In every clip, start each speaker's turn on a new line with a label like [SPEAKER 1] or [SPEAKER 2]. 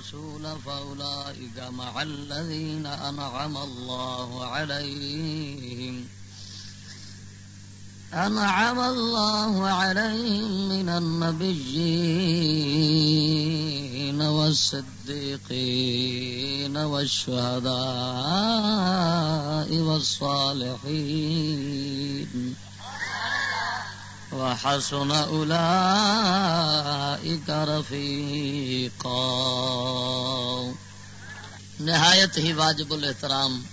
[SPEAKER 1] والرسول فأولئك مع الذين أنعم الله عليهم. أنعم الله عليهم من النبيين والصديقين والشهداء والصالحين. وحسن أولئك رفيقا. نہایت ہی واجب الاحترام.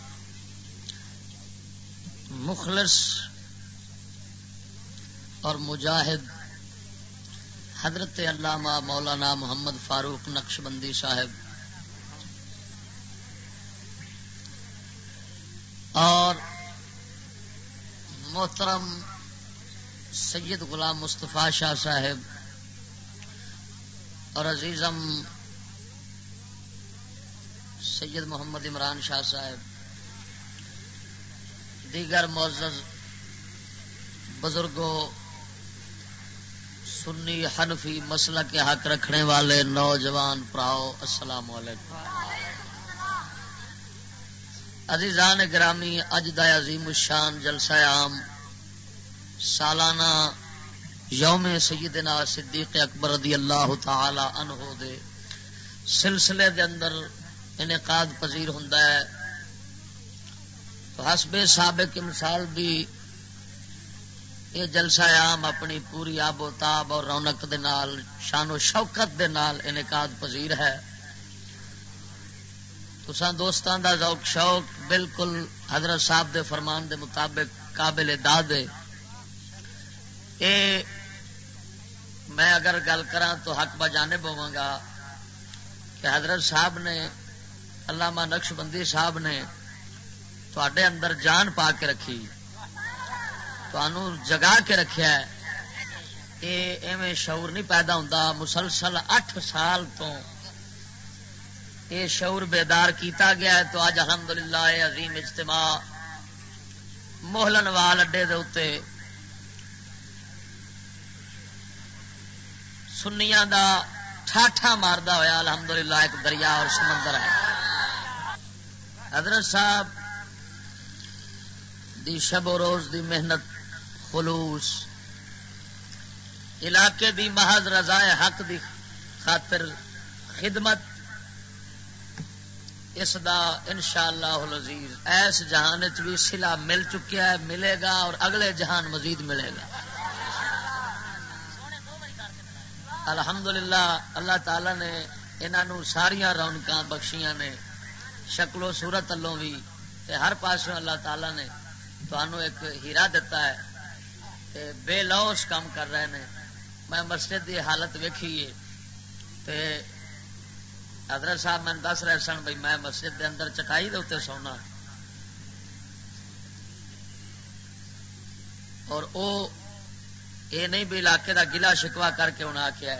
[SPEAKER 1] مخلص اور مجاہد حضرت علامہ مولانا محمد فاروق نقش بندی صاحب اور محترم سید غلام مصطفیٰ شاہ صاحب اور عزیزم سید محمد عمران شاہ صاحب، دیگر معزز بزرگوں، سنی حنفی مسئلہ کے حق رکھنے والے نوجوان پراؤ، السلام علیکم۔ عزیزان گرامی اجدا عظیم الشان جلسہ عام سالانہ یوم سیدنا صدیق اکبر رضی اللہ تعالی عنہ دے سلسلے دے اندر انعقاد پذیر ہوں تو حسب سابق مثال بھی یہ جلسہ عام اپنی پوری آب و تاب اور رونق دے نال، شان و شوکت دے نال انعقاد پذیر ہے۔ تسان دوستان دا ذوق شوق بالکل حضرت صاحب دے فرمان دے مطابق قابل داد اے میں اگر گل کرا تو حق بجانے بوا گا کہ حضرت صاحب نے، علامہ نقش بندی صاحب نے تھوڑے اندر جان پا کے رکھی جگا کے رکھا ہے۔ یہ ایویں شعور نہیں پیدا ہوتا مسلسل اٹھ سال تو یہ شعور بیدار کیتا گیا ہے۔ تو اج الحمد للہ عظیم اجتماع محلن وال اڈے دے سنیا دا ٹھاٹھا ماردہ ہوا الحمد للہ ایک دریا اور سمندر ہے۔ حضرت صاحب دی شب و روز دی محنت، خلوص، علاقے دی محض رضا حق دی خاطر خدمت، اس دا انشاءاللہ العزیز، ایس جہان بھی سلا مل چکیا ہے، ملے گا اور اگلے جہان مزید ملے گا۔ الحمدللہ، اللہ تعالی نے انہوں ساریا رونق بخشیاں نے شکل و صورت والوں بھی، تے ہر پاسوں اللہ تعالی نے تو ایک ہیرا دتا ہے، تے بے لوس کام کر رہے ہیں میں مسجد کی حالت ویکھی ہے، تے حضرت صاحب میں دس رہے سن بھائی میں مسجد دے اندر چٹائی دے اتنے سونا۔ اور او اے نہیں بھی علاقے دا گلا شکوا کر کے انہیں آخیا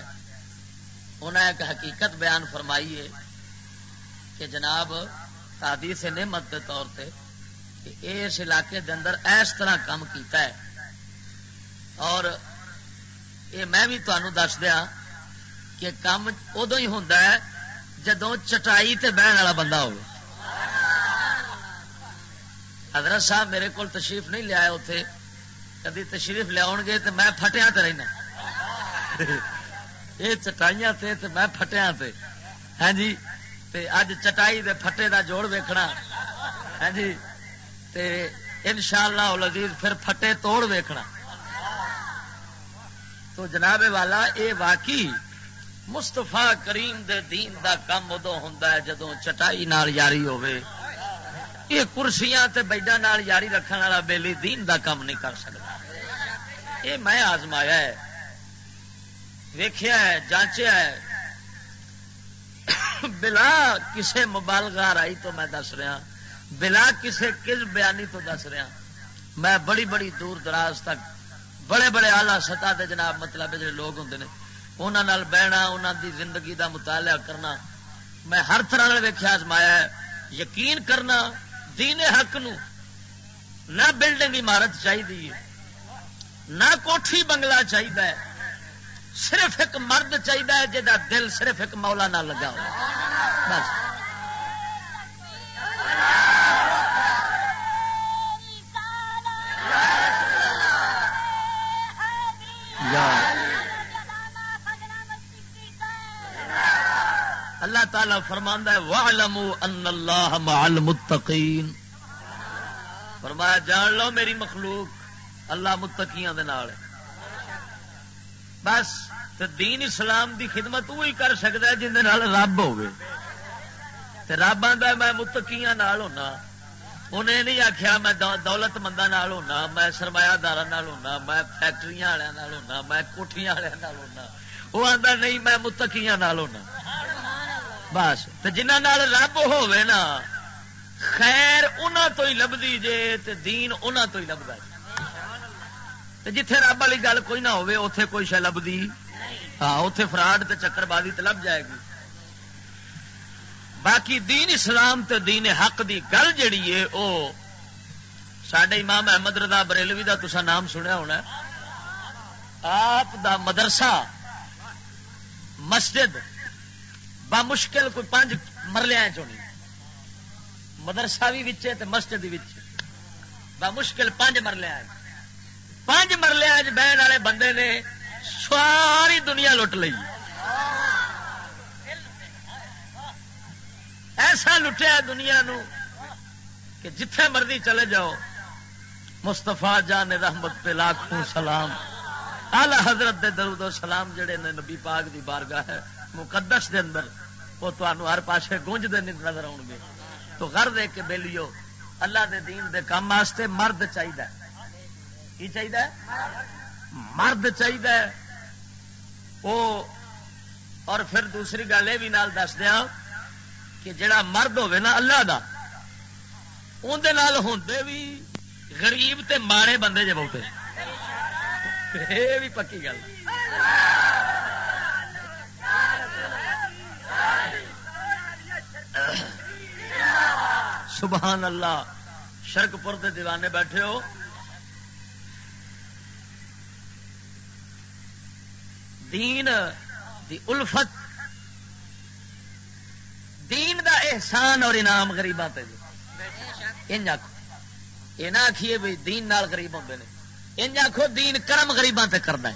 [SPEAKER 1] انہیں ایک حقیقت بیان فرمائی ہے کہ جناب حدیث نعمت کے طور پہ کہ اس علاقے دے اندر اس طرح کام کیتا ہے۔ اور یہ میں بھی تمہوں دس دیا کہ کام ادو ہی ہوں جدو چٹائی تے بہن والا بندہ ہو حضرت صاحب میرے کو تشریف نہیں لیا اتے کدی تشریف لیا گے تو میں فٹیا تے رہنا۔ یہ چٹائیاں تے تے میں فٹیا تے۔ ہاں جی تے اج چٹائی دے پھٹے دا جوڑ ویکھنا۔ ہاں جی تے انشاءاللہ العزیز پھر پھٹے توڑ ویکھنا۔ تو جناب والا، اے واقعی مستفا کریم دے دین دا کم ادو ہوں جدو چٹائی نال یاری ہوے یہ کرسیاں تے بیڈا نال یاری رکھنے والا بیلی دین دا کم نہیں کر سکتا۔ یہ میں آزمایا ہے۔ ویخیا ہے، جانچیا ہے۔ بلا کسے مبالغہ رائی تو میں دس رہا بلا کسے کس بیانی تو دس رہا میں بڑی بڑی دور دراز تک بڑے بڑے آلہ سطح دے جناب مطلب جڑے لوگ ہوں انہوں بہنا انہوں دی زندگی دا مطالعہ کرنا۔ میں ہر طرح ویخیا آزمایا ہے۔ یقین کرنا دین حق نو نہ بلڈنگ عمارت چاہیے، نہ کوٹھی بنگلہ چاہیے، صرف ایک مرد چاہیے جا دل صرف ایک مولا نہ لگا ہو۔ بس۔ اللہ تعالی فرماندہ ہے، وَعْلَمُوا أَنَّ اللَّهَ مَعَ الْمُتَّقِينَ۔ فرمایا، جان لو میری مخلوق اللہ متقیاں دے نال بس، تے دین اسلام دی خدمت وہی کر سکتا ہے جن دے نال رب ہوے تے رب آندا میں متقیاں نال ہونا۔ انہیں نہیں آخیا میں دولت مندہ نال ہونا، میں سرمایہ دار ہونا، میں فیکٹریاں والوں ہونا، میں کوٹیاں والوں ہونا۔ وہ آتا نہیں، میں متقیاں نال ہونا۔ بس جنہ رب ہوے نا، خیر انہوں تو ہی لبھی جے تے دین انہوں تو ہی لبدا جتھے رب والی گل کوئی نہ ہوے اوتھے کوئی شہ لبھی۔ ہاں اوتھے فراڈ تے چکر بازی تے لب جائے گی۔ باقی دین اسلام تے دین حق دی گل جڑی ہے، او سڈے امام احمد رضا بریلوی دا تسا نام سنیا ہونا آپ دا مدرسہ مسجد با مشکل کوئی پانچ مرلیا چونی مدرسہ بھی وچے تے مسجد بھی با مشکل پانچ مرلیا پانچ مرلیا بہن والے بندے نے ساری دنیا لٹ لی ایسا لٹیا دنیا نو کہ جتھے مرضی چلے جاؤ۔ مستفا جان رحمت پہ لاکھوں سلام۔ آلہ حضرت دے درود و سلام جڑے نے نبی پاک دی بارگاہ ہے۔ مقدس دے اندر، وہ تمہوں ہر پاسے گونجتے نظر آؤ گے۔ تو گھر دے کے بہلیو اللہ دے دین دے کام واسطے مرد چاہیے کی چاہیے مرد چاہیے وہ اور پھر دوسری گل یہ بھی نال دس دیا کہ جڑا مرد ہوے نا اللہ دا اندے اندر ہوندے بھی غریب تے ماڑے بندے جے بہتے۔ یہ بھی پکی گل۔ سبحان اللہ شرک پور کے دیوانے بیٹھے ہو۔ دین دی الفت، دین دا احسان اور انعام گریب ان آخو یہ نہ آخیے بھی دین نال غریب ہوتے ہیں ان آخو دین کرم گریباں کرنا ہے۔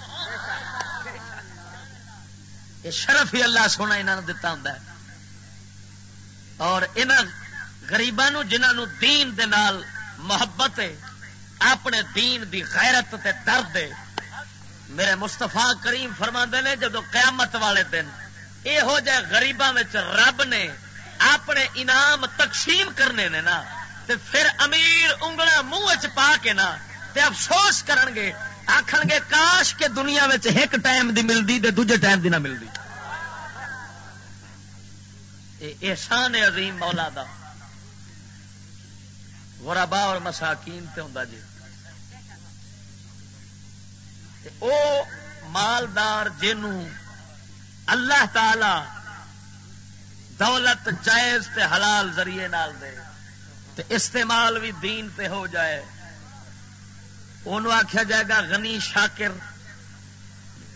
[SPEAKER 1] یہ شرف ہی اللہ سونا یہاں نے دتا ہوں اور گریبان جنہوں دین دے نال محبت ہے، اپنے دین دی غیرت تے درد ہے۔ میرے مستفا کریم فرما نے، جدو قیامت والے دن یہو جہ گریبان رب نے اپنے انعام تقسیم کرنے نے نا، تے پھر امیر انگلا منہ پا کے نا، تے افسوس کرن گے آخر گے کاش کے دنیا میں ایک ٹائم دی ملتی دوجے ٹائم دی نہ ملتی احسان عظیم مولا دا۔ غربا اور مساکین تے ہوں جی۔ او مالدار جنوں اللہ تعالی دولت، جائز تے حلال ذریعے نال دے۔ تے استعمال بھی دین تے ہو جائے۔ انہوں آخیا جائے گا، غنی، شاکر۔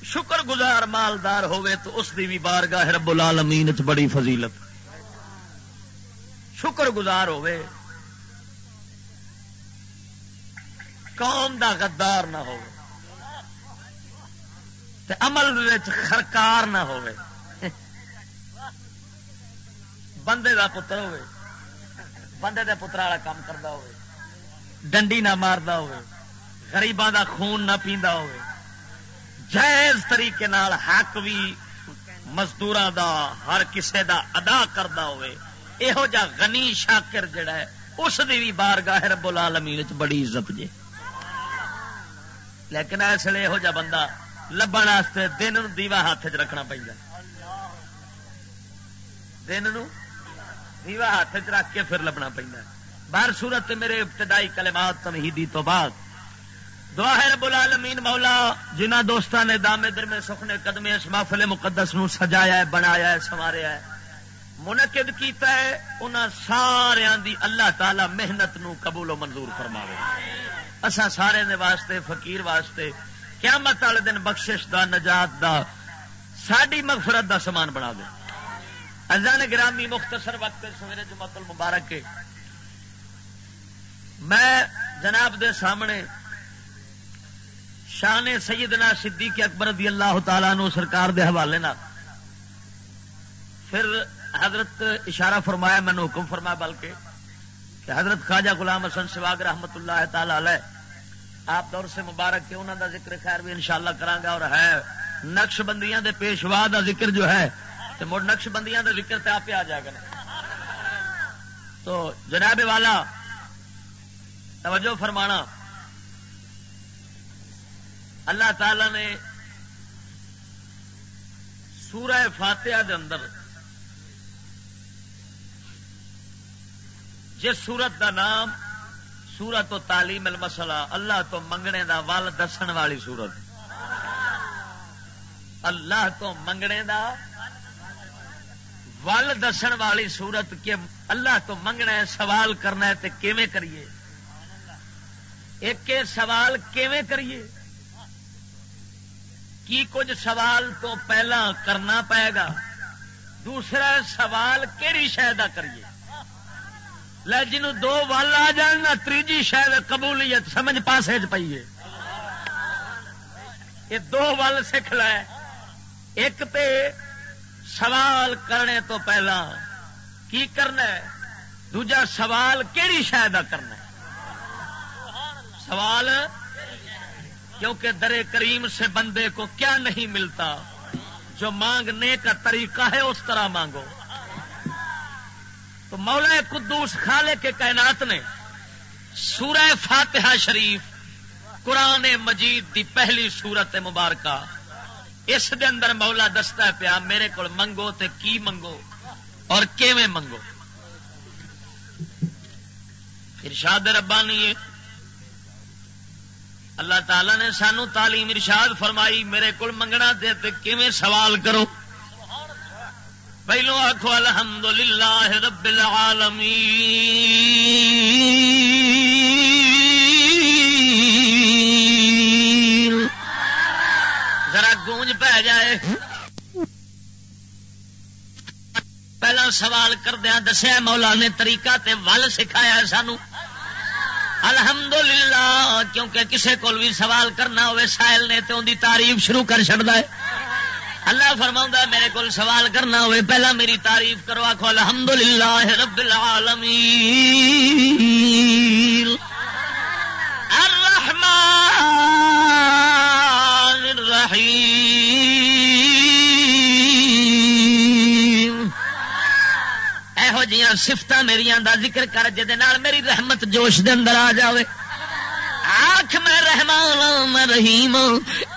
[SPEAKER 1] شکر گزار مالدار ہوئے تو اس دی بھی بارگاہ رب العالمین چ بڑی فضیلت۔ شکر گزار ہوئے۔ قوم دا غدار نہ ہو تے عمل خرکار نہ ہو بندے دا پتر ہوئے۔ بندے دے پتر والا کام کرتا ہو ڈنڈی نہ مارتا ہو گریباں دا خون نہ پیندا ہو جائز طریقے نال حق بھی مزدور دا ہر کسے دا ادا کرتا ہوئے۔ یہو جا غنی شاکر جڑا ہے اس دی بھی بارگاہ رب العالمین وچ بڑی عزت جے لیکن اس لیے یہو جا بندہ لبن واسطے دن دیوا ہاتھ چ رکھنا پہ دن دیوا ہاتھ چ رکھ کے پھر لبنا پہ باہر سورت میرے ابتدائی کلمات تمہیدی تو بعد دعا ہے رب العالمین مولا جنہ دوستان نے دامے در میں سخنے قدمے اس محفل مقدس نو سجایا ہے بنایا ہے سواریا ہے منعقد کیتا ہے، انہاں سارے دی اللہ تعالی محنت نو قبول و منظور فرماوے۔ اسا سارے دے واسطے، فقیر واسطے قیامت والے دن بخشش دا، نجات دا، ساڈی مغفرت دا سامان بنا دے۔ ازان گرامی مختصر وقت سویرے جمعت المبارک کے میں جناب دے سامنے شان سیدنا صدیق اکبر رضی اللہ تعالیٰ نو سرکار دے حوالے نہ پھر حضرت اشارہ فرمایا، میں نے حکم فرمایا، بلکہ کہ حضرت خواجہ غلام حسن سواگ رحمت اللہ تعالی علیہ، آپ دور سے مبارک کے انہوں کا ذکر خیر بھی انشاءاللہ شاء اور ہے، نقش بندیاں دے پیشوا دا ذکر جو ہے تو مڑ نقش بندیاں دا ذکر تو آپ آ جائے گا تو جناب والا، توجہ فرمانا، اللہ تعالی نے سورہ فاتحہ دے اندر جس سورت دا نام سورت و تعلیم المسلہ اللہ تو منگنے دا ول دسن والی سورت۔ اللہ تو منگنے دا ول دسن والی سورت کہ اللہ تو منگنا ہے، سوال کرنا ہے تے کیویں کریے؟ ایک سوال کیویں کریے؟ کی کچھ سوال تو پہلا کرنا پائے گا؟ دوسرا، سوال کہڑی شاید کریے؟ لے جنوں دو ول آ جان نہ تیجی شاید قبولیت سمجھ پاسے چ پیے یہ دو ول سکھ لے ایک تے سوال کرنے تو پہلا کی کرنا ہے دوجا سوال کہڑی شاید کرنا ہے سوال کیونکہ درے کریم سے بندے کو کیا نہیں ملتا جو مانگنے کا طریقہ ہے اس طرح مانگو تو مولا قدوس خالے کے کائنات نے سورہ فاتحہ شریف، قرآن مجید دی پہلی سورت مبارکہ، اس دے اندر مولا دستا پیا، میرے کو منگو تے کی منگو اور کیویں منگو؟ ارشاد ربانی، اللہ تعالی نے سانو تعلیم ارشاد فرمائی، میرے کو منگنا تے کیویں سوال کرو؟ پہلو آخو الحمد للہ رب العالمین۔ ذرا گونج پہ جائے۔ پہلا سوال کردیا دسیا مولا نے طریقہ تے ول سکھایا سانو۔ الحمدللہ، کیونکہ کسے کو بھی سوال کرنا ہوئے، سائل نے تو ان دی تعریف شروع کر چڑتا ہے۔ اللہ فرما میرے کو سوال کرنا ہوئے، پہلا میری تعریف کروا کھو الحمد للہ رب العالمین۔ الرحمن الرحیم۔ یہو جہاں سفت میری دا ذکر کر جہد میری رحمت جوش دے اندر آ جائے آخ میں رحمان میں رحیم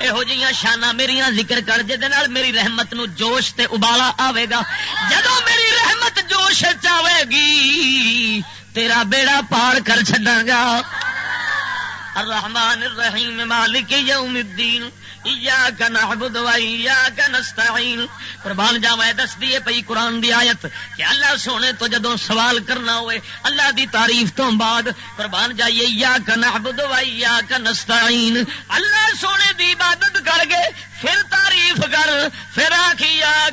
[SPEAKER 1] یہو جہاں شانا میری ذکر کر جہد میری رحمت نو جوش تے ابالا آئے گا۔ جدو میری رحمت جوش چاہے گی، تیرا بیڑا پار کر چڈا گا۔ الرحمن الرحیم، مالک یوم الدین۔ قربان جاوا دس دیے پی قرآن دی آیت کہ اللہ سونے تو جدو سوال کرنا ہوئے، اللہ دی تعریف تو بعد قربان جائیے یا کن ابد یا کنستعین اللہ سونے دی عبادت کر گے پھر تعریف کر، پھر آخی یا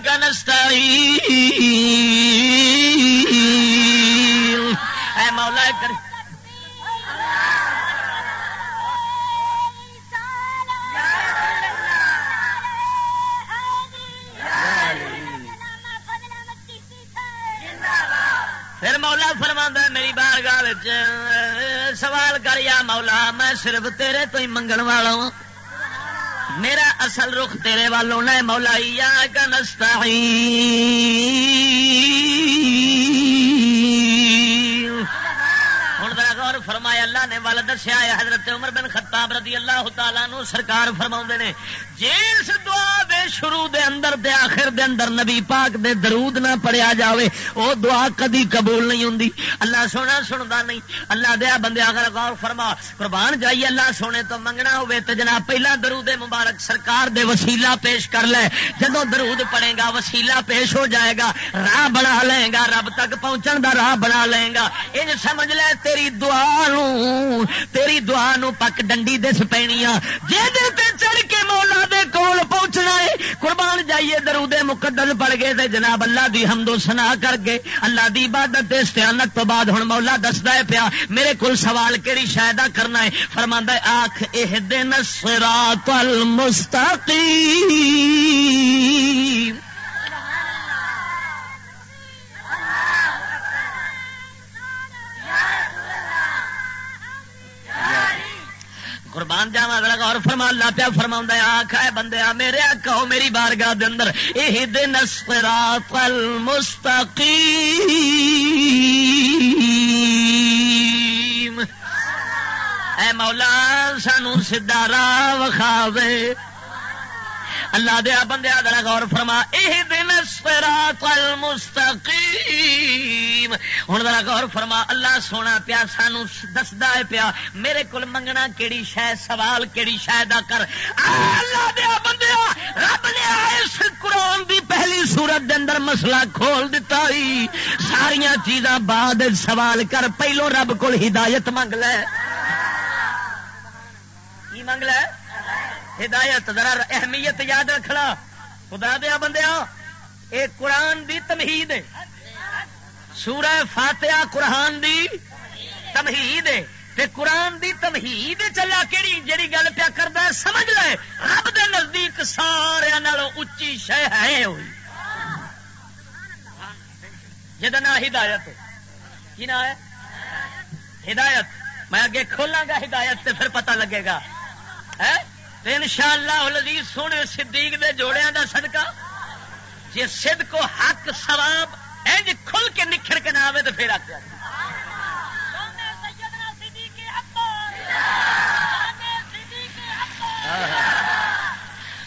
[SPEAKER 1] اے مولا کر پھر مولا فرما میری بار گاہ سوال کر یا مولا، میں صرف تیرے تو ہی منگن والا ہوں۔ میرا اصل رخ تیرے والوں نے مولا یا کا نستا غور فرمایا، اللہ نے ول دسیا ہے، حضرت عمر بن خطاب رضی اللہ تعالیٰ نو سرکار فرما نے جس دعا دے شروع دے اندر دے آخر دے اندر نبی پاک دے درود نہ پڑیا جاوے، او دعا کدی قبول نہیں ہوں اللہ سونا سنتا نہیں۔ اللہ دیا بندے اگر غور فرما، قربان جائیے اللہ سونے تو منگنا ہوئے تو جناب پہلا درود مبارک سرکار دے وسیلہ پیش کر لے۔ جدو درود پڑے گا، وسیلہ پیش ہو جائے گا، راہ بنا لے گا، رب تک پہنچن دا راہ بنا لے گا۔ یہ سمجھ لے، تیری دعا نو تیری دعا نو پک ڈنڈی دس پینی جی چڑھ کے مولا دے کول پہنچنا ہے، قربان جائیے، درود مقدس پڑ گئے تے جناب اللہ دی حمد و سنا کر کے اللہ دی عبادت استعانت تو بعد ہوں مولا دستا ہے پیا، میرے کو سوال کہڑی شاید کرنا ہے؟ فرما آخ اہ دن سرات المستقیم۔ قربان جاوا ذرا غور فرما، اللہ پیا فرما آخ ہے بندے میرے آخو میری بارگاہ دے اندر یہ دن الصراط المستقیم۔ اے مولا، سانو سدھا راہ وکھاوے۔ اللہ دیا بندیا ذرا غور فرما یہ دن سرات المستقیم۔ ہوں ذرا غور فرما، اللہ سونا پیا، سانو دستا ہے پیا، میرے کو منگنا کیڑی شہ سوال کیڑی شہ دا کر۔ اللہ دیا بندیا رب نے اس قرآن دی پہلی سورت دے اندر مسئلہ کھول دیتا ہی ساریا چیزاں بعد سوال کر، پہلو رب کو ہدایت منگ لے۔ کی منگ لے؟ ہدایت ذرا اہمیت یاد رکھنا۔ خدا دیا بندیا اے قرآن دی تمہید ہے۔ سورہ فاتحہ قرآن دی تمہید ہے۔ تے قرآن دی تمہید چلا کہڑی جڑی گل پیا کرتا سمجھ لے۔ رب دے نزدیک سارے نالوں اچی شہ ہے ہوئی۔ جہاں نا ہدایت کی نا ہے؟ ہدایت۔ میں اگے کھولاں گا ہدایت تے پھر پتہ لگے گا۔ ان شاء اللہ سونے صدیق دے جوڑیاں دا صدقہ۔ جی سد کو حق سواب انج کھل کے نکھر کے نہ آئے تو پھر آ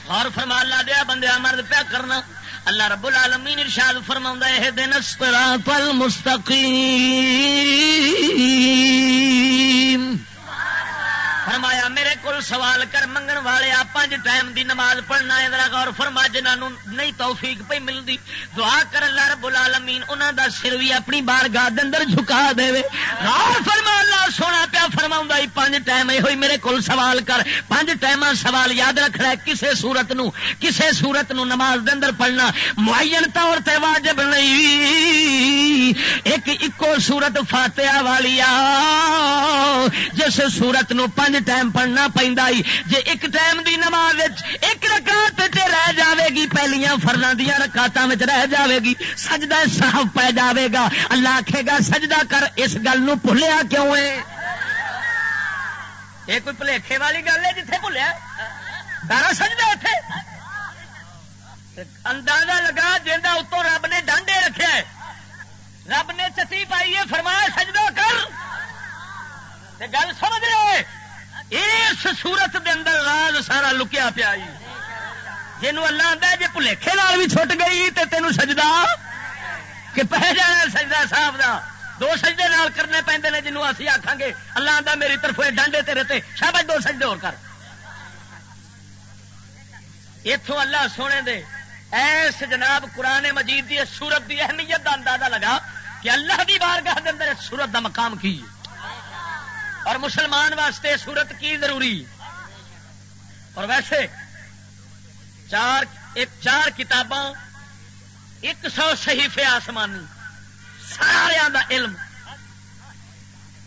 [SPEAKER 1] اور فرما اللہ دیا بندے مرد پیا کرنا۔ اللہ رب العالمین ارشاد فرما ہے دن المستقیم۔ فرمایا، میرے کو سوال کر، منگن والے پانچ جی ٹائم دی نماز پڑھنا ہے، ذرا غور فرما جنہوں نہیں توفیق پہ ملتی دعا کر اللہ رب العالمین انہوں دا سر بھی اپنی بار گاہ اندر جھکا دے۔ غور فرما، اللہ سونا پیا فرماوندا فرما پانچ ٹائم یہ میرے کو سوال کر۔ پانچ ٹائم سوال یاد رکھنا ہے، کسے سورت نو، کسے سورت نو نماز دے اندر پڑھنا۔ معین طور تے واجب نہیں۔ ایک اکو سورت فاتحہ والی آ، جس سورت نو پانچ ٹائم پڑھنا پہنتا جی ایک ٹائم دی نماز ایک رکاط رہ جاوے گی، پہلیاں فرنا دیا رکاطوں رہ جاوے گی، سجدہ صاحب پی جاوے گا۔ اللہ آخے گا، سجدہ کر، اس گل بھولیا کیوں ہے؟ یہ کوئی پلیکھے والی گل ہے جتنے بھولیا دارا سجدہ اتنے اندازہ لگا جا اتوں رب نے ڈانڈے رکھے رب نے چٹی پائی ہے، فرمایا سجدہ کر۔ گل سمجھ رہے اس سورت دے اندر راز سارا لکیا پیا جی۔ جنوں اللہ آتا جی بھلیکے بھی چھٹ گئی تو تینوں سجدہ، کہ پہ جانا سجدہ صاحب دا۔ دو سجدے نال کرنے پہ نے جنوب اسی آخان گے، اللہ آتا میری طرف ڈانڈے تیرے تے شاید دو سجدے اور کر۔ اتوں اللہ سونے دے، ایس جناب قرآن مجید دی سورت دی اہمیت دا اندازہ لگا کہ اللہ دی بارگاہ دے اندر سورت دا مقام کی اور مسلمان واسطے سورت کی ضروری؟ اور ویسے چار، ایک چار کتاباں، ایک سو صحیفے آسمانی سارا دا علم۔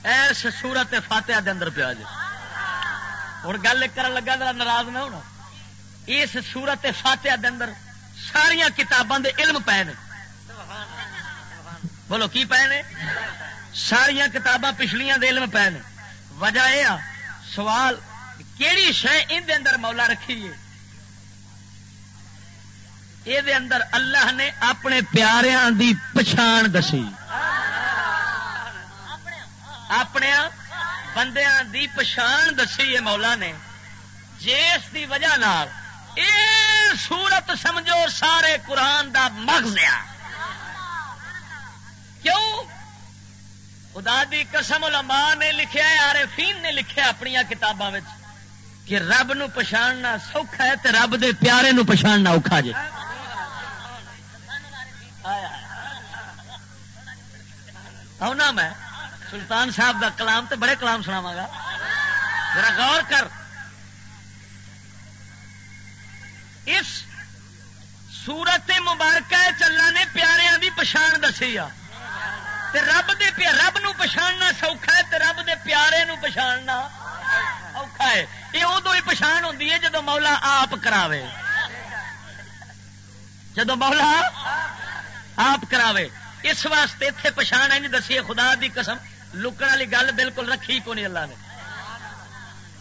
[SPEAKER 1] ایس سورت فاتحہ دے اندر پیا جائے۔ ہوں گل کر لگا، ذرا ناراض نہ ہونا۔ اس سورت فاتحہ دے اندر ساریا کتاباں دے علم پے نے۔ بولو، کی پے نے؟ ساریا کتاباں پچھلیاں دے علم پے نے۔ وجہ یہ سوال کہڑی شہ اندر مولا رکھی ہے؟ یہ اندر اللہ نے اپنے پیاریاں دی پچھان دسی۔ اپنے بندیاں دی پچھان دسی ہے مولا نے۔ جس دی وجہ نال اے سورت سمجھو سارے قرآن دا مغز آ کیوں؟ خدا دی قسم علماء نے لکھیا ہے، عارفین نے لکھیا اپنی کتاباں کہ رب نو پچھاننا سوکھا ہے تے رب دے پیارے نو پچھاننا اوکھا جے۔ آنا میں سلطان صاحب دا کلام تے بڑے کلام سناوا گا۔ ذرا غور کر۔ اس سورت مبارکہ چلا نے پیاروں کی پچھان دسی آ۔ رب دے رب نو پچھاننا سوکھا ہے رب دے پیارے نو پچھاننا اوکھا ہے۔ یہ ادو ہی پچھان ہوتی ہے جدو مولا آپ کراوے۔ جدو مولا آپ کراوے۔ اس واسطے اتنے پچھان ہے دسی خدا دی قسم۔ لکن والی گل بالکل رکھی کو نہیں اللہ نے۔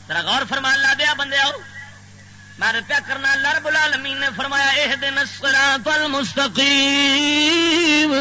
[SPEAKER 1] ذرا غور فرمان لا دیا بندے آؤ۔ میں پیا کرنا لرب العالمین نے فرمایا اے دن الصراط المستقیم۔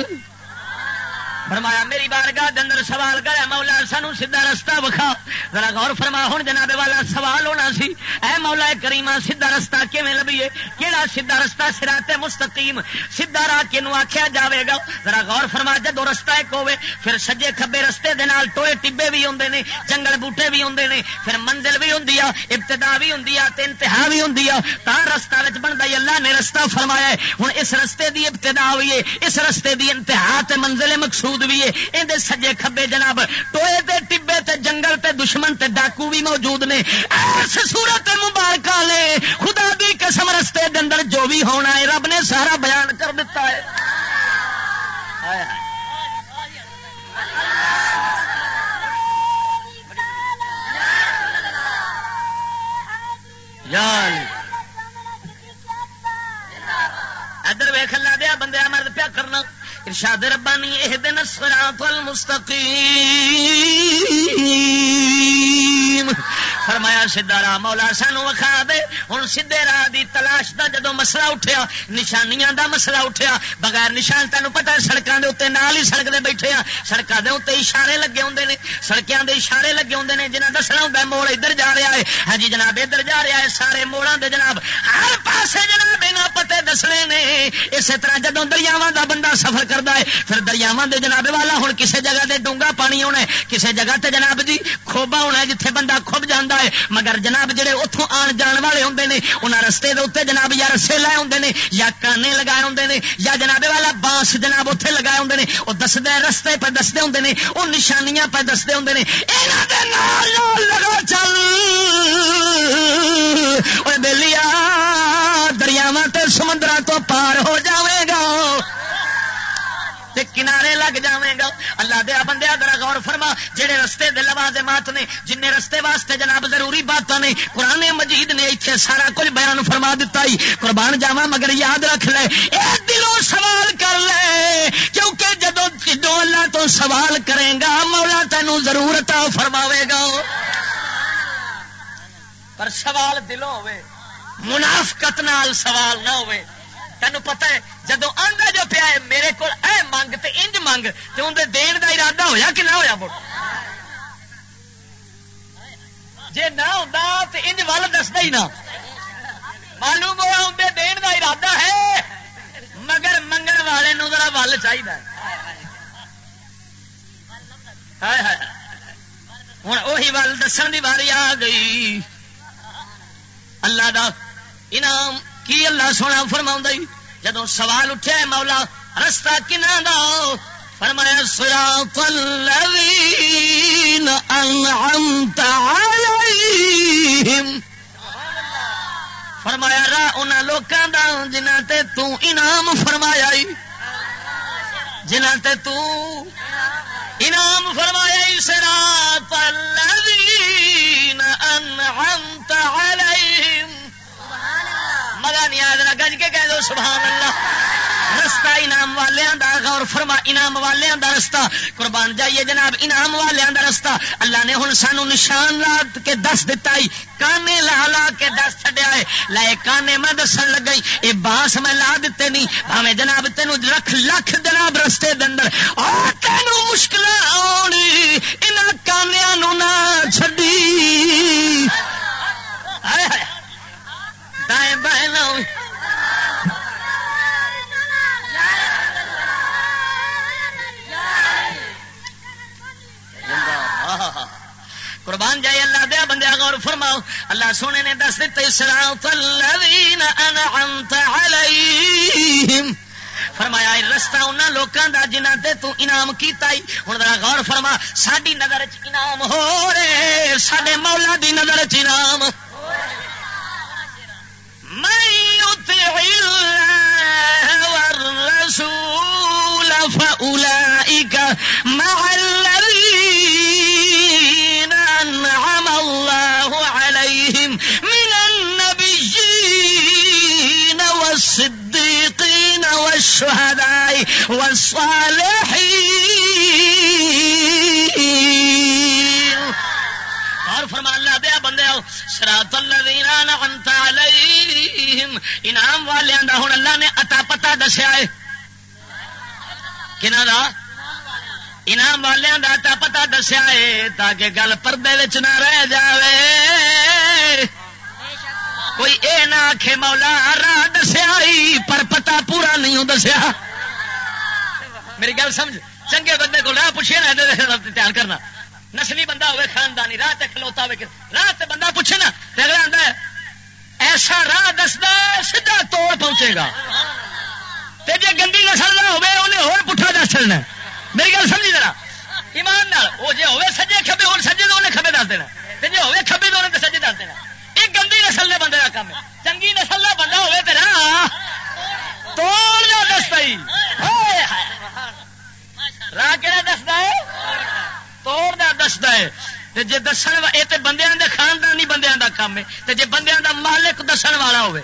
[SPEAKER 1] فرمایا، میری بارگاہ اندر سوال کرا مولا، سانو سیدھا رستہ وکھا ذرا غور فرما ہوں جناب والا سوال ہونا سی، اے مولا کریما سیدھا رستہ کیویں لبیے کیڑا سیدھا رستہ سراتے مستقیم؟ سیدھا راہ کینو آکھیا جاوے گا ذرا غور فرما جدو رستہ ایک ہوے پھر سجے کھبے رستے دے نال ٹوئے ٹبے بھی ہوندے نے، جنگل بوٹے بھی ہوندے نے، پھر منزل بھی ہوندی آ، ابتدا بھی ہوندی آ، تے انتہا بھی ہوندی آ، تا رستہ وچ بندا اللہ نے رستہ فرمایا ہے، ہن اس رستے دی ابتدا ہوئی ہے، اس رستے دی انتہا تے منزل مقصود موجود بھی ہے اندر سجے کھبے جناب، ٹوئے تے ٹبے تے جنگل تے دشمن تے ڈاکو بھی موجود نے۔ ایس سورت مبارک لے، خدا دی قسم رستے دے اندر جو بھی ہونا ہے، رب نے سارا بیان کر دیتا ہے۔ ادھر ویخ لا دیا بندے مرد پیا کرنا۔ ارشاد ربانی اہ دن الصراط المستقیم۔ فرمایا، سیدھا راہ مولا سانو وکھا دے۔ ہن سیدھے راہ دی تلاش دا جدو مسئلہ اٹھیا، نشانیاں دا مسئلہ اٹھیا، بغیر نشان تینوں پتہ سڑکاں دے اوتے نال ہی سڑک دے بیٹھے ہاں۔ سڑکاں دے اوتے اشارے لگے ہوندے نے۔ سڑکاں دے اشارے لگے ہوندے نے، جنہاں دسنا ہوندا موڑ ادھر جا رہا ہے۔ ہاں جی جناب، ادھر جا رہا ہے۔ سارے موڑاں دے جناب، ہر پاسے جناب بنا پتے دسنے نے۔ اسی طرح جدوں دریاواں دا بندہ سفر کرتا ہے، پھر دریاوا دے جناب والا ہوں کسی جگہ دے ڈونگا پانی ہونا ہے کسی جگہ تے جناب جی کھوبا ہونا ہے جتھے بندہ کھب جانا ہے، مگر جناب جڑے اتوں آن جان والے ہوں نے انہیں رستے دے اتنے جناب یا رسے لائے ہوں نے، یا کانے لگائے ہوں نے، یا جناب والا بانس جناب اتنے لگائے ہوں نے وہ دستے رستے پہ دستے ہوں نے وہ نشانیاں پہ دستے ہوں نے۔ لگا چل۔ بہلی دریاوا سمندر تو پار ہو جاوے گا۔ تے کنارے لگ جاویں گا۔ اللہ دیا بندے درا غور فرما جہے رستے دے لوازمات نے جن رستے واسطے جناب ضروری باتیں نے، قرآن مجید نے اتنے سارا کچھ بیان فرما دیتا ہی قربان جاوا مگر یاد رکھ لے، اے دلوں سوال کر لے، کیونکہ جدو جدو اللہ تو سوال کرے گا، مولا تینوں ضرورت فرماوے گا۔ پر سوال دلوں ہوئے منافقت نال سوال نہ ہوئے تین پتا ہے، جدو آندا جو پیا ہے، میرے کو اے منگ تے انج منگ، تے اندر دین دا ارادہ ہویا کہ نہ ہویا مڑ جے نہ ہوندا تے انج ول دسدا ہی نہ۔ معلوم ہوا اندر دین دا ارادہ ہے، مگر منگن والے نو ذرا ول چاہیے ہوں وہی ول دسن کی باری آ گئی۔ اللہ دا انعام کی اللہ سونا فرما جدو سوال اٹھا مولا، رستہ کنا دا؟ فرمایا سرا الذین انعمت علیہم۔ فرمایا، راہ ان لوگوں کا جنہ تے تو انعام فرمایا جنہ تے تو انعام فرمایا سرا الذین انعمت علیہم۔ مزہ نہیں آیا ذرا گج کے کہہ دو سبحان اللہ رستہ انعام والوں دا، غور فرما، انعام والوں دا رستہ۔ قربان جائیے جناب، انعام والوں دا رستہ۔ اللہ نے ہن سانو نشان لا کے دس دتا ہی، کانے لا لا کے دس چھڈیا ہے۔ لے کانے میں دسن لگ گئی اے باس میں لا دیتے نہیں۔ بھاویں جناب، تینو رکھ لکھ جناب رستے دے اندر۔ او تینو مشکل آونی انہاں کانیاں نو نہ چھڈی۔ ہائے ہائے۔ دائیں بائیں نہ قربان جائے اللہ دیا بندے غور فرماؤ۔ اللہ سونے نے دس دیتے، صراط الذین انعمت علیہم۔ فرمایا رستہ انہوں لوگوں کا جنہ تے تو انعام کیتا ہی ہوں ذرا غور فرما ساری نظر چ انعام ہو رہے سڈے مولا دی نظر چ انعام۔ من يطع الله والرسول فأولئك مع الذين أنعم الله عليهم من النبيين والصديقين والشهداء والصالحين. اور فرمان اللہ دیا بندے سرات الذین انعمت علیہم. انعام والیاں دا ہن اللہ نے عطا پتا دسیا ہے. کنا دا؟ انعام والیاں دا عطا پتا دسیا ہے تاکہ گل پردے وچ نہ رہ جاوے. کوئی اے نہ آخے مولا راہ دسیا پر پتا پورا نہیں دسیا. میری گل سمجھ؟ چنگے بندے کو راہ پوچھے نا دھیان کرنا. نسلی بندہ ہوئے، خاندانی، راہ تے کھلوتا ہوئے، راہ تے بندہ پوچھے نا اگلا آتا ہے، ایسا راہ دستا سیدھا توڑ پہنچے گا۔ تے جے گندی نسل کا ہوئے، انہیں ہور پٹھا دس چلنا میری گل سمجھی ذرا؟ ایمان نال، وہ جے ہوئے سجے کھبے ہوں سجے تو انہیں کھبے دس دینا۔ تے جے ہوئے کھبے تو انہیں سجے دس دینا۔ یہ گندی نسل کے بندے کا کام ہے۔ چنگی نسل کا بندہ ہوئے تے راہ توڑ جا دستا ہی راہ کہڑا دستا ہے؟ توڑ دا دستا ہے جی دس یہ تو بندے کے خاندانی بندے کا کام ہے تے جے بندے دا مالک دسن والا ہوئے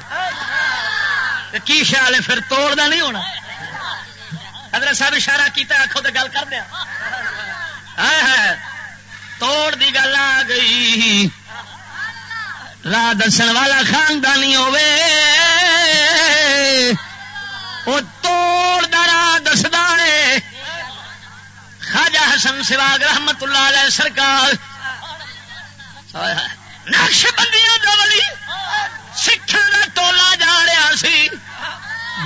[SPEAKER 1] تے کی خیال ہے پھر توڑ دا نہیں ہونا؟ حضرت صاحب اشارہ کیتا آخو تو گل کر دیا۔ توڑ دی گل آ گئی۔ راہ دسن والا خاندانی ہوے وہ توڑ دا راہ دسدا ہے۔ خواجہ حسن سواگ رحمت اللہ علیہ سرکار۔ نقش بندیاں دولی سکھان ٹولا جا رہا سی۔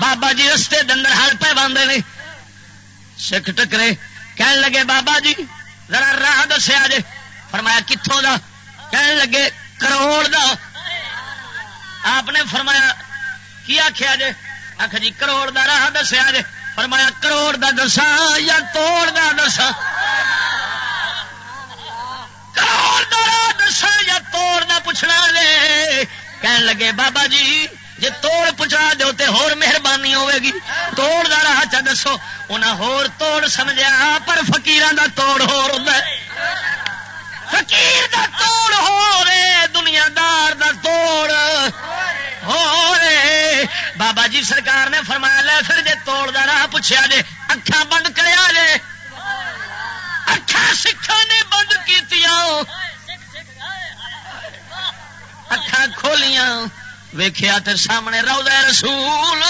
[SPEAKER 1] بابا جی رستے دندر ہر پہ باندھے نے۔ سکھ ٹکرے کہن لگے، بابا جی ذرا راہ دسیا جے فرمایا کتوں دا؟ کہن لگے، کروڑ دا۔ آپ نے فرمایا، کی آخیا جے؟ آخ جی کروڑ دا راہ دسیا جے فرمایا کروڑ دا دسا یا توڑ دا دسا کروڑ دا دسا یا توڑ دا پوچھنا لے کہن لگے بابا جی جی توڑ پہنچا دو تے ہور مہربانی ہوے گی توڑ دا راہ چا دسو؟ انہیں ہور توڑ سمجھا پر فقیران دا توڑ ہور ہوتا ہے۔ فقیر دا توڑ ہو رے دنیا دار دا توڑ ہو رے بابا جی سرکار نے فرمایا، لے پھر جے توڑ دا راہ پوچھا جے اکھا بند کریا جے۔ اکھا سکھا نے بند کیتیاں۔ اکھا کھولیاں۔ ویخیا تے سامنے روضہ رسول۔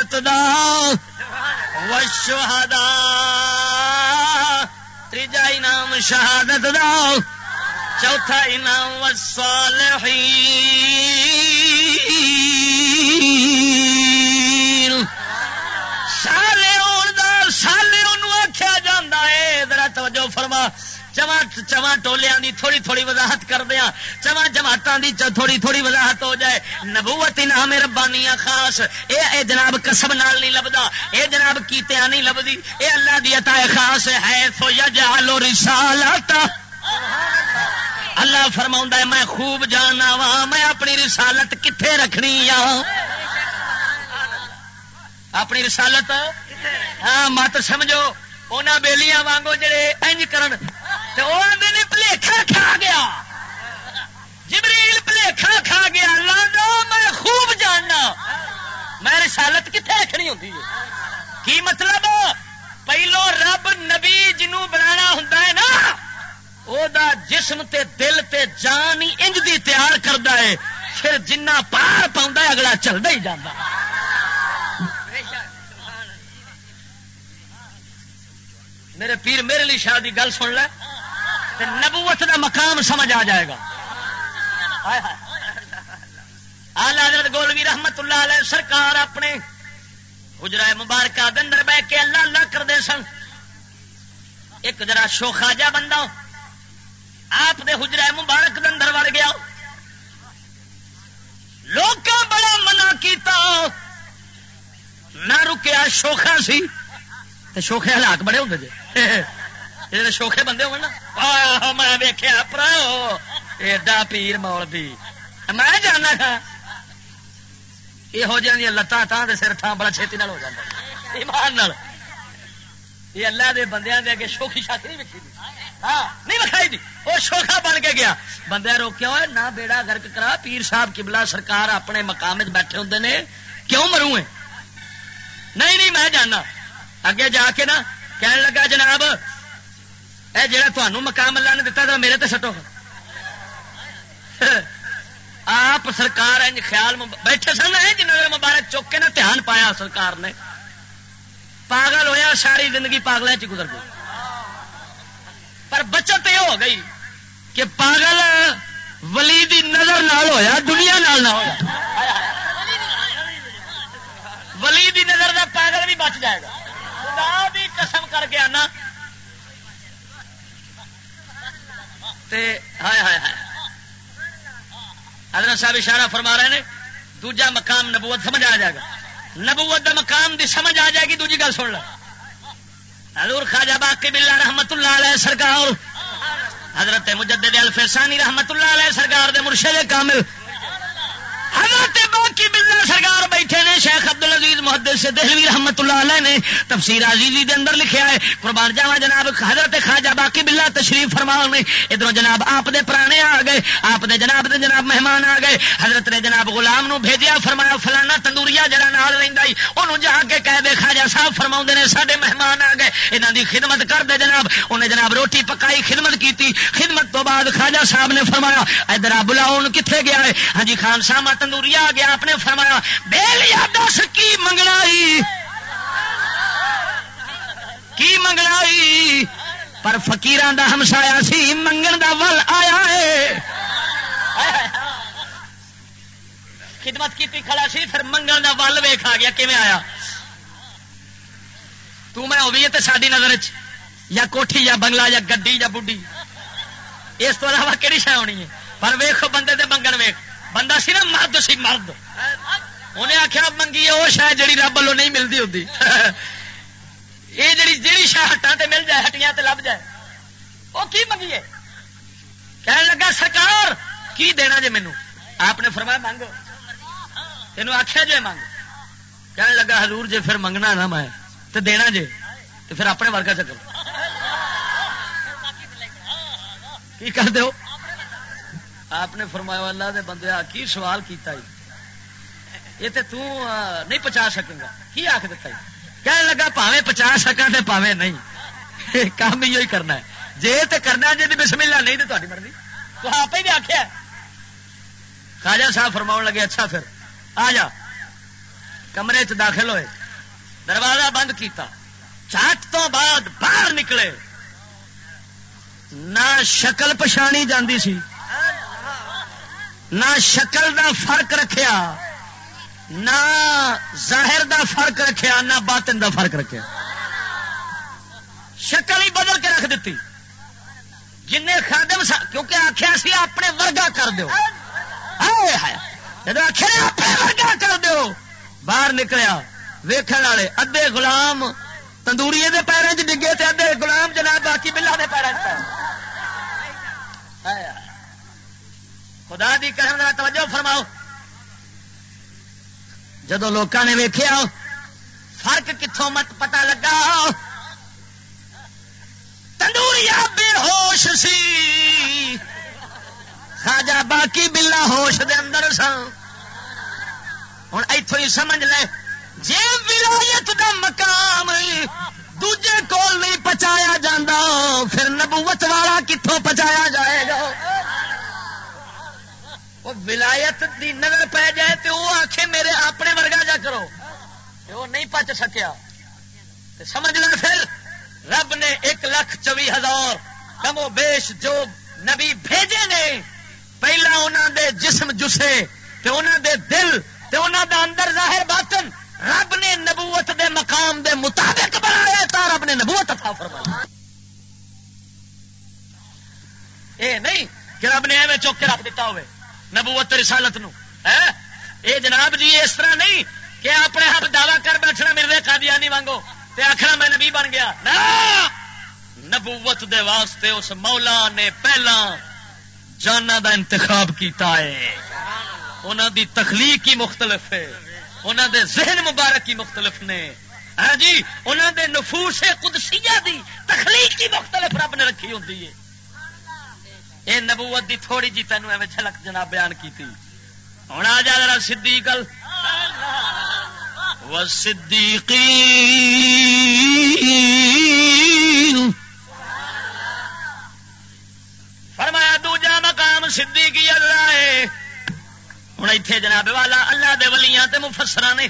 [SPEAKER 1] شہادت دا وشہدا تیجا انعام شہادت دا چوتھا انعام سالے فرما چواں ٹولیا دی تھوڑی تھوڑی وضاحت کر دیا چواں جماعتوں دی تھوڑی تھوڑی وضاحت ہو جائے۔ نبوت انعام ربانی خاص۔ اے اے جناب کسب نال نہیں لبدا۔ اے جناب کیتیا نہیں لبدی۔ اے اللہ دی عطا خاص ہے۔ سو یجعل رسالت اللہ فرما ہے، میں خوب جانا وا میں اپنی رسالت کتنے رکھنی آ اپنی رسالت؟ ہاں مت سمجھو۔ انہوں بےلیاں وانگو جڑے انج کرن۔ وہ آدھے نے کھا گیا۔ جبریل پلیکھا کھا گیا۔ لانا میں خوب جاننا۔ میں رسالت کتنے رکھنی ہوتی ہے؟ کی مطلب؟ پہلو رب نبی جنوں بنا ہوں نا، او دا جسم تے دل تے جان ہی انج دی تیار کرتا ہے۔ پھر جنہ پار پاؤں اگلا چلتا ہی جانا میرے پیر، میرے لیے شاید گل سن لے۔ نبوت دا مقام سمجھ آ جائے گا۔ آلہ حضرت گولوی رحمت اللہ علیہ سرکار اپنے حجرا مبارکہ دندر بہ کے اللہ اللہ کرتے سن۔ ایک جرا شوخا جا بندہ آپ دے حجرا مبارک دندر وڑ گیا لوگ بڑا منع کیتا۔ نہ رکیا شوخا سی شوخے ہلاک بڑے ہوں جی شوخے بندے ہو نا میں ویخیا پرا ایڈا پیر مول بھی میں جانا تھا یہ جی لتان تھان سر تھان بڑا چھتی ہو جاتا ایمان یہ اللہ دے بندیاں دے اگے شوخی شاخی نہیں وکھی ہاں نہیں وکھائی دی وہ شوخا بن کے گیا بندے روکیا ہوئے نہ بیڑا گرک کرا پیر صاحب کبلا سرکار اپنے مقام بیٹھے ہوں نے کیوں مروں نہیں نہیں میں جانا اگے جا کے نا کہنے لگا جناب اے جڑا تمہوں مقام اللہ نے دتا میرے تے سٹو۔ آپ سرکار انج خیال بیٹھے سن جنہوں نے مبارک چوک کے نا دھیان پایا سرکار نے۔ پاگل ہویا، ساری زندگی پاگل چ گزر گئی۔ پر بچت یہ ہو گئی کہ پاگل ولی دی نظر نال ہویا، دنیا نال نہ ہویا۔ ولی دی نظر دا پاگل بھی بچ جائے گا۔ خدا قسم کر کے آنا۔ ہائے ہائے ہائے۔ حضرت صاحب اشارہ فرما رہے ہیں دوجا مقام نبوت سمجھ آ جائے گا۔ نبوت دا مقام دی سمجھ آ جائے گی، دوجی گل سن لو۔ حضور خواجہ باقی بلا رحمت اللہ علیہ سرکار، حضرت مجدد الفسانی رحمت اللہ علیہ سرکار دے مرشد کامل حضرت باقی بلّہ سرکار بیٹھے نے، شیخ عبد العزیز محدث سے دہلوی رحمت اللہ علیہ نے تفسیر عزیزی دے اندر لکھیا ہے۔ قربان جاوا جناب حضرت خواجہ باقی بلّہ تشریف فرماؤ نے۔ ادھر جناب آپ دے پرانے آ گئے، آپ دے جناب دے جناب مہمان آ گئے۔ حضرت نے جناب غلام نو بھیجیا، فرمایا فلانا تندوریا جڑا نال رہندا ہی، اونوں جا کے کہہ دے خواجہ صاحب فرماؤ نے ساڈے مہمان آ گئے۔ انہاں دی خدمت کر دے جناب۔ انہیں جناب روٹی پکائی، خدمت کیتی۔ خدمت تو بعد خواجہ صاحب نے فرمایا، ادھر بلاؤ کتنے گیا ہے؟ ہاں جی خان صاحب تندوری آ گیا، آپ نے فرمایا بےلیا دس، کی منگنا کی منگنا پر فکیران دا ہمسایا سی، منگن دا ول آیا ہے۔ خدمت کی کھڑا سی، پھر منگن دا ول ویخ آ گیا کیون آیا؟ تو میں ہوئی ہے ساری نظر چ یا کوٹھی، یا بنگلہ، یا گڈی، یا بڈی اس تو علاوہ کہڑی شہ ہونی ہے؟ پر ویخو بندے دے منگن ویخ بندہ سی نا، مرد سی مرد۔ انہیں آخیا منگی وہ شاید جی رب والوں نہیں ملتی ہوتی یہ جڑی جیڑی شاہ ہٹان تے مل جائے، ہٹیاں تے لب جائے۔ وہ کی منگیے کہنے لگا، سرکار، کی دینا جی مینو آپ نے فرمایا، منگ۔ تینوں آخیا جی منگ۔ کہنے لگا، حضور جی پھر منگنا نا میں تو دینا جی تو پھر اپنے ورگا چکر۔ کی کر دو آپ نے فرمایا، اللہ دے بندے کی سوال کیتا ہی یہ تے تو نہیں پہنچا سکے گا۔ کی آخ دیتا ہی کہنے لگا پاوے پہنچا سکا تے پاوے نہیں۔ کام ہی کرنا ہے۔ جی تے کرنا جی بسم اللہ نہیں تو مرضی۔ تو آپ ہی آخیا خاجا صاحب فرماؤ لگے اچھا پھر، آ جا۔ کمرے چ داخل ہوئے۔ دروازہ بند کیتا۔ چٹ تو بعد باہر نکلے۔ نہ شکل پچھانی جاندی سی۔ نہ شکل دا فرق رکھیا، نہ ظاہر دا فرق رکھیا، نہ باطن دا فرق رکھیا۔ شکل ہی بدل کے رکھ دیتی۔ جن خادم سا کیونکہ آخیا سی اپنے ورگا کر دو جب آخر اپنے ورگا کر دو باہر نکلیا۔ ویکھن والے ادے گلام تندوری دے پیروں چ ڈگے تے ادے گلام جناب باقی بلا دے پیروں چ خدا دی قسم توجہ فرماؤ۔ جدو لوگوں نے ویخیا فرق کتوں مت پتا لگا۔ تندوریا بے ہوش سی۔ خاجا باقی بلا ہوش دے اندر سن ہوں اتوں ہی سمجھ لے جی ولایت دا مقام دوجے کول نہیں پچایا جاندہ پھر نبوت والا کتوں پچایا جائے گا؟ وہ ولایت دی نظر پی جائے تو وہ آخے میرے اپنے ورگا جا کرو۔ وہ نہیں پچ سکیا۔ سمجھ لیں پھر۔ رب نے ایک لاکھ چوی ہزار کم و بیش جو نبی بھیجے نے، پہلا انہوں دے جسم جسے، تے انہوں دے دل، تے انہوں دے اندر ظاہر باطن، رب نے نبوت دے مقام دے مطابق بنایا تا رب نے نبوت عطا فرمایا اے نہیں کہ رب نے ایویں چوک کے رکھ دیتا ہوئے۔ نبوت رسالت نو۔ اے جناب جی اس طرح نہیں کہ اپنے ہاتھ دعوی کر بیٹھنا میرے قادیانی وانگو تے آخر میں نبی بن گیا۔ نا نبوت دے واسطے اس مولا نے پہلا جانا دا انتخاب کیتا ہے۔ انہوں دی تخلیق ہی مختلف ہے۔ انہوں دے ذہن مبارک ہی مختلف نے۔ ہاں جی انہوں دے نفوس قدسیہ دی تخلیق ہی مختلف رب نے رکھی ہوں یہ نبوت دی تھوڑی جی تینوں ایویں جھلک جناب بیان کی ہوں آ جا ذرا صدیق و صدیقی فرمایا، دوجا مقام صدیقی اللہ ہے۔ ہوں اتنے جناب والا اللہ دے ولیاں تے مفسرا نے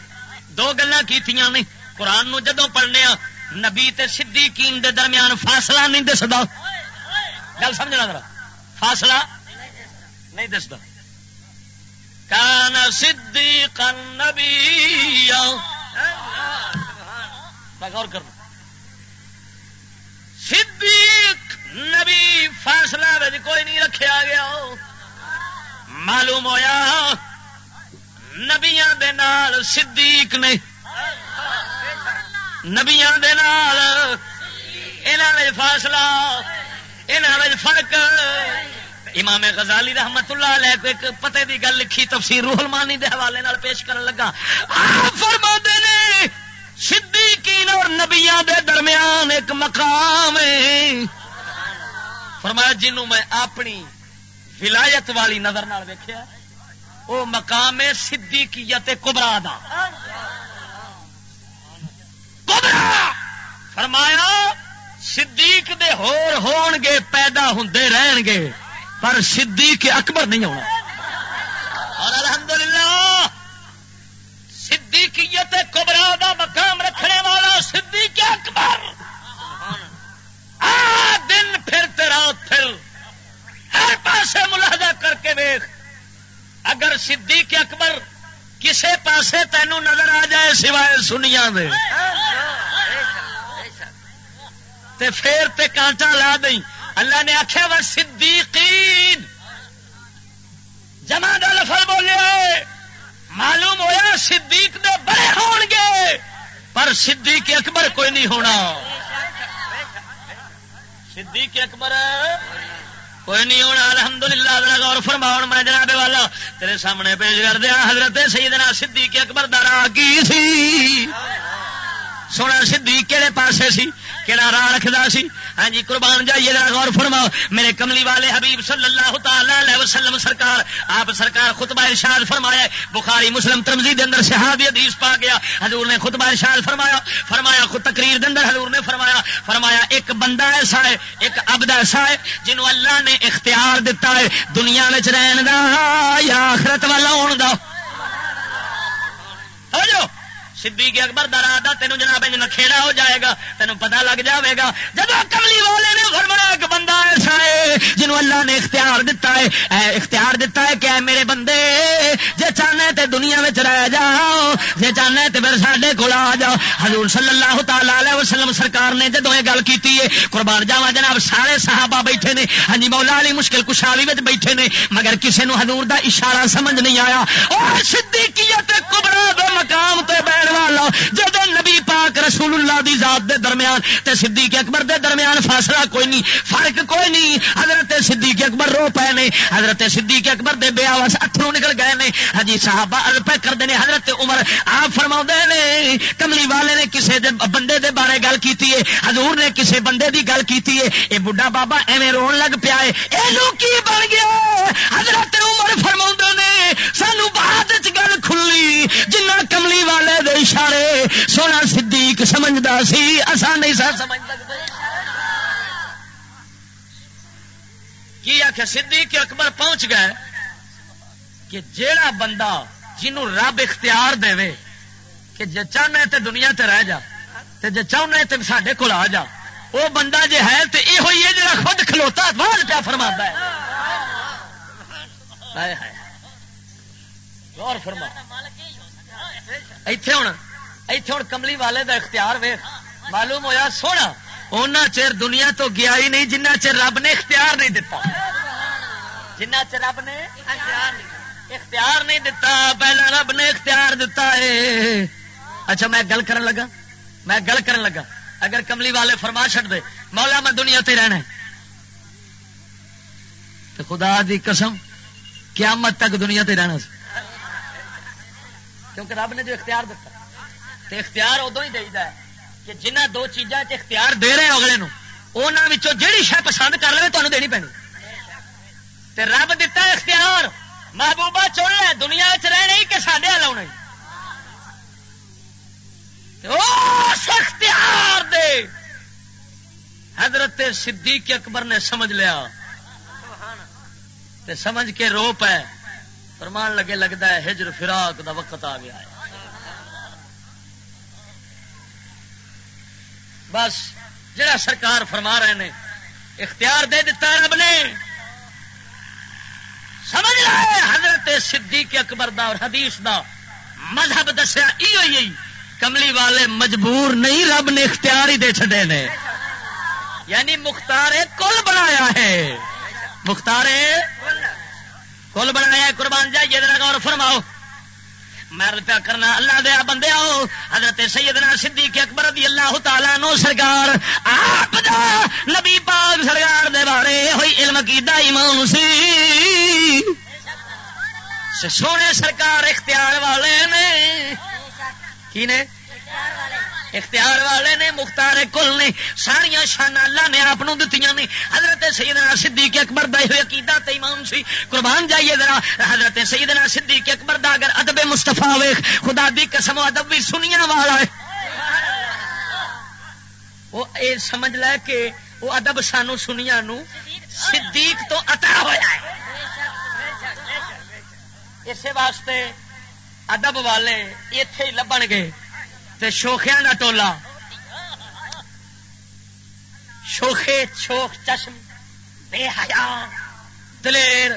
[SPEAKER 1] دو گلا کی نے۔ قرآن نو جدو پڑھنے نبی تے صدیقین دے درمیان فاصلہ نہیں دستا گل سمجھنا ذرا۔ فاصلہ نہیں دستا۔ کان صدیق نبی غور کر صدیق نبی فاصلہ کوئی نہیں رکھا گیا۔ معلوم ہوا نبیا صدیق نے۔ نبیا فاصلہ یہاں فرق. امام غزالی رحمت اللہ علیہ کو ایک پتے دی گل لکھی، تفسیر روح المانی دے حوالے نال پیش کرن لگا۔ فرما نے، صدیقین اور نبیاں دے درمیان ایک مقام ہے۔ فرمایا جنوں میں اپنی ولایت والی نظر نال ویکھیا او مقام صدیقیت کبرا دا۔ کبرا! فرمایا صدیق دے ہور ہون گے پیدا ہوندے رہن گے پر صدیق اکبر نہیں ہونا۔ اور الحمدللہ، صدیقیت کبرا دا مقام رکھنے والا صدیق اکبر۔ آ دن پھر تیرا پھر ہر پاسے ملاحظہ کر کے ویخ اگر صدیق اکبر کسے پاسے تینوں نظر آ جائے سوائے سنیا دے۔ تے پھر تے کانٹا لا دیں۔ اللہ نے آخیا وہ صدیقین جمع دا لفظ بولے معلوم ہوا صدیق دے بڑے ہون گے، پر صدیق اکبر کوئی نہیں ہونا۔ صدیق اکبر کوئی نہیں ہونا۔ الحمدللہ للہ غور فرماؤ، میں جناب والا تیرے سامنے پیش کر دیا۔ حضرت سیدنا صدیق اکبر دارا کی سی؟ سونا، صدیق کہڑے پاسے سی؟ کہڑا راہ رکھتا سی؟ ہاں جی قربان جائیے غور فرماؤ۔ میرے کملی والے حبیب صلی اللہ تعالی علیہ وسلم سرکار، آپ سرکار خطبہ ارشاد فرمایا بخاری، مسلم ترمزی دے اندر شہادی حدیث پا گیا۔ حضور نے خطبہ ارشاد فرمایا۔ فرمایا، خود تقریر دے اندر حضور نے فرمایا۔ فرمایا، ایک بندہ ایسا ہے، ایک عبد ایسا ہے، جنہوں اللہ نے اختیار دیتا ہے۔ دنیا میں رہن دا یا آخرت والا ہون دا۔ صدیق اکبر درا تینوں جناب نکھےڑا ہو جائے گا، تینوں پتا لگ جائے گا۔ جب کملی والے نے فرمایا ایک بندہ ایسا ہے جنہوں اللہ نے اختیار دیتا ہے، اے اختیار دیتا ہے کہ اے میرے بندے، جے چاہنا تے دنیا میں رہ جاؤ، جے چاہنا تے پھر ساڈے کول آ جاؤ۔ حضور صلی اللہ تعالی علیہ وسلم سرکار نے جدو یہ گل کی قربان جاوا جناب سارے صحابہ بیٹھے نے ہاں جی مولا علی مشکل کشالی بیٹھے نے، مگر کسی نو حضور دا اشارہ سمجھ نہیں آیا۔ اور صدیقیت کبرا دے مقام تے بیٹھ والا جب نبی پاک رسول اللہ دی ذات دے درمیان تے صدیق اکبر دے درمیان فاصلہ کوئی نہیں، فرق کوئی نہیں۔ حضرت صدیق اکبر رو پے نے، حضرت صدیق اکبر دے بے آواز اترو نکل گئے نے۔ ہاں جی صحابہ ال پہ کرتے ہیں حضرت عمر آپ فرما نے، کملی والے نے کسی بندے دے بارے گل کی حضور نے کسی بندے دی گل کی یہ بڑھا بابا، ایویں رو لگ پیا ہے۔ کی بن گیا؟ حضرت عمر فرما نے، سانو بعد گل کھلی جنہ کملی والے دے اشارے سونا صدیق سمجھتا سی آسان نہیں سر سمجھ کی آخر صدیق اکبر پہنچ گئے کہ جیڑا بندہ جنوں رب اختیار دے کہ جے چاہنا تے دنیا تے رہ جا، تے جے چاہنا تے ساڈے کول آ جا وہ بندہ جے ہے تو یہ ہوئی ہے جا خود کھلوتا بہت پیا فرما ہے۔ اور فرما۔ ایتھے ہوں ایتھے ہوں کملی والے دا اختیار ویخ معلوم ہویا، سونا، اونا چیر دنیا تو گیا ہی نہیں جنہ چیر رب نے اختیار نہیں دتا۔ جنہ چیر رب نے اختیار نہیں دتا۔ پہلا رب نے اختیار دتا ہے۔ اچھا میں گل کرن لگا، میں گل کرن لگا۔ اگر کملی والے فرما چڑ دے، مولا، میں دنیا تے رہنا تو خدا دی قسم، قیامت تک دنیا تے رہنا کیونکہ رب نے جو اختیار دیتا تو اختیار ادو ہی دے کہ جنہ دو چیزاں اختیار دے رہے اگلے انہوں جہی شہ پسند کر لے تمہیں دینی پینی۔ تے رب دتا اختیار، محبوبہ چن لے دنیا رہنے کہ سڈے آنا اختیار دے۔ حضرت صدیق اکبر نے سمجھ لیا۔ تے سمجھ کے رو پہ فرمان لگے لگتا ہے ہجر فراق دا وقت آ گیا ہے۔ بس جڑا سرکار فرما رہے ہیں اختیار دے دیتا رب نے۔ سمجھ لائے حضرت صدیق اکبر دا اور حدیث دا مذہب دسیا کملی والے مجبور نہیں رب نے اختیار ہی دے چڑے نے۔ یعنی مختار کل بنایا ہے۔ مختار کل بنایا قربان جائیے غور فرماؤ۔ میں پیا کرنا اللہ دیا بندے آؤ۔ حضرت سیدنا صدیق اکبر رضی اللہ تعالیٰ نو سرکار، آپ دا نبی پاک سرکار دے بارے ہوئی علم کی ایمان سی۔ سونے سرکار اختیار والے نے۔ کی نے؟ اختیار والے نے، مختار کل نے ساریا شانا اللہ نے آپ دتی نے۔ حضرت سیدنا صدیق اکبر دا ہوئے عقیدہ تے ایمان سی۔ قربان جائیے ذرا، حضرت سیدنا صدیق اکبر دا اگر ادب مستفا ویخ خدا دی قسم ادب بھی سنیا والا ہے۔ وہ اے سمجھ لے کہ وہ ادب سانو سنیا نو صدیق تو عطا ہویا ہے۔ اسی واسطے ادب والے اتے ہی لبن گے۔ تے شوخیا کا ٹولا۔ شوخے، شوخ، چشم، بے حیا، دلیر۔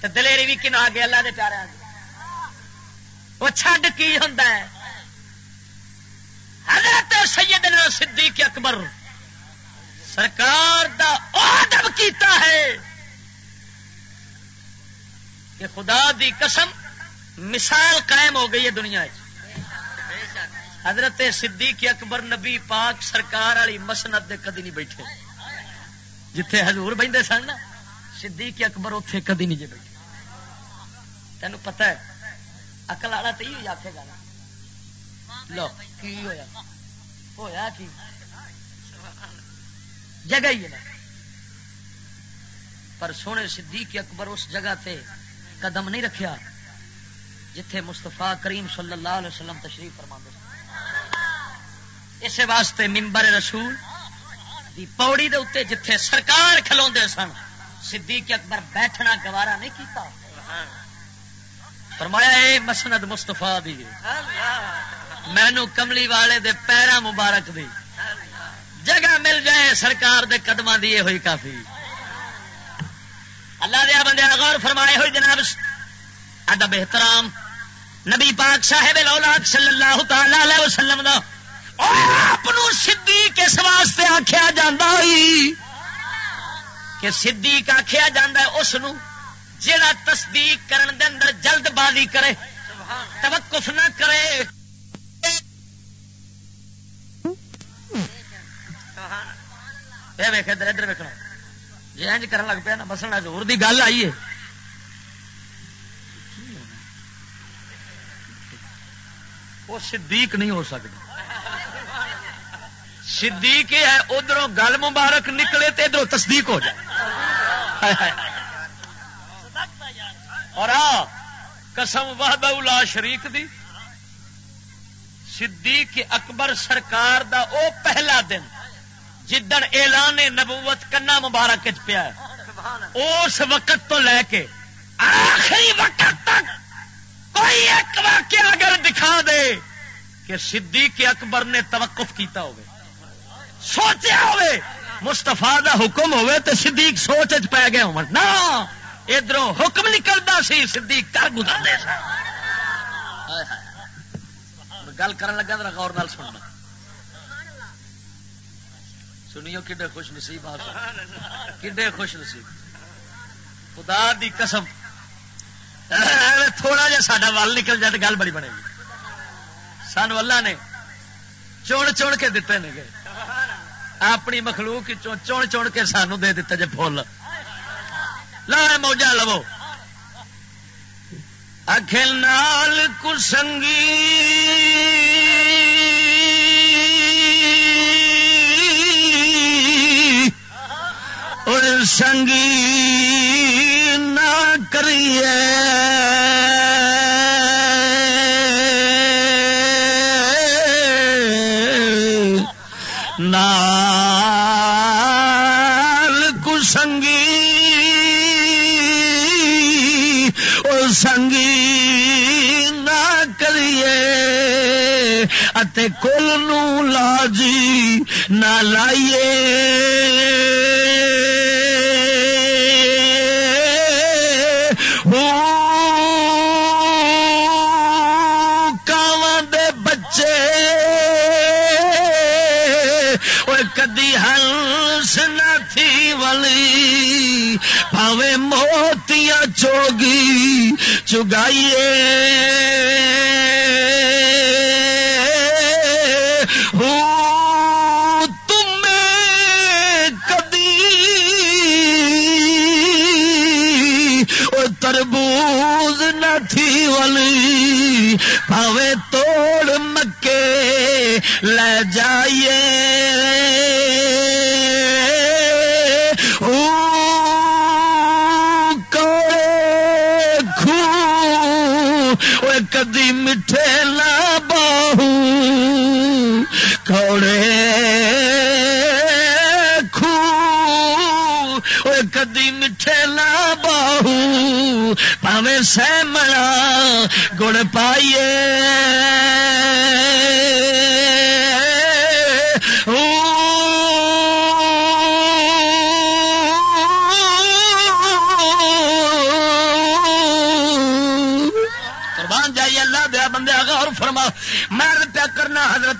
[SPEAKER 1] تے دلیری بھی کن آ گیا اللہ دے پیارے وہ چھڈ کی ہوں حضرت سیدنا صدیق اکبر سرکار دا ادب کیتا ہے کہ خدا دی قسم مثال قائم ہو گئی ہے دنیا چ حضرت صدیق اکبر نبی پاک سرکار والی مسنت دے کدی نہیں بیٹھے۔ جتھے حضور بہتے سن نا، صدیق اکبر اتے کدی نہیں جی بیٹھے۔ تین پتا ہے اکل والا تو ہی آخے گا لو، کی ہویا؟ ہویا کی؟ جگہ ہی ہے پر سونے صدیق اکبر اس جگہ تے قدم نہیں رکھیا، جتھے مستفا کریم صلی اللہ علیہ وسلم تشریف فرما اس واسطے ممبر رسول دی پوڑی دے اتنے جتھے سرکار کھلو سن، صدیق اکبر بیٹھنا گوارا نہیں کیتا۔ فرمایا، اے مسند مستفا دی۔ مینو کملی والے دے پیرا مبارک دی۔ جگہ مل جائے سرکار دے قدم دیے ہوئی کافی۔ اللہ دیا بندے غور فرمائے ہوئی جناب۔ ادب احترام، نبی پاک صاحب اولاد صلی اللہ تعالی وسلم دا۔ آپ صدیق اس واسطے آخیا جا کہ صدیق آخیا جا اس جڑا تصدیق کرن دے اندر جلد بازی کرے، توقف نہ کرے۔ ادھر ادھر ویکنا جی اج کر لگ پیا نا مسلنا زور کی گل آئی ہے۔ وہ صدیق نہیں ہو سکتا۔ صدیق ہے ادھر گل مبارک نکلے تو ادھر تصدیق ہو جائے۔ اور آ، قسم وحدہ لا شریک دی۔ صدیق اکبر سرکار دا او پہلا دن، جدن اعلان نبوت کنا مبارک پیا اس وقت تو لے کے آخری وقت تک کوئی ایک واقعہ اگر دکھا دے کہ صدیق اکبر نے توقف کیتا ہوگا۔ سوچیا ہوئے مستفا دا حکم ہوئے تو صدیق سوچ چ پی گئے ہو نا ادھر حکم نکلتا سی، صدیق کر گزرتے گل کر لگا تو غور نال سننا۔ سنیو کڈے خوش نصیب آپ کڈے خوش نصیب۔ خدا دی قسم۔ تھوڑا جا ساڈا ول نکل جائے تو گل بڑی بنے گی۔ سان اللہ نے چون چون کے دیتے نے گئے۔ اپنی مخلوق چون چون کے سانو دے دیتا جی فل لا موجا لو۔ اکھل نال کسنگی۔ اور سنگی نہ کریے۔ سنگی نہ کریے اتے کل نو لاجی نہ لائیے۔ چوگی چگائیے تربوز نہ تھی ولی پاوے توڑ مکے لے جائیے۔ لا بہو کوڑے خو کدی میٹھے لا بہو پاوے سیمڑا گڑ پائیے۔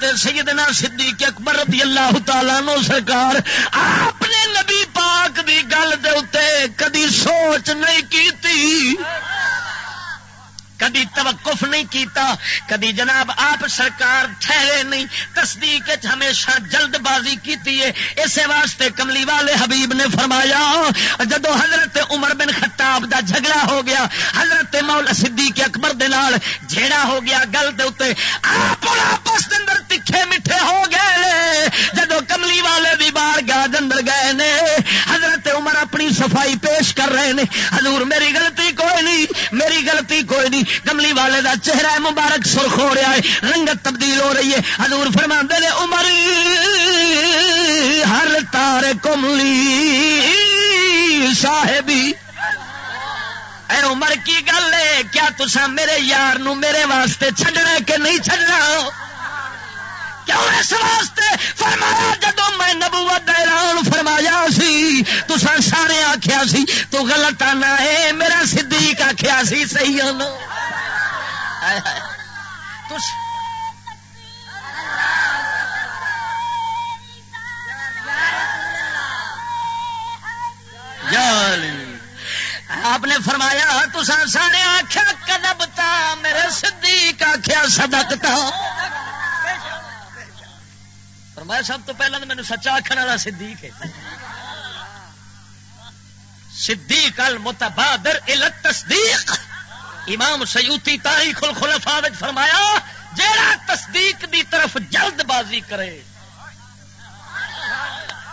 [SPEAKER 1] حضرت سیدنا صدیق اکبر رضی اللہ تعالیٰ نو سرکار، آپ نے نبی پاک دی گل دے کدی سوچ نہیں کی کدی توقف نہیں کیتا، کدی جناب آپ سرکار ٹھہرے نہیں۔ تصدیق ہمیشہ جلد بازی کی اسی واسطے کملی والے حبیب نے فرمایا، جدو حضرت عمر بن خطاب دا جھگڑا ہو گیا، حضرت مولا صدیق اکبر دال جھیڑا ہو گیا گل دے آپ آپس اندر تکھے میٹھے ہو گئے۔ جدو کملی والے بھی بار گاہ اندر گئے اپنی صفائی پیش کر رہے ہیں۔ حضور، میری غلطی کوئی نہیں، میری غلطی کوئی نہیں۔ کملی والے دا چہرہ مبارک سرخ ہو رہا ہے، رنگت تبدیل ہو رہی ہے۔ حضور فرما نے، عمر، ہر تار کملی صاحبی۔ اے عمر، کی گل ہے؟ کیا تسا میرے یار نو میرے واسطے چھڈنا کہ نہیں چھڈنا؟ کیوں اس واسطے فرمایا جدو میں نبوت اعلان فرمایا سی تو سارے آخیا سی، تو غلط آنا ہے میرا صدیق آخیا سی، صحیح آنا آپ نے فرمایا تو سارے آخیا کدبتا میرے صدیق آخیا سدکتا فرمایا، سب تو پہلے تو مینو سچا آخر والا صدیق ہے۔ صدیق المتبادر تصدیق امام سیوتی تاریخ الخلفاء فرمایا، جیڑا تصدیق دی طرف جلد بازی کرے،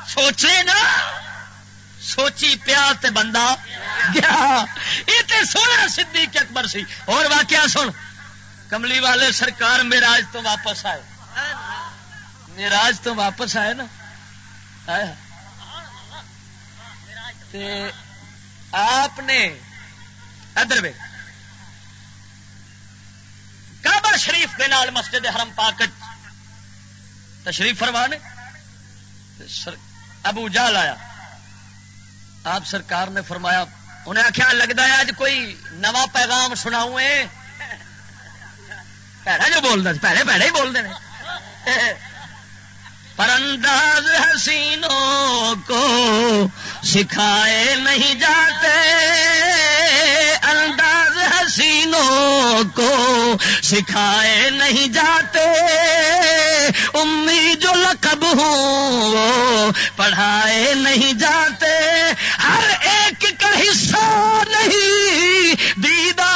[SPEAKER 1] سوچے نا، سوچی پیا تے بندہ گیا۔ یہ تے سونا صدیق اکبر سی۔ اور واقعہ سن، کملی والے سرکار میراج تو واپس آئے۔ میراج تو واپس آئے نا؟ آپ نے ادر وے کابر شریف کے نال مسجد حرم پاک تشریف فرمان ابو جال آیا۔ آپ سرکار نے فرمایا، انہیں آخیا لگتا ہے اج کوئی نواں پیغام سناؤ پیڑا جو بولتا پیڑے پیڑے ہی بولتے ہیں پر انداز حسینوں کو سکھائے نہیں جاتے۔ انداز حسینوں کو سکھائے نہیں جاتے۔ امید جو لقب ہوں وہ پڑھائے نہیں جاتے۔ ہر ایک کا حصہ نہیں، دیدار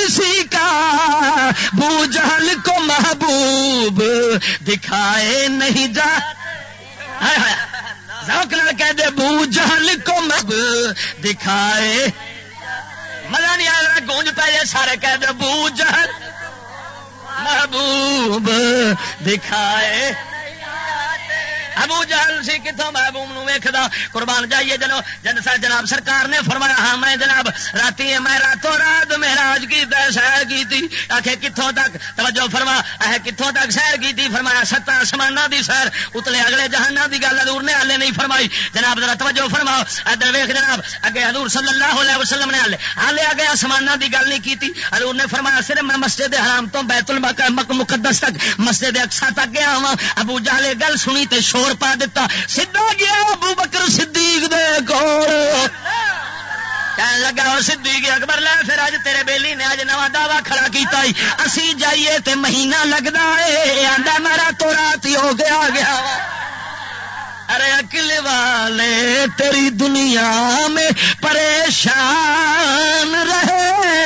[SPEAKER 1] کسی کا بو جہل کو محبوب دکھائے نہیں جا۔ کہہ دے بو جہل کو محبوب دکھائے۔ مزہ نہیں آ رہا گونج پہ سارے کہہ دے بو جہل محبوب دکھائے۔ ابو جہل سی کتوں محبوب نو ویکدا قربان جائیے جنو۔ جن سا جناب سرکار نے فرمایا ہاں میں جناب رات میں راتوں رات مہراج کی سیر کی تھی آخے کتوں تک؟ توجہ فرما۔ اہ کتوں تک سیر کی تھی فرمایا، ستا سمانا دی سیر۔ اتلے اگلے جہانا دی گل حضور نے ہالے نہیں فرمائی۔ جناب، ذرا توجہ فرماؤ۔ ادھر ویخ جناب، اگے حضور صلی اللہ علیہ وسلم نے ہالے ہالے اگے آسمانہ دی گل نہیں کی حضور نے فرمایا، صرف میں مسجد حرام تو بیت المقدس تک، مسجد اقسا تک گیا ہوا ابو جالے گل سنی تے شور زور پا دیتا سیدا گیا ابو بکر صدیق دے کول لگا اور صدیق اکبر لے پھر اج تیرے بیلی نے اج نواں دعوی کھڑا کیتا ہی اسی جائیے تے مہینہ لگدا ہے آندا میرا تو رات ہی ہو گیا گیا ارے اکل والے تیری دنیا میں پریشان رہے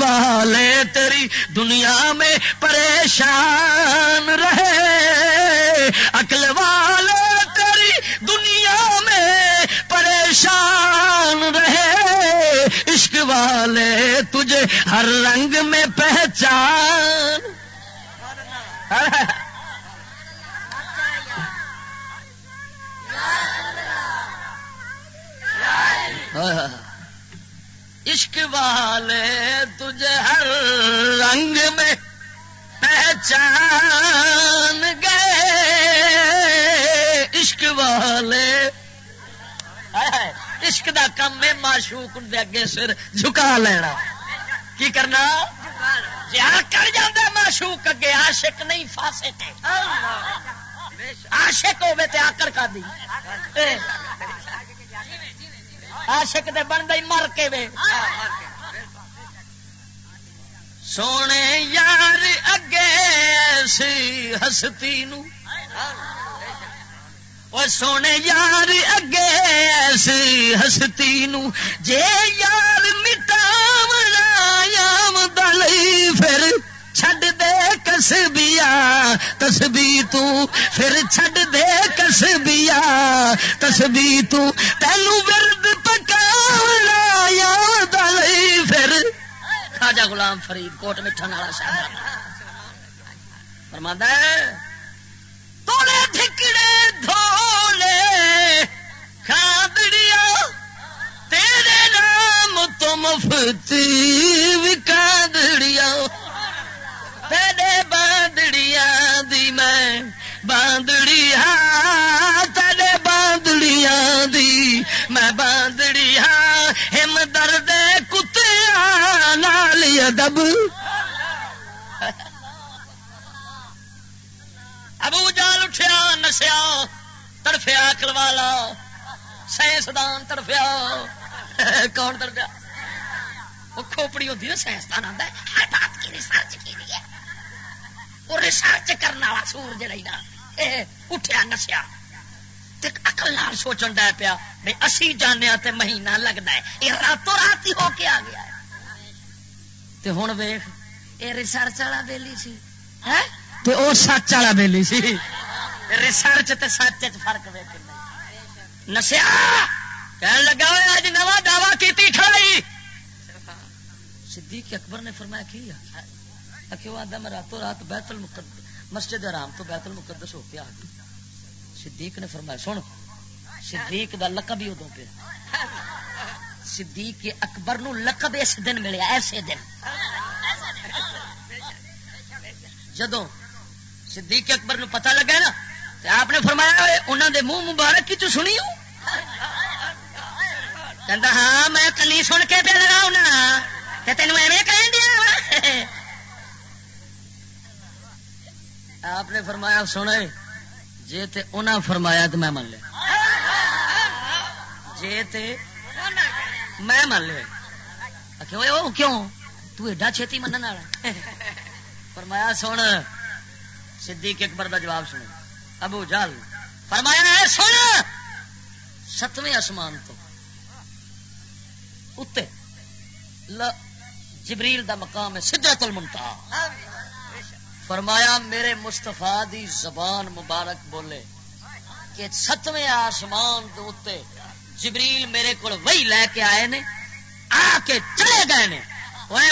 [SPEAKER 1] والے تیری دنیا میں پریشان رہے۔ اکل والے تیری دنیا میں پریشان رہے۔ عشق والے تجھے ہر رنگ میں پہچان۔ عشق والے تجھے ہر رنگ میں پہچان گئے۔ عشق والے۔ عشق دا کم میں معشوق دے اگے سر جھکا لینا۔ کی کرنا؟ جا کر جانا معشوق اگے، عاشق نہیں فاسے عاشق ہوے تے آکر کا دی۔ عاشق دے بن گئی مر کے وے۔ سونے یار اگے سی ہستی نو۔ سونے یار اگے سی ہستی نو۔ جے یار مٹا یام دل پھر چھڈ دے کسبیا تسبی تو پھر چھڈ دے کسبیا تسبی تو تینو ورد پکاونا یاد آئی پھر خواجہ غلام فرید کوٹ مٹھن والا صاحب فرماتا ہے توڑے ٹھکڑے دھولے کھادڑیا تیرے نام تو مفتی وکادڑیا تیرے باندڑیا باندڑیاں دی میں باندڑی ہاں تیرے باندڑیاں دی میں باندڑی ہاں ہم درد کتیا نال ادب۔ ابو جال اٹھیا، نسیا، تڑفیا، کلوالا۔ سائنسدان تڑفیا۔ کون تڑفیا؟ وہ کھوپڑی ہوتی نا سائنسدان آتا ہے۔ ہر بات کی ریسرچ کی ہے۔ وہ ریسرچ کرنے والا سور جڑا اٹھیا نسیا۔ اکل نال سوچن ڈا پیا بھائی اسی جانے تے مہینہ لگتا ہے۔ یہ راتوں رات ہی ہو کے آ گیا ہے۔ ہوں ویخ یہ ریسرچ والا ویلی سی۔ تے او سچ والا بیلی سی۔ ریسرچ تے سچ فرق ویک نسیا، کہن لگا ہوئے اج نواں دعوی کیتی کھڑائی صدیق اکبر نے فرمایا، کی آخو آدھا میں راتوں رات بیت المقدس مسجد حرام تو بیت المقدس ہو کے آ گئی۔ صدیق نے فرمایا، سن، صدیق دا لقب ہی ادو پہ۔ صدیق اکبر نو لقب اس دن ملیا، ایسے دن۔ جدو صدیق اکبر نو پتہ لگا نا آپ نے فرمایا انہوں دے منہ مبارک کی تو سنی ہوں۔ کہ ہاں میں کلی سن کے پہ لگا ہونا تینوں ایویں کہیں دیا۔ آپ نے فرمایا سنے جی تے انہاں فرمایا تو میں من لیا۔ جی تے میں من لیا۔ کیوں؟ کیوں؟ تو ایڈا چھتی منن والا۔ فرمایا سن صدیق اکبر کا جواب سنو۔ ابو جال فرمایا سن ستویں آسمان تو اتے جبریل دا مقام ہے سدرت المنتا فرمایا، میرے مستفا دی زبان مبارک بولے کہ ستویں آسمان دے جبریل میرے کو وہی لے کے آئے نے، آ کے چلے گئے نے۔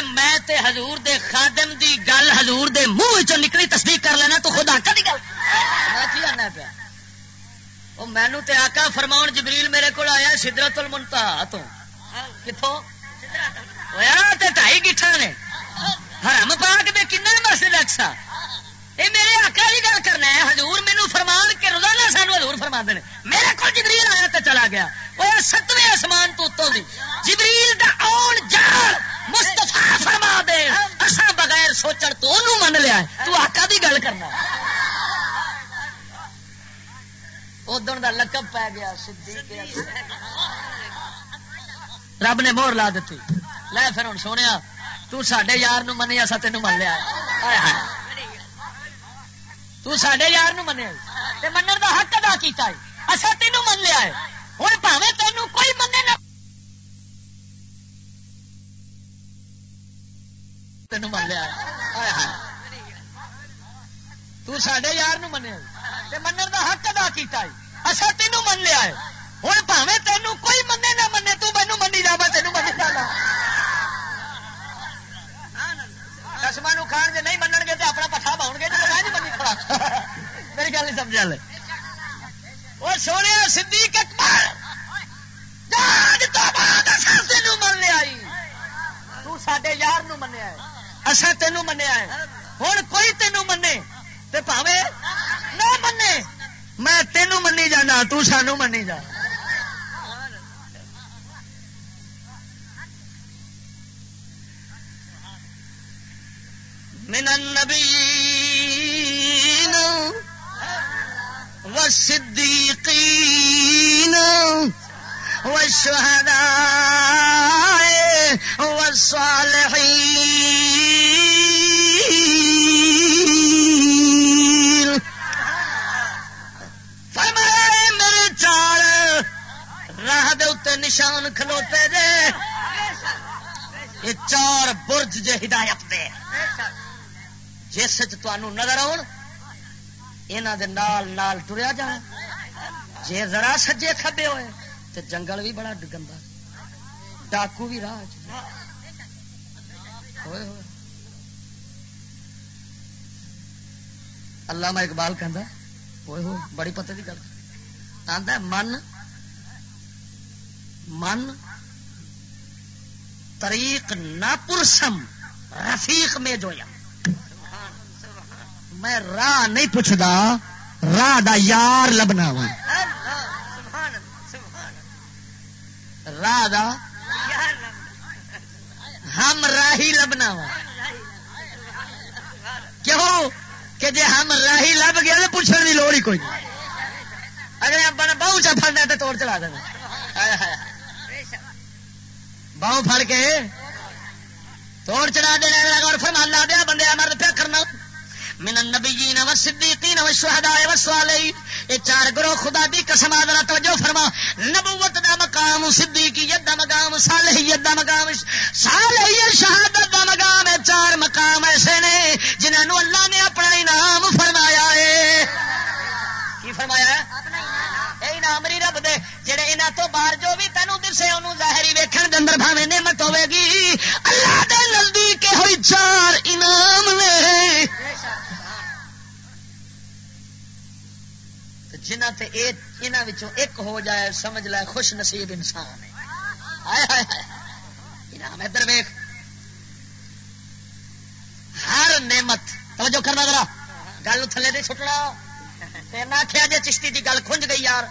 [SPEAKER 1] میں تے حضور دے خادم دی گل حضور دے منہ چ نکلی، تصدیق کر لینا، تو خدا کدی گل۔ میں پیا؟ وہ مینو تے آقا فرماؤ جبریل میرے کو آیا سدرت المنتا تو۔ کتوں ٹائی گٹھا نے۔ حرم پاک دے کن مسجد اکسا یہ میرے آقا کی گل کرنا ہے، حضور مینو فرمان کے روزانہ سانو حضور فرما دے میرے کو جبریل آیا تو چلا گیا۔ وہ ستویں آسمان تو اتوں جبریل دا آن جان مستفا فرما دے۔ اصا بغیر سوچن تو من لیا تو آقا دی گل کرنا۔ ادن دا لقب پی گیا رب نے مور لا دیتی۔ لے پھر ہوں سونے تے یار نو منی اصا تین من لیا تے یار نو منیا جی۔ من کا حق ادا کیا جی۔ اصا تینوں من لیا ہے۔ ہوں پاوے تینوں کوئی منے نہ تین من لیا تے یار منیا من کا حق ادا کیا اچھا تینوں من لیا ہے۔ ہوں جی۔ پاوے تینوں کوئی منے نہ منے تو مینو منی جا، میں تینوں منی جانا قسم کھان جی نہیں من گے تو اپنا پٹھا پاؤ گے میری گل نہیں سمجھا لے وہ سونے صدیق اکبر تینوں من لیا تو سڈے یار نو منیا اصا تینوں منیا ہے ہوں کوئی تینوں منے پاوے نہ منے میں تینوں منی جانا، تو سانو منی جا۔ من النبیین والصدیقین والشهداء والصالحين. فرمائے میرے چار راہ دے نشان کھلوتے دے یہ چار برج جے ہدایت دے۔ جس نظر آن یہاں دے نال نال ٹریا جا جے ذرا سجے کھبے ہوئے، تے جنگل بھی بڑا گندا ڈاکو بھی راہ اللہ میں اقبال کہہ ہوئے ہوئے، بڑی پتے کی گل۔ آدھا من من طریق نہ پرسم رفیق میں جو یا میں راہ نہیں پوچھتا، راہ دا یار لبنا وا۔ راہ دا ہم راہی لبنا وا۔ کیوں؟ کہ جی ہم راہی لب گیا تو پوچھنے کی لوڑ ہی کوئی نہیں۔ اگر اپنا بہو چا فڑنا تو توڑ چلا دینا۔ بہو فڑ کے توڑ چڑا دینا اور فرمان دیا بندے مرد پیا کرنا۔ من النبیین و صدیقین و شہداء و صالحین یہ چار گروہ خدا دی قسم آدھرا توجہ فرما۔ نبوت دا مقام، صدیقیت دا مقام، صالحیت دا مقام، صالحیت شہادت دا مقام ہے چار مقام ایسے نے جنہوں اللہ نے اپنا انعام فرمایا ہے۔ کی فرمایا ہے؟ انعام نہیں رب دے، جڑے انہاں تو باہر جو بھی تینوں دسے، انہوں ظاہری ویکھن دے اندر بھاویں نعمت ہوے گی۔ جنہ تے ایک ہو جائے، سمجھ لائے خوش نصیب انسان انعام ادھر ویخ ہر نعمت، توجہ کرنا ذرا۔ گل تھلے نہیں چھٹنا۔ نہ آخیا جی چشتی کی گل کھنج گئی یار۔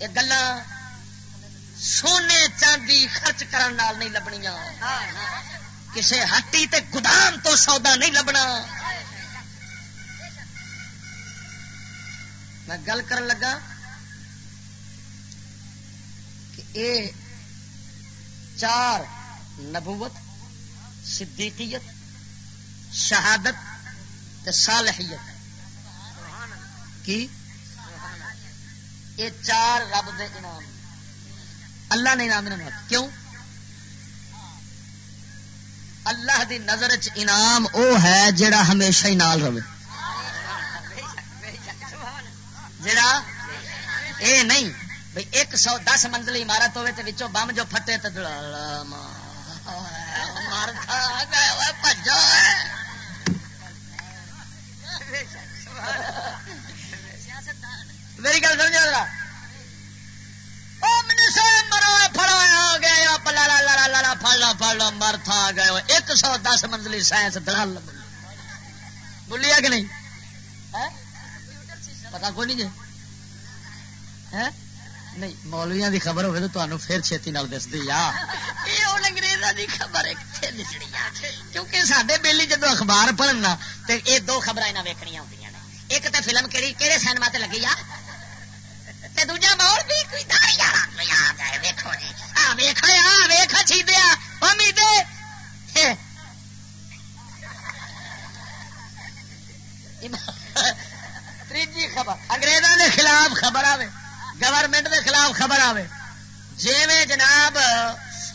[SPEAKER 1] یہ گلا سونے چاندی خرچ کرن نال نہیں لبنیاں۔ کسے ہٹی تے گدام تو سودا نہیں لبنا۔ میں گل کر لگا کہ اے چار نبوت، صدیقیت، شہادت تے صالحیت۔ کی؟ یہ چار رب دے انعام۔ اللہ نے انعام انعام کیوں؟ اللہ دی نظر چ انعام او ہے جڑا ہمیشہ ہی نال رہے۔ جڑا اے نہیں، بھئی ایک سو دس منزلی عمارت ہوئے تے وچوں بم جو پھٹے تے مار کھا گئے بھجو میری گل سمجھا ذرا؟ مر تھا گئے ایک سو دس منزلی سائنس دلال۔ بولیا کہ نہیں؟ ہاں؟ پتا کوئی نہیں جی نہیں مولویا کی خبر ہوگی تو تمہیں پھر چھتی نال دس دی انگریزوں خبر کیونکہ سارے جدو اخبار پڑھنا تو یہ دو خبر یہاں ویکنیا ہوں ایک تو فلم کہڑی کہڑے سینما تے لگی آ دوجا مول بھی کوئی جی آ آ تیجی خبر۔ انگریزوں کے خلاف خبر آئے گورنمنٹ کے خلاف خبر آئے جی میں جناب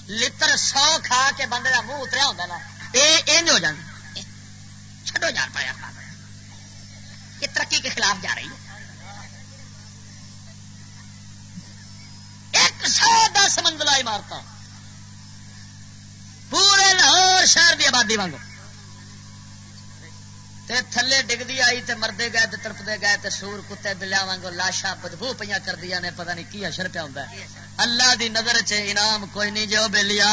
[SPEAKER 1] لتر سو کھا کے بندے کا منہ اتریا ہوتا نا یہ ہو جانا چڈو جان پایا۔ یہ ترقی کے خلاف جا رہی ہے۔ ایک سو دس منزلہ عمارت پورے لاہور شہر کی آبادی وگوں تے تھلے ڈگدی آئی تے مردے گئے تے ترپتے گئے تے سور کتے بلیا وانگو لاشا بدبو پہ کر دیا نے، پتہ نہیں کی اشر پیا ہوتا ہے۔ اللہ دی نظر چ انعام کوئی نہیں جو بلیا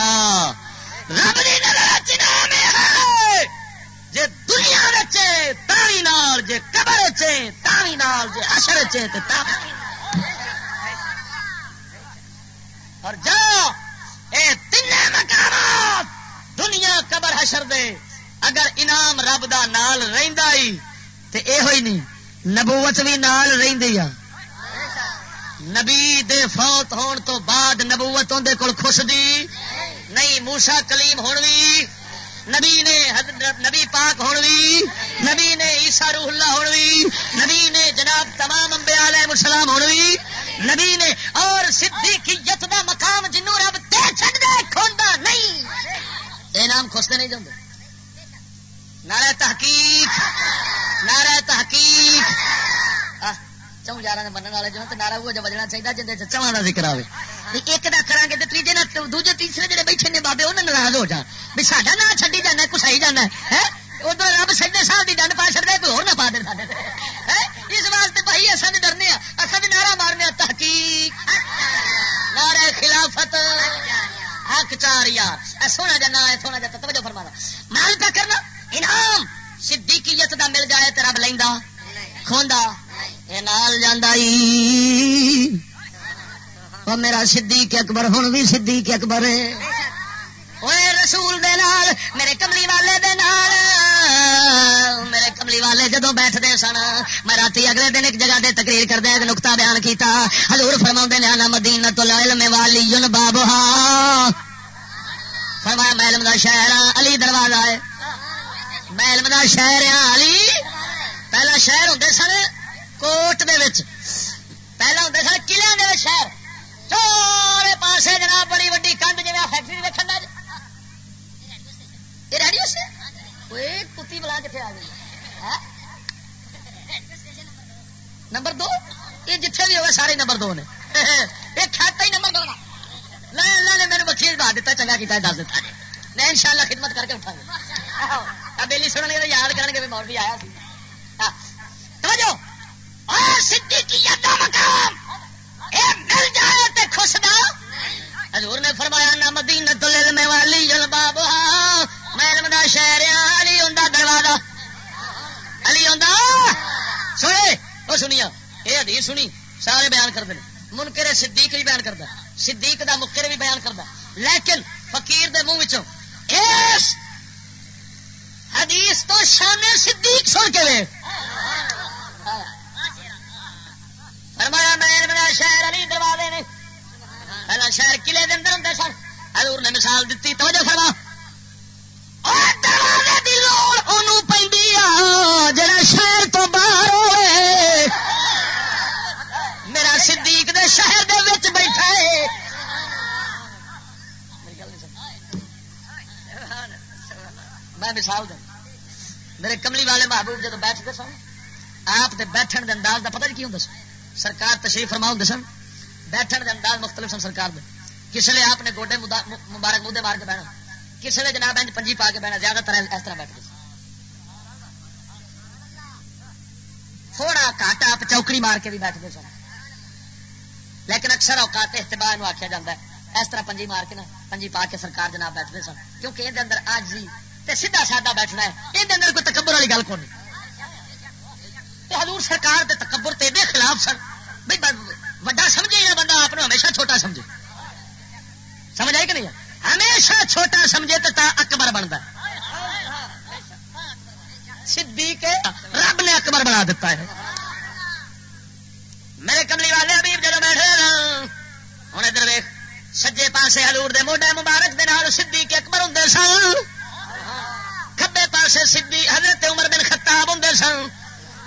[SPEAKER 1] رب دی نظر چ انعام ہے۔ جے دنیا رچے تاوی نال، جے قبر چے تاوی نال، جے اشر چے تے تاوی اور جا اے تین مقامات، دنیا قبر حشر دے۔ اگر انعام رب دا نال رہندا ہی، تے اے ہوئی نہیں، نبوت بھی نال رہندی آ نبی دے فوت ہون تو بعد نبوت اندے کول خوش دی۔ نہیں موسا کلیم ہون بھی نبی نے نبی پاک ہون بھی نبی نے عیسا روح اللہ ہون بھی نبی نے جناب تمام امبیا علیہ السلام ہون بھی نبی نے اور صدیقیت دا مقام جنوں رب تے چھڈ دے، کھوندا نہیں۔ اے نام خوشتے نہیں جاندے۔ نعرہ تحقیق نعرہ تحقیق. چون جارا نے منع والے جو نعرہ وہ جو بجنا چاہیے جن چواں کا ذکر آئے ایک دا کرا گے تیجے نہ دوجے تیسرے جڑے بیٹھے نے بابے انہوں ناراض ہو جان بھی ساڈا نام چڈی جانا، کسائی جانا، ہے؟ ادھر رب سجدے صاحب کی ڈنڈ پا چڑتا کوئی اور نہ پا دے سارے اس واسطے بھائی اصل بھی ڈرنے اصل بھی نعرہ مارنے تحقیق۔ نعرہ خلافت۔ حق چار یار سونا جا نہ سونا جا توجہ فرمانا مال پہ کرنا انعام! صدیقیت دا مل جائے تو رب لینا کھوندا، اے نال جاندا او میرا صدیق اکبر، ہن بھی صدیق اکبر ہے۔ اوے رسول دے نال، میرے کملی والے دے نال۔ میرے کملی والے جدو بیٹھتے سن، میں رات اگلے دن ایک جگہ دے تقریر کردیا ایک نقطہ بیان کیتا۔ حضور فرما نے آنا مدینہ تو العلم والی بابا فرمایا، میں علم دا شہر ہاں، علی دروازہ ہے۔ میں علم دا شہر ہاں علی پہلا شہر ہوں سن کوٹ دے وچ پہلا ہوں سن قلعے دے شہر چارے پاسے جناب بڑی وڈی کنڈ جی فیکٹری دیکھنا یہ ریڈیو سے کتی بلا کتنے آ گئی نمبر دو یہ جتنے بھی ہوگا سارے نمبر دو نے یہ کھاتا ہی نمبر دو اللہ نے میرے وکیل بہا دیتا چنگا کیا دس دیتا جی میں ان شاء اللہ خدمت کر کے اٹھا گا۔ بیلی سنن گے یاد کریں گے مول بھی آیا سی۔ توجہ۔ سدھی کی یادا مقام۔ مل جائے تے خوش دا حضور نے فرمایا، نہ مدینہ تو لے والی جل بابا میں علم شہر ہاں، علی ہوندا دروازہ۔ علی ہوندا سنے او سنیا اے حدیث سنی، سارے بیان کر دے منکر صدیق بھی بیان کردا صدیق دا مکر بھی بیان کردا لیکن فقیر دے منہ وچوں اس حدیث تو شان صدیق سن کے وے فرمایا، میں بنا شہر علی دروازے نے۔ پہلا شہر قلعے دے اندر ہوں سن۔ حضور نے مثال دیتی توجہ فرما۔ دروازے دی لوڑ انہوں پہ جڑا شہر تو باہر ہوئے۔ میرا صدیق دے شہر دے وچ بیٹھا ہے۔ میں مثال دوں۔ میرے کملی والے محبوب جب بیٹھتے سن، آپ دے بیٹھن دے انداز دا پتہ نہیں کی ہوں سن؟ سرکار تشریف فرما ہوں سن۔ بیٹھن دے انداز مختلف سن سرکار دے۔ کس لیے آپ نے گوڈے مبارک مدے مار کے بہنا کسی نے جناب انج پنجی پا کے بہنا زیادہ تر اس طرح بیٹھتے سن۔ تھوڑا کٹ آپ چوکڑی مار کے بھی بیٹھتے سن۔ لیکن اکثر اوقات استباہ آخیا جا ہے۔ اس طرح پنجی مار کے نا، پنجی پا کے سرکار جناب بیٹھتے سن۔ کیونکہ یہ اندر آج ہی جی سیدھا سادہ بیٹھنا ہے۔ یہ اندر کوئی تکبر والی گل کون حضور سرکار دے تکبر تے دے خلاف سن۔ بھائی وڈا سمجھے یا بندہ آپ ہمیشہ چھوٹا سمجھے؟ سمجھ آئی کہ نہیں؟ ہمیشہ چھوٹا سمجھے تو اکبر بنتا صدیق رب نے اکبر بنا دیتا ہے۔ میرے کملی والے ابھی جب بیٹھے ہوں ادھر ویخ سجے پاسے ہلور دے موڈے مبارک دے نال صدیق اکبر ہوں سن۔ کبے پاسے سدھی حضرت عمر بن خطاب ہوں سن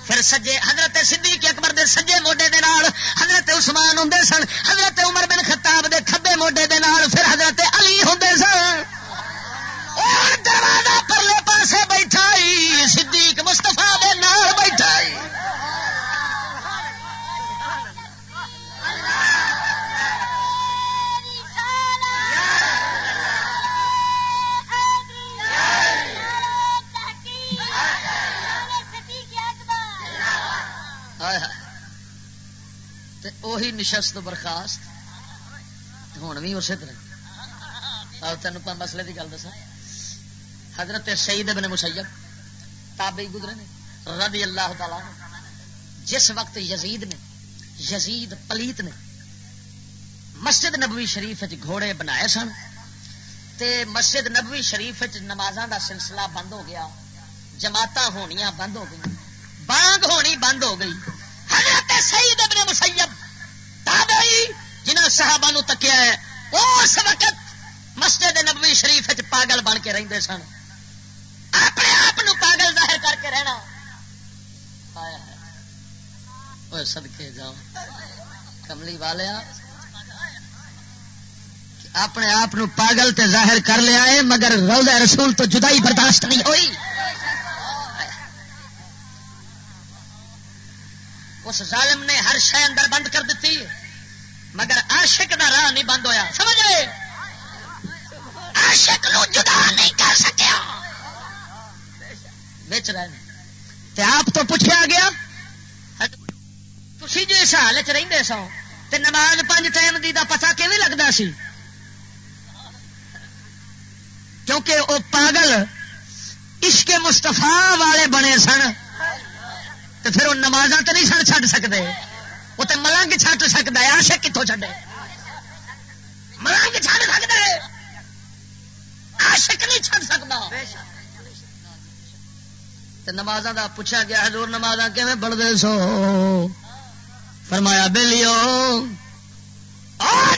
[SPEAKER 1] پھر سجے حضرت صدیق اکبر دے سجے موڈے دے نال حضرت عثمان ہوں سن حضرت عمر بن خطاب دے کھبے موڈے دے نال پھر حضرت علی ہوں سن دروازہ پرلے پاسے بیٹھا صدیق مستفا دے نال بیٹھا وہی نشست برخاست ہوں بھی اسی طرح۔ تین مسئلے کی گل دسا حضرت سعید ابن مسیب، تابعی گزرے نے، رضی اللہ تعالی جس وقت یزید نے، یزید پلیت نے مسجد نبوی شریف گھوڑے بنائے سن، تے مسجد نبوی شریف نمازاں دا سلسلہ بند ہو گیا جماعت ہونیاں بند ہو گئی بانگ ہونی بند ہو گئی۔ حضرت سعید ابن مسیب، تابعی جنہ صحابہ نو تکیا ہے، اس وقت مسجد نبوی شریف پاگل بن کے رہتے سن۔ اپنے آپ پاگل ظاہر کر کے رہنا۔ سدکے جاؤ۔ کملی والے اپنے آپ پاگل تے ظاہر کر لیا ہے، مگر روزہ رسول تو جدائی برداشت نہیں ہوئی۔ اس ظالم نے ہر شہ اندر بند کر دیتی مگر عاشق دا راہ نہیں بند ہویا۔ سمجھ عاشق نو جدا نہیں کر سکیا۔ بچ رہے آپ تو پوچھا گیا تھی جی اس حال چ سو، تے نماز پانچ ٹائم دی دا پتا کیون لگتا سی؟ کیونکہ وہ پاگل عشق مستفا والے بنے سن۔ تو پھر وہ نماز تو نہیں سن چڈ سکتے وہ تو ملنگ چھٹ سکتا ہے آشے کتوں چڈے ملنگ چھڈ سکتا ہے آشک نہیں چھڈ سکتا نماز کا پوچھا گیا، حضور نماز کیون پڑھتے سو؟ فرمایا، بلیو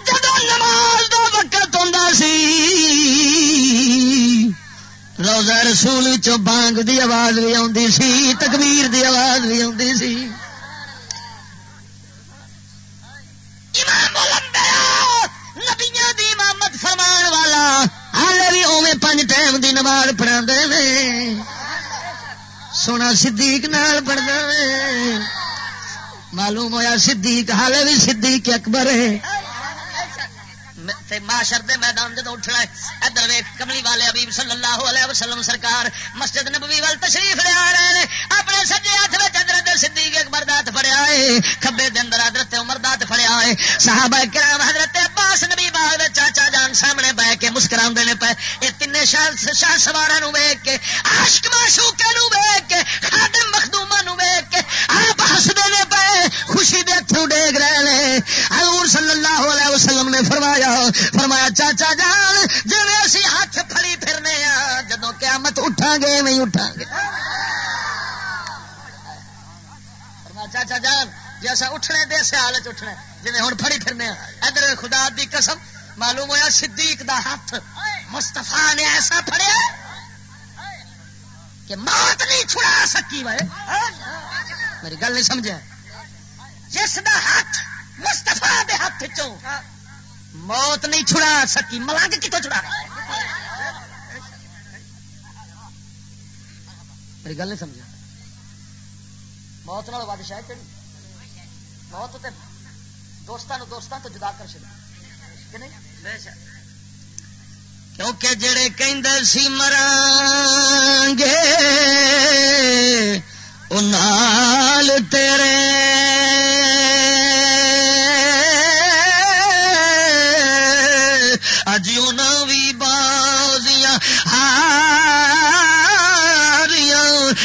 [SPEAKER 1] جب نماز کا وقت ہوں سی روزہ رسول بانگ دی آواز بھی آتی سی، تکبیر دی آواز بھی آتی سی۔ نبیا دی امامت فرمان والا ہال بھی اوے پانچ ٹائم دی نماز پڑھا سونا صدیق نال پڑھتا معلوم ہوا صدیق حال بھی صدیق اکبر ہے۔ معاشر دے میدان جدو اٹھنا ادھر ویخ کملی والے ابھی صلی اللہ علیہ وسلم سرکار مسجد نبوی وال تشریف لیا رہے ہیں۔ اپنے سجے ہاتھ میں ادھر صدیق اکبر دات فڑیا ہے کبے دن حضرت عمر دات فڑیا ہے۔ صحابہ کرام حضرت عباس نبی باغ چاچا جان سامنے بہ کے مسکرا پے۔ یہ تین شاہ سوارا ویگ کے آشک معشوقے ویگ کے، خادم مخدوما ویگ کے آپ ہستے پے، خوشی دے ہاتھوں ڈیگ رہے ہیں حضور صلی اللہ علیہ وسلم نے فرمایا فرمایا، چاچا جان جی اسی ہاتھ پھڑی پھرنے جدو قیامت اٹھا گے نہیں اٹھا گے چاچا جان جی اصا اٹھنے دے سے حالت اٹھنا جی ہوں پھڑی پھرنے ادھر خدا دی قسم، معلوم ہوا صدیق دا ہاتھ مستفا نے ایسا پھڑیا کہ موت نہیں چھڑا سکی بھائی میری گل نہیں سمجھا جس دا ہاتھ مستفا دے ہاتھ چوں موت نہیں چھڑا سکی ملنگ کتوں چھڑا؟ میری گل نہیں سمجھا موت نال بادشاہ چڑی موت تے دوستان دوستان تو جدا کر چڑی کیونکہ جڑے کہ سی مران گے انال تیرے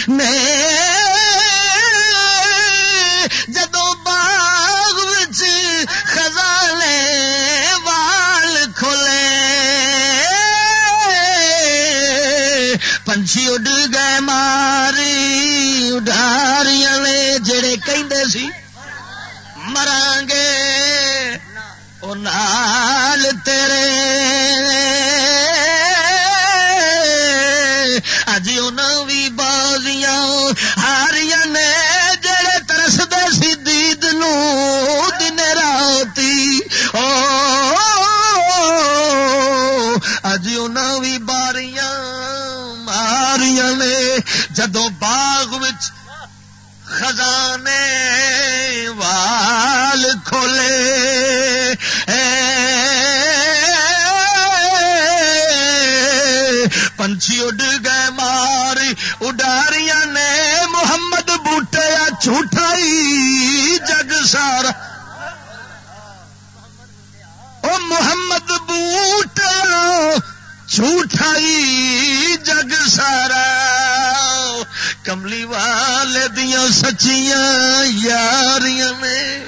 [SPEAKER 1] نے جدو باغ خزانے وال کھلے، پنچھی اڈ گئے ماری اڈاری نے جڑے کہندے سی، مرانگے، او نال تیرے ہاریاں نے جڑے ترسدے سی دید نو دن راتی۔ او، اج انہوں بھی باریاں ماریاں نے جدو باغ وچ خزانے وال کھولے۔ اے پنچھی اڈ گئے ماری، اڈاریاں نے محمد بوٹے جھوٹائی، جگ سارا۔ او محمد بوٹا جھوٹائی، جگ سارا۔ کملی والے دیا سچیاں یاریاں میں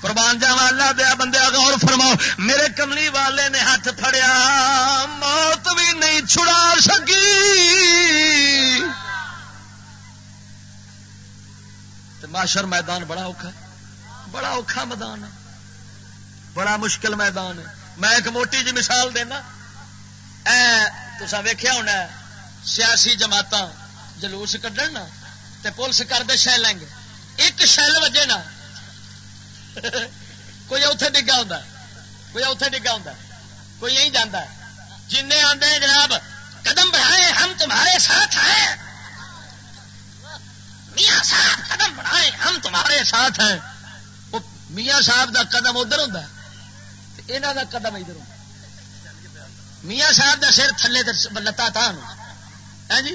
[SPEAKER 1] قربان جاوا اللہ دیا بندے غور فرماؤ، میرے کملی والے نے ہاتھ پھڑیا، موت بھی نہیں چھڑا سکی۔ معاشر میدان بڑا اوکھا بڑا اوکھا میدان ہے۔ بڑا مشکل میدان ہے۔ میں ایک موٹی جی مثال دینا۔ تصا ویخیا ہونا سیاسی جماعت جلوس کھڈن نا۔ تے پولیس کر دے شیل لیں گے۔ ایک شیل وجے نا کوئی اوتے ڈگا ہوں کوئی اوتے ڈگا ہوں کوئی یہی جانا جن آدھے جناب، قدم بڑھائے، ہم تمہارے ساتھ ہیں۔ میاں صاحب، قدم بڑھائے، ہم تمہارے ساتھ ہیں۔ وہ میاں صاحب دا قدم ادھر ہوں یہاں دا قدم ادھر ہوں میاں صاحب دا سر تھلے لتا تھا ہاں جی؟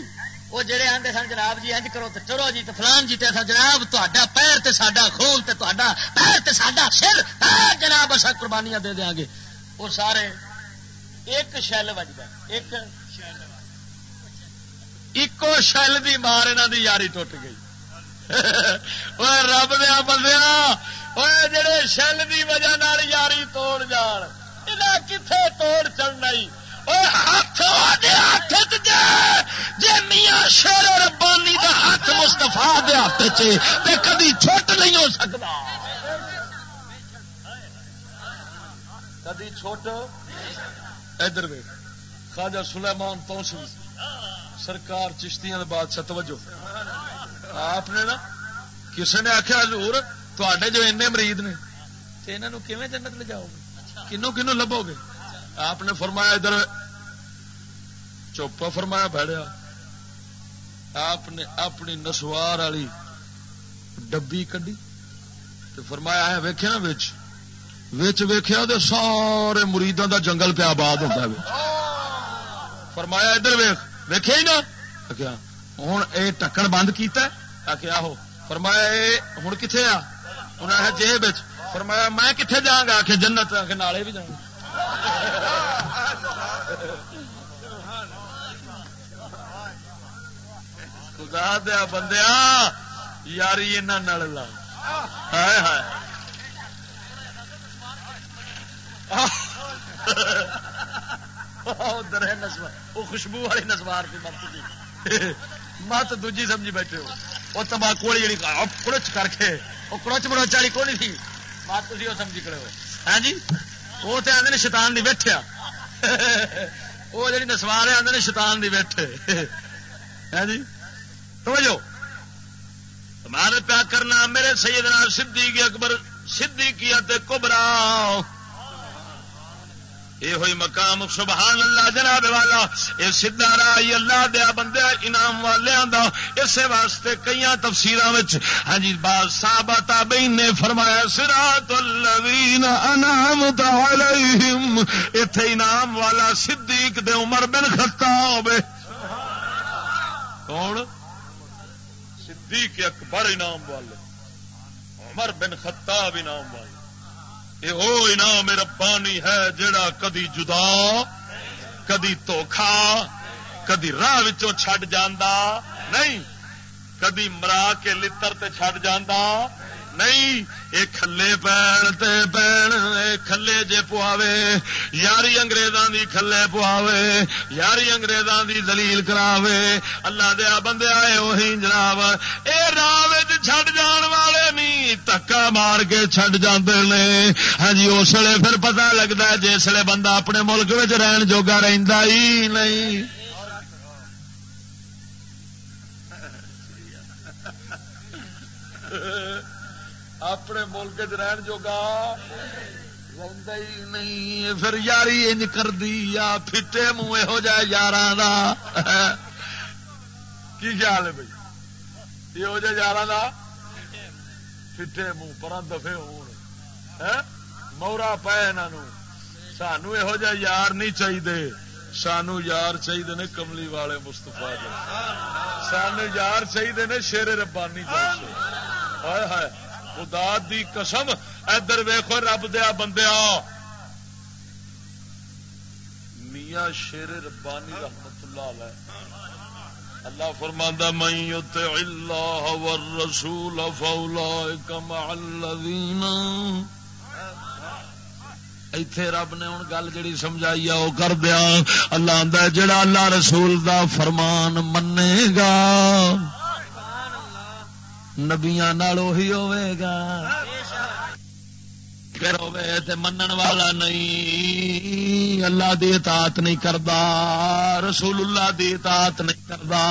[SPEAKER 1] وہ جڑے آتے سن جناب جی انج کرو تو چلو جی تو فلان جی تے جناب تا پیر تے ساڈا خون تے تا پیر تے ساڈا سر جناب اصا قربانیاں دے دیا گے۔ وہ سارے ایک شیل بجتا ایک ایکو شیل دی مار یہاں دی یاری ٹوٹ گئی۔ رب دیا بندیا جڑے شیل دی وجہ یاری توڑ جان کتنے توڑ چڑھنا ہاتھ ہاتھ جی میاں شیر ربانی کا ہاتھ مستفا دے ہاتھ چ کدی چھوٹ نہیں ہو سکتا کدی چھوٹ ادھر خواجہ سلیمان توسل سرکار چشتیاں بادشاہ توجہ آپ نے نا کسی نے آخیا حضور تے جو این مرید نے انہوں کیون جنت لے جاؤ گے کنو کنو لبو گے آپ نے فرمایا ادھر چوپا فرمایا بڑھیا آپ نے اپنی نسوار والی ڈبی کڈی فرمایا ہے ویخیا ویخیا تو سارے مریدوں دا جنگل پہ آباد ہوتا ہے۔ فرمایا ادھر ویخ ویخیا ہی نا؟ ہوں یہ ٹکن بند کیتا ہے؟ کیا ہو فرمایا ہوں کتنے آ؟ انہیں جیب فرمایا میں کتنے جا گا کہ جنت آ کے نالے بھی جاؤں خدا دیا بندیا، یاری یہاں لا۔ ادھر ہے نسوار۔ وہ خوشبو والی نسوار کی مت مت دوجی سمجھی بیٹھے ہو۔ وہ تمباکو والی جی کڑچ کر کے وہ کڑچ مڑوچ والی کون تھی؟ مت تھی وہ سمجھی کھڑے ہوئے ہاں جی؟ وہ تو آدھے شیطان دی بیٹھیا وہ جی نسوار ہے آدھے شیطان دی بیٹھے ہاں جی؟ سمجھو؟ تمہارے پیا کرنا میرے سیدنا صدیق اکبر، صدیقیت کبرا۔ یہ ہوئی مقام سبحان اللہ جناب والا، یہ سیدا رائی اللہ دیا بندے، انعام والے دا، اسے واسطے کئی تفسیر ہاں جی بال صاحب تابعین نے فرمایا سرات الذین انعمت علیہم۔ ایتھے انعام والا صدیق دے عمر بن خطاب۔ کون؟ صدیق اکبر انعام والے۔ عمر بن خطاب انعام والے۔ یہ او انعام ربانی ہے جڑا کدی جدا، کدی دھوکھا، کدی راہ چھڈ جانا نہیں، کدی مرا کے لڑ چھڈ جانا نہیں یہ کھلے پین تے پین کھلے جے پواوے، یاری انگریزاں دی کھلے پواوے، یاری انگریزاں دی دلیل کراوے۔ اللہ دیا بندے آئے وہی جناب، اے راہ چھڈ جان والے نہیں، تکا مار کے چھڈ جاندے نے۔ ہاں جی اس لیے پھر پتہ لگتا ہے جسے بندہ اپنے ملک رہن جوگا رہندا ہی نہیں۔ اپنے ملک رہن جوگا ہی نہیں پھر یاری انج کر دی یا پھٹے منہ یہو جہ یار کی خیال ہے بھائی؟ یہ جہ یار پھٹے منہ پر دفے ہو ہاں؟ مورا پے انہوں سانو یہو جہ یار نہیں چاہیے سانو یار چاہیے نے کملی والے مستفا سانو یار چاہیے نے شیر ربانی ہائے ہائے۔ خدا دی قسم، ادھر ویخو رب دیا بندیا میاں شیر ربانی رحمت اللہ علیہ۔ اللہ فرماندہ من یطع اللہ والرسول فاولائک مع الذین ایتھے رب نے ہوں گل جڑی سمجھائی ہے وہ کر دیا اللہ آدھا جڑا اللہ رسول دا فرمان منے گا۔ نبیا ہوئے گا۔ ہوے گا منن والا نہیں اللہ دی اطاعت نہیں کردا رسول اللہ دی اطاعت نہیں کردا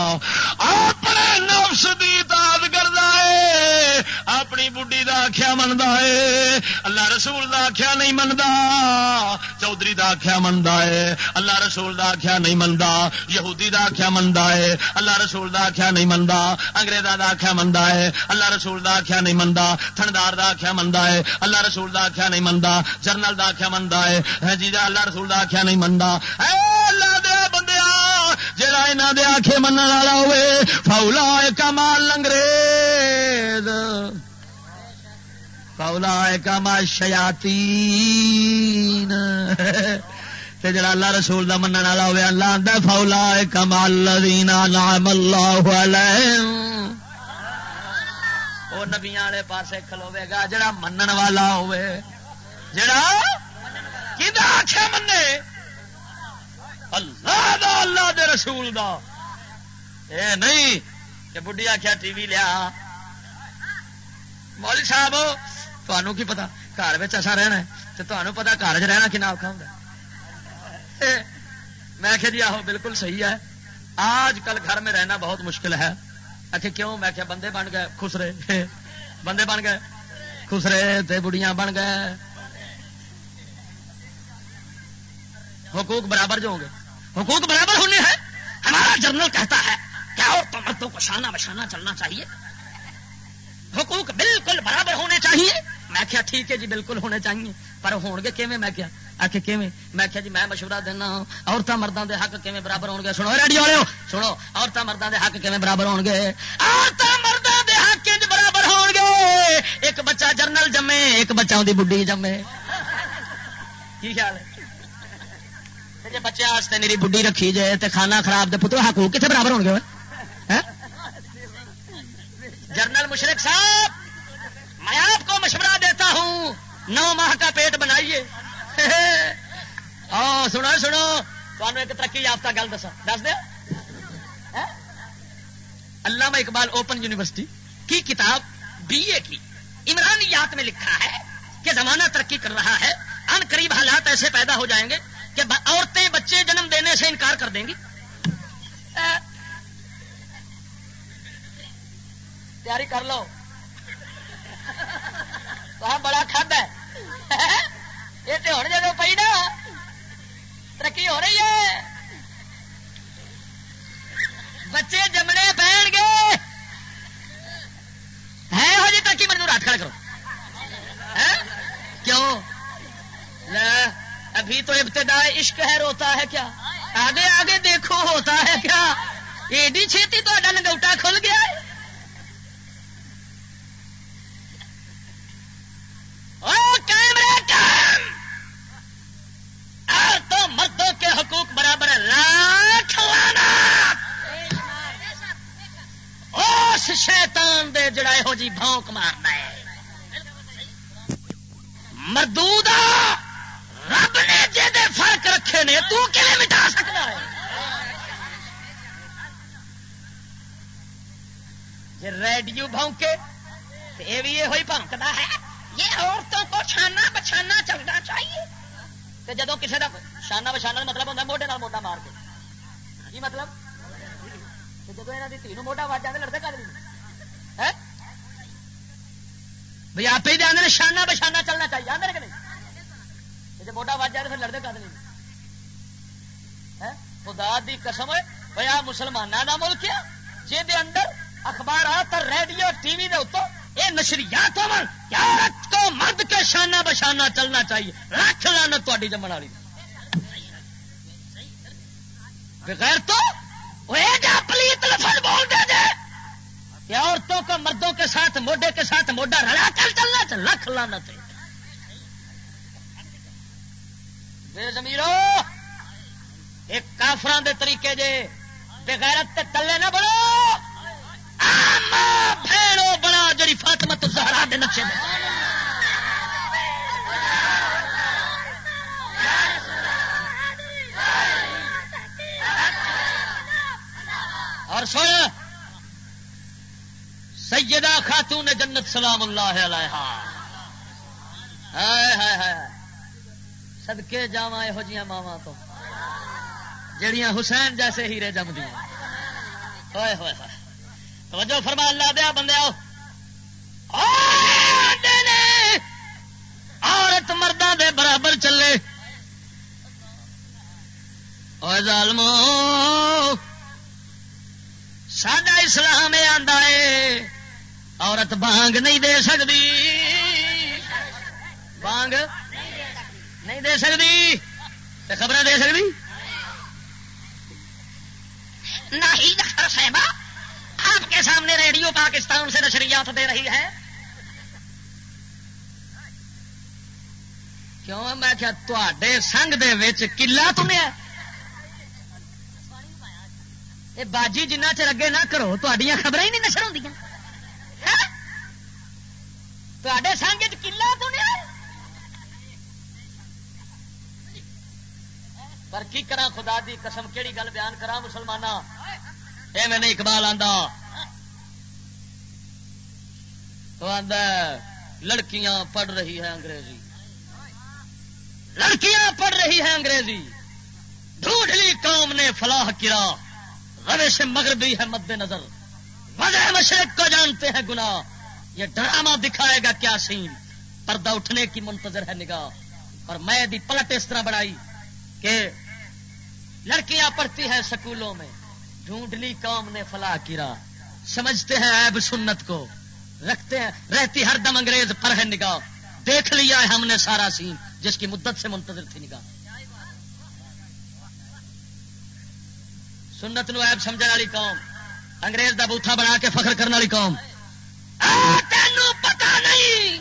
[SPEAKER 1] اپنے نفس دی اطاعت کردا ہے اپنی بڈی دا آخیا منتا ہے اللہ رسول دا آخیا نہیں منتا چودھری دا آخیا منتا ہے اللہ رسول دا آخیا نہیں منتا یہودی دا آخیا منتا ہے اللہ رسول دا آخیا نہیں منتا انگریزا دا آخیا منتا ہے اللہ رسول دا آخیا نہیں منتا تھندار دا آخیا منتا ہے اللہ رسول دا آخیا نہیں منتا جرنل دا آخیا منتا ہے ہاں جی اللہ رسول دا آخیا نہیں منتا اللہ دیا بندیا،
[SPEAKER 2] جڑا یہاں دے آخے من والا ہوے فولا کمال لنگریز فولا کمال شیاتی جڑا اللہ رسول دا من والا ہوے اللہ آدھا فولا کمال لدینا نام اللہ علیہ
[SPEAKER 1] وہ نبیا والے پاسے کھلوے گا، جڑا منن والا ہوئے جڑا؟ آخیا منے اللہ دا، اللہ دے رسول دا۔ اے نہیں، کہ بڑھی آخیا ٹی وی لیا۔ مول صاحب تمہوں کی پتا گھر ایسا رہنا تو تمہیں پتا گھر چ رہنا کن اوکھا ہوں میں کہ جی آہو، بالکل صحیح ہے۔ آج کل گھر میں رہنا بہت مشکل ہے۔ اچھے کیوں؟ میں کیا بندے بن گئے، خسرے۔ بندے بن گئے، خسرے تے بڑیاں بن گئے۔ حقوق برابر جو ہوں گے۔ حقوق برابر ہونے ہیں۔ ہمارا جرنل کہتا ہے کیا اور تو مردوں کو شانہ بشانہ چلنا چاہیے۔ حقوق بالکل برابر ہونے چاہیے۔ میں کیا ٹھیک ہے جی بالکل ہونے چاہیے۔ پر ہون گے کیویں؟ میں کیا آخ کیویں؟ میں جی میں مشورہ دینا ہاں، عورتیں مردوں دے حق کیویں برابر ہون گے سنو ریڈیو والے سنو عورتیں مردوں دے حق کیویں برابر ہون گے عورتیں مردوں دے حق برابر ہون گے ایک بچہ جرنل جمے، ایک بچہ اندی بڈھی جمے۔ کی خیال ہے؟ جی بچے واسطے میری بڈھی رکھی جائے تو کھانا خراب دے پتر، حق کتنے برابر ہو گئے ہاں؟ جنرل مشرق صاحب، میں آپ کو مشورہ دیتا ہوں، نو ماہ کا پیٹ بنائیے۔ ہاں، سنو سنو۔ تمہیں ایک ترقی یافتہ گل دسا دس دیا ہاں؟ علامہ اقبال اوپن یونیورسٹی کی کتاب بی اے کی عمرانیات میں لکھا ہے کہ زمانہ ترقی کر رہا ہے۔ ان قریب حالات ایسے پیدا ہو جائیں گے کہ عورتیں بچے جنم دینے سے انکار کر دیں گی۔ تیاری کر لو۔ تو بڑا کھد ہے۔ یہ تو ہوں جب پی نا ترقی ہو رہی ہے بچے جمنے پہن گے ہے ہو جی ترقی مجھے رات کھڑا کرو کیوں ابھی تو ابتدا عشق ہے روتا ہے کیا آگے آگے دیکھو ہوتا ہے کیا ایڈی چھیتی تو نگوٹا کھل گیا ہے تو مردوں کے حقوق برابر لاکھ لانا اس شیطان دے جڑا یہو جی بھونک مارنا ہے۔ مردود رب نے جی فرق رکھے نے، تو مٹا سکتا ہے؟ جی ریڈیو بھونکے یہ بھی یہ ہوئی بھونکتا ہے۔ یہ عورتوں کو چھانا بچھانا چلنا چاہیے۔ تو جدو کسی کا شانہ بچھانا مطلب ہوتا موڈے موڈا مار کے کی مطلب جب یہاں کی تھی موڈا وج جائے لڑتے کر بھائی آپ ہی دیں شانہ بچھانا چلنا چاہیے آدھے کہ نہیں جب موڈا وج جائے پھر لڑتے کر دیں خدا دی قسم ہے آ مسلمانوں کا ملک ہے جہد اندر اخبارات ریڈیو ٹی وی اتوں یہ نشریات تو مرد کے شانہ بشانہ چلنا چاہیے۔ رکھ لانا تاری جمن والی بغیر تو پلیت لفظ بول دے دے عورتوں کو مردوں کے ساتھ، موڈے کے ساتھ موڈا رلا کر چلنا چل رکھ لانا تھے بے زمیرو، ایک کافران دے طریقے جے بغیرت تے تلے نہ بڑو بھیڑو بڑا جڑی فاطمہ تو زہرا دے نقشے میں اور سن، سیدہ خاتون جنت سلام اللہ علیہ سدکے جا یہ ماوا تو۔ جڑیاں حسین جیسے ہیرے جم دیا ہوئے ہوئے ہوئے۔ توجہ فرما اللہ دیا بندے عورت مردہ دے برابر چلے. ظالم سڈا اسلام آدھا ہے عورت بانگ نہیں دے سکتی بانگ نہیں دے سکتی خبریں دے سکتی
[SPEAKER 3] ناہید اختر صاحبہ آپ کے سامنے ریڈیو پاکستان سے نشریات دے رہی ہے؟
[SPEAKER 1] کیوں؟ میں کیا تے سنگ دے کلا تنیا
[SPEAKER 3] یہ باجی، جنہ چر اگے نہ کرو تڈیا خبر ہی نہیں نشر ہوں ہاں؟ تے سنگ کلا تنیا
[SPEAKER 1] پر کی کرا خدا دی قسم، کیڑی گل بیان کرا مسلمان اے میں نہیں اقبال آندا. تو آندا لڑکیاں پڑھ رہی ہیں انگریزی۔ لڑکیاں پڑھ رہی ہیں انگریزی۔ ڈھونڈلی قوم نے فلاح کرا روش مغربی ہے مد نظر وجہ مشرق کو جانتے ہیں گنا یہ ڈرامہ دکھائے گا کیا سین؟ پردہ اٹھنے کی منتظر ہے نگاہ۔ اور میں بھی پلٹ اس طرح بڑھائی کہ لڑکیاں پڑھتی ہیں سکولوں میں۔ ڈھونڈ لی قوم نے فلاح کرا سمجھتے ہیں عیب سنت کو۔ رکھتے ہیں، رہتی ہر دم انگریز پر ہے نگاہ۔ دیکھ لیا ہے ہم نے سارا سین، جس کی مدت سے منتظر تھی نگاہ۔ سنت نو عیب سمجھنے والی قوم، انگریز دا بوتھا بنا کے فخر کرنے والی قوم۔ تینوں پتا نہیں!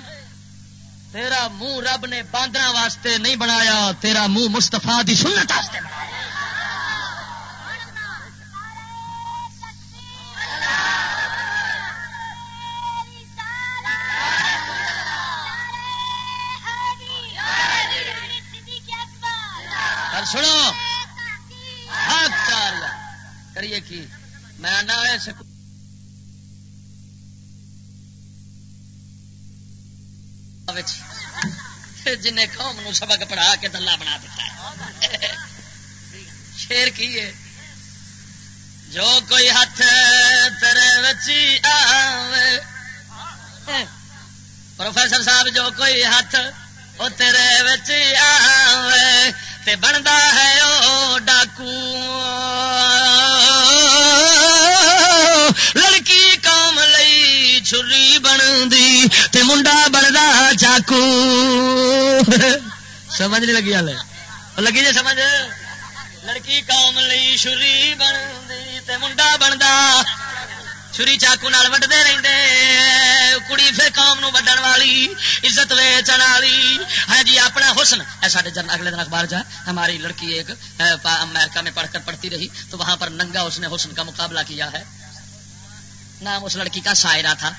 [SPEAKER 1] تیرا منہ رب نے باندر واسطے نہیں بنایا، تیرا منہ مستفا دی سنت واسطے بنایا۔ کریے کی؟ میں نہ سکوں جن قوم نو سبق پڑھا کے دلہ بنا دیتا ہے۔ شیر کی ہے؟ جو کوئی ہاتھ تیرے بچی آوے۔ پروفیسر صاحب، جو کوئی ہاتھ وہ تیرے بچی آوے۔ تے بنتا ہے او ڈاکو۔ لڑکی قوم لئی چھری بن دی تے منڈا بنتا چاقو سمجھ نہیں لگی ہال لگی جی سمجھ۔ لڑکی قوم لئی چھری بن دی تے منڈا بنتا۔ چھری چاقو وڈتے رہتے کڑی پھر قوم نو وڈن والی عزت ویچن والی ہاں جی اپنا حسن سارے جن اگلے دن اخبار جا ہماری لڑکی ایک امریکہ میں پڑھ کر پڑھتی رہی تو وہاں پر ننگا اس نے حسن کا مقابلہ کیا ہے نام اس لڑکی کا سائرہ تھا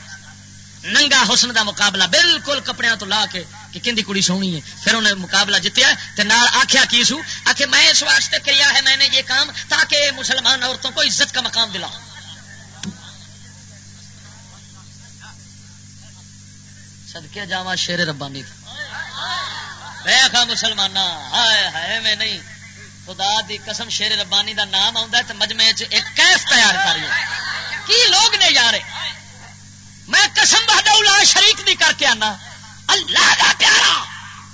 [SPEAKER 1] ننگا حسن دا مقابلہ بالکل کپڑے تو لا کے کہ کندی کڑی سونی ہے پھر انہیں مقابلہ جتیا تے نال آخیا کی سو آخ میں اس واسطے کیا ہے میں نے یہ کام تاکہ مسلمان عورتوں کو عزت کا مقام دلاؤں سدکے جا شیر ربانی مسلمان ہے میں نہیں۔ خدا دی قسم شیر ربانی دا نام آتا تو مجمے ایک کیف تیار کر کی لوگ نے یار میں قسم بہاد شریک بھی کر کے آنا۔ اللہ دا پیارا۔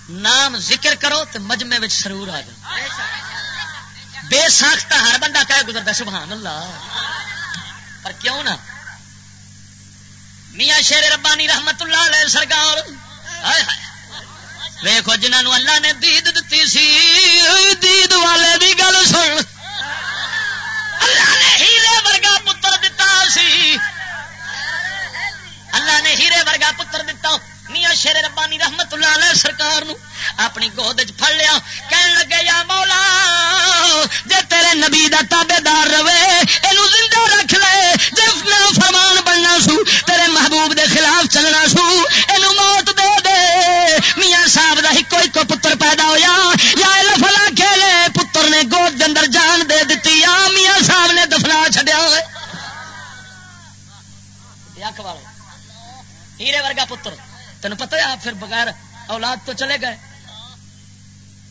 [SPEAKER 1] نام ذکر کرو تو مجمے سرور آ جائے بے ساختہ ہر بندہ کہہ گزرتا سبحان اللہ۔ پر کیوں نہ؟ میاں شیر ربانی رحمت اللہ علیہ سرکار۔ ویخو جنہوں اللہ نے دید دتی سی، دید والے دی گل سن۔ اللہ نے ہیرے ورگا پتر دتا سی۔ اللہ نے ہیرے ورگا پتر دتا۔ میاں شیر ربانی رحمت اللہ علیہ سرکار نو اپنی گود چ پڑ لیا، کہن لگے، یا مولا، جے تیرے نبی دا تابے دار رہے یہ زندہ رکھ لے، جے میرا فرمان بننا سو، تیرے محبوب دے خلاف چلنا سو یہ موت دے دے۔ میاں صاحب دا ایک ایک پتر پیدا ہویا، یا لفلا کھیلے پتر نے گود دے اندر جان دے دیتی یا میاں صاحب نے دفنا چڈیا ہوئے۔ ہیرے ورگا پتر۔ تین پتہ ہے آپ پھر بغیر اولاد تو چلے گئے؟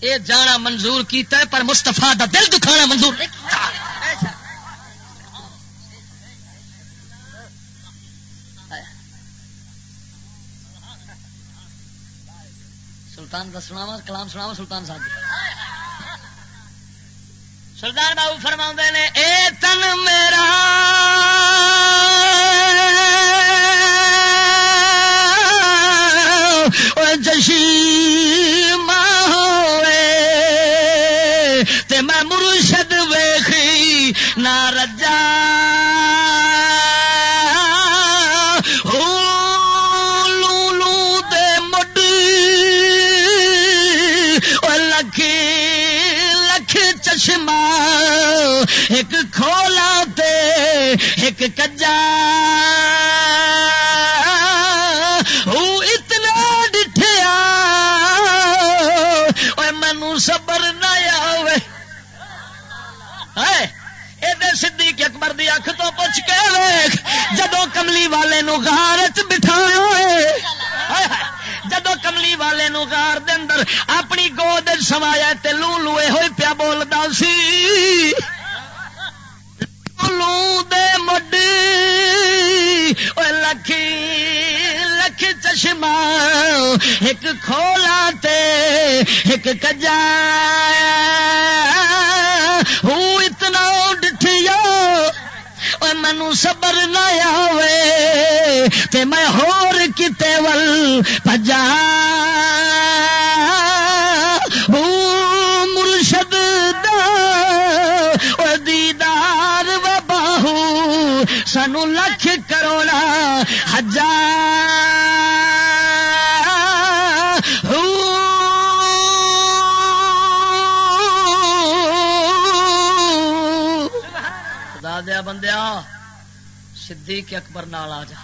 [SPEAKER 1] یہ جانا منظور کیتا ہے، پر مستفا دا دل دکھانا منظور نہیں سلطان دسنا وا کلام سنا وا سلطان صاحب سلطان بابو فرما نے، اے تن میرا جشی ماں ہوئے تے میں مرشد ویخی نہ رجا چشمہ،
[SPEAKER 2] ایک کھولا تے ایک کجا۔ صدیق اکبر دی اکھ تو پوچھ کے ویخ جدو کملی والے نو غار بٹھا جدو کملی والے نو غار دے اندر اپنی گود سمایا تے لو لوئے ہوئے پیا بولدا سی۔ لو دے مڈی لکھی لکھ چشمہ۔ ایک کھولا تے ایک کجا ہوں مینو صبر نہ آوے تے میں ہور کتے ول پجا مرشد دا دیدار و باہو سانو لکھ کروڑا ہزار
[SPEAKER 1] دیا بندیا صدیق اکبر نال آ جا۔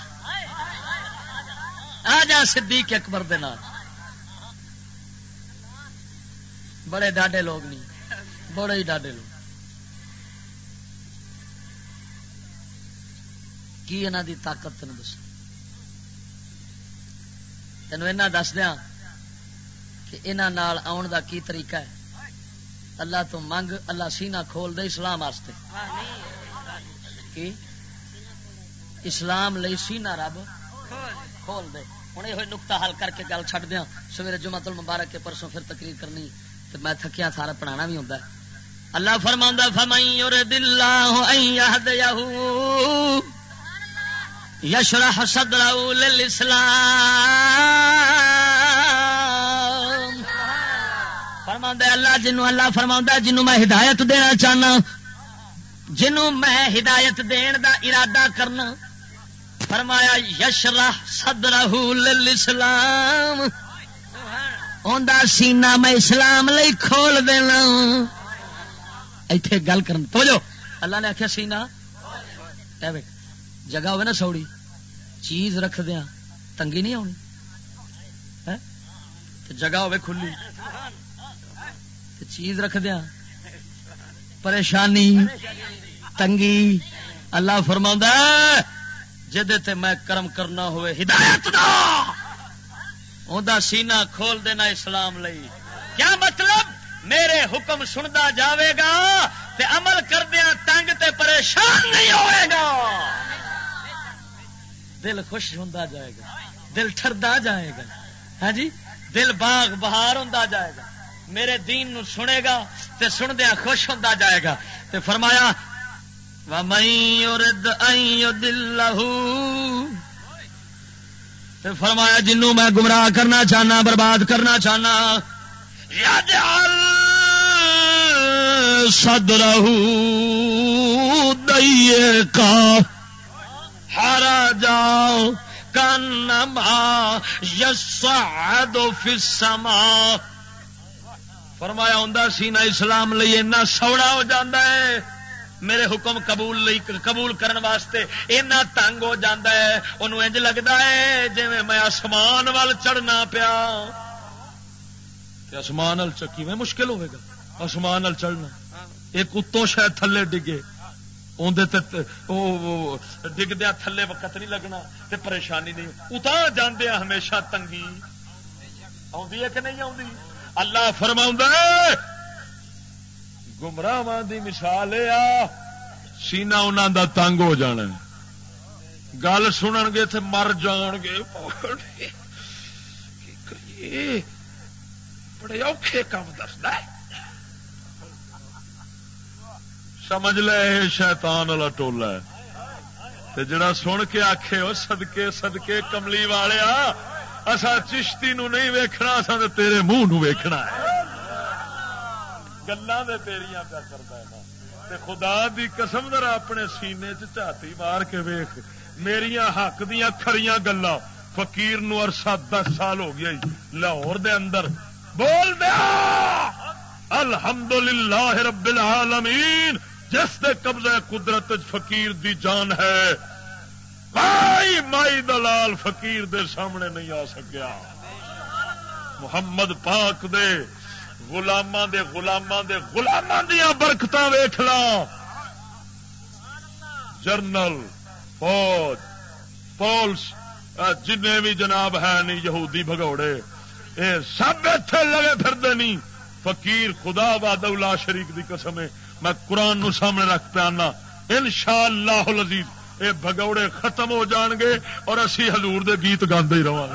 [SPEAKER 1] آ جا صدیق اکبر دے نال۔ بڑے ڈاڈے لوگ نہیں، بڑے ہی ڈاڈے لوگ۔ کی انہوں دی طاقت تین دس تین اینا دس دیا کہ انہوں نال آن دا کی طریقہ ہے؟ اللہ تو منگ، اللہ سینہ کھول دے اسلام واسطے۔ کی؟ اسلام لئی سینہ رب کھول دے۔ ہوں یہ نقطہ حل کر کے گل چڈ دیا سویرے جمع المبارک کے پرسوں پھر تقریر کرنی تو میں تھکیا سارا پڑھانا بھی ہوتا ہے۔ اللہ فرما فمائی یشرح صدره للاسلام فرما اللہ جنوں، اللہ فرما جنوں میں ہدایت دینا چاہنا، جنوں میں ہدایت دین دا ارادہ کرنا فرمایا، یشرح صدره للاسلام. اوندا سینہ میں اسلام لئی کھول دینا۔ ایتھے گل کرن۔ تو جو اللہ نے آخیا سینہ؟ جگہ ہوئے نا سوڑی۔ چیز رکھ دیا تنگی نہیں آنی جگہ ہوئے کھلی۔ چیز رکھ دیا پریشانی، تنگی۔ اللہ فرما جہد میں کرم کرنا ہوئے، ہدایت دا سینہ کھول دینا اسلام لئی۔ کیا مطلب؟ میرے حکم سنتا جاوے گا تے عمل کردیا تنگ تے پریشان نہیں ہوئے گا۔ دل خوش ہوں جائے گا، دل ٹردا جائے گا۔ ہاں جی؟ دل باغ بہار ہوں جائے گا۔ میرے دین نو سنے گا تے سندیا خوش ہوں جائے گا۔ تے فرمایا تے فرمایا، جنوں میں گمراہ کرنا چاہنا، برباد کرنا چاہنا سد رہو دئیے کا ہارا جاؤ، کانما یس فسما فرمایا ہوں سینا اسلام لئی اینا سوڑا ہو جاتا ہے۔ میرے حکم قبول لئی قبول کرن واسطے اینا تنگ ہو جاتا ہے انہوں انج لگتا ہے جی میں آسمان وال چڑھنا پیا۔ آسمان وال چکی، میں مشکل ہوئے گا۔ آسمان وال چڑھنا۔ ایک اتوں شاید تھلے ڈگے۔ ڈگدیا تھلے وقت نہیں لگنا تے پریشانی نہیں۔ اتا جانے ہمیشہ تنگی۔ آدھی ہے کہ نہیں آتی اللہ فرما گمراہ دی مثال آ سینا انہوں دا تنگ ہو جانا گل سن گے تے مر جان گے۔ بڑے اوکھے کام دستا ہے۔ سمجھ لے شیطان والا ٹولا ہے۔ جڑا سن کے آخے وہ سدکے سدکے کملی والے اصا چشتی نو نہیں ویکھنا اصا تیرے منہ نو ویکھنا ہے۔ گلا تیریاں پیا ہے خدا دی قسم ذرا اپنے سینے چاتی مار کے ویخ میریا حق دیا کھڑیاں گلا فقیر نو عرصہ دس سال ہو گیا لاہور دے اندر۔ بول دیا! الحمدللہ رب العالمین۔ جس دے قبضہ قدرت فقیر دی جان ہے۔ مائی مائی دلال فقیر دے سامنے نہیں آ سکیا۔ محمد پاک دے غلاماں دے غلاماں دے غلاماں دیا برکت ویخ لا جرنل فوج پولس جن بھی جناب ہے نہیں، یہودی بگوڑے اے سب اتنے لگے پھرتے نہیں۔ فقیر خدا باد شریف کی قسم ہے۔ میں قرآن نو سامنے رکھ پہ آنا ان شاء اللہ لذیذ یہ بگوڑے ختم ہو جان گے اور اسی ہزور دے گیت گاندے ہی رہا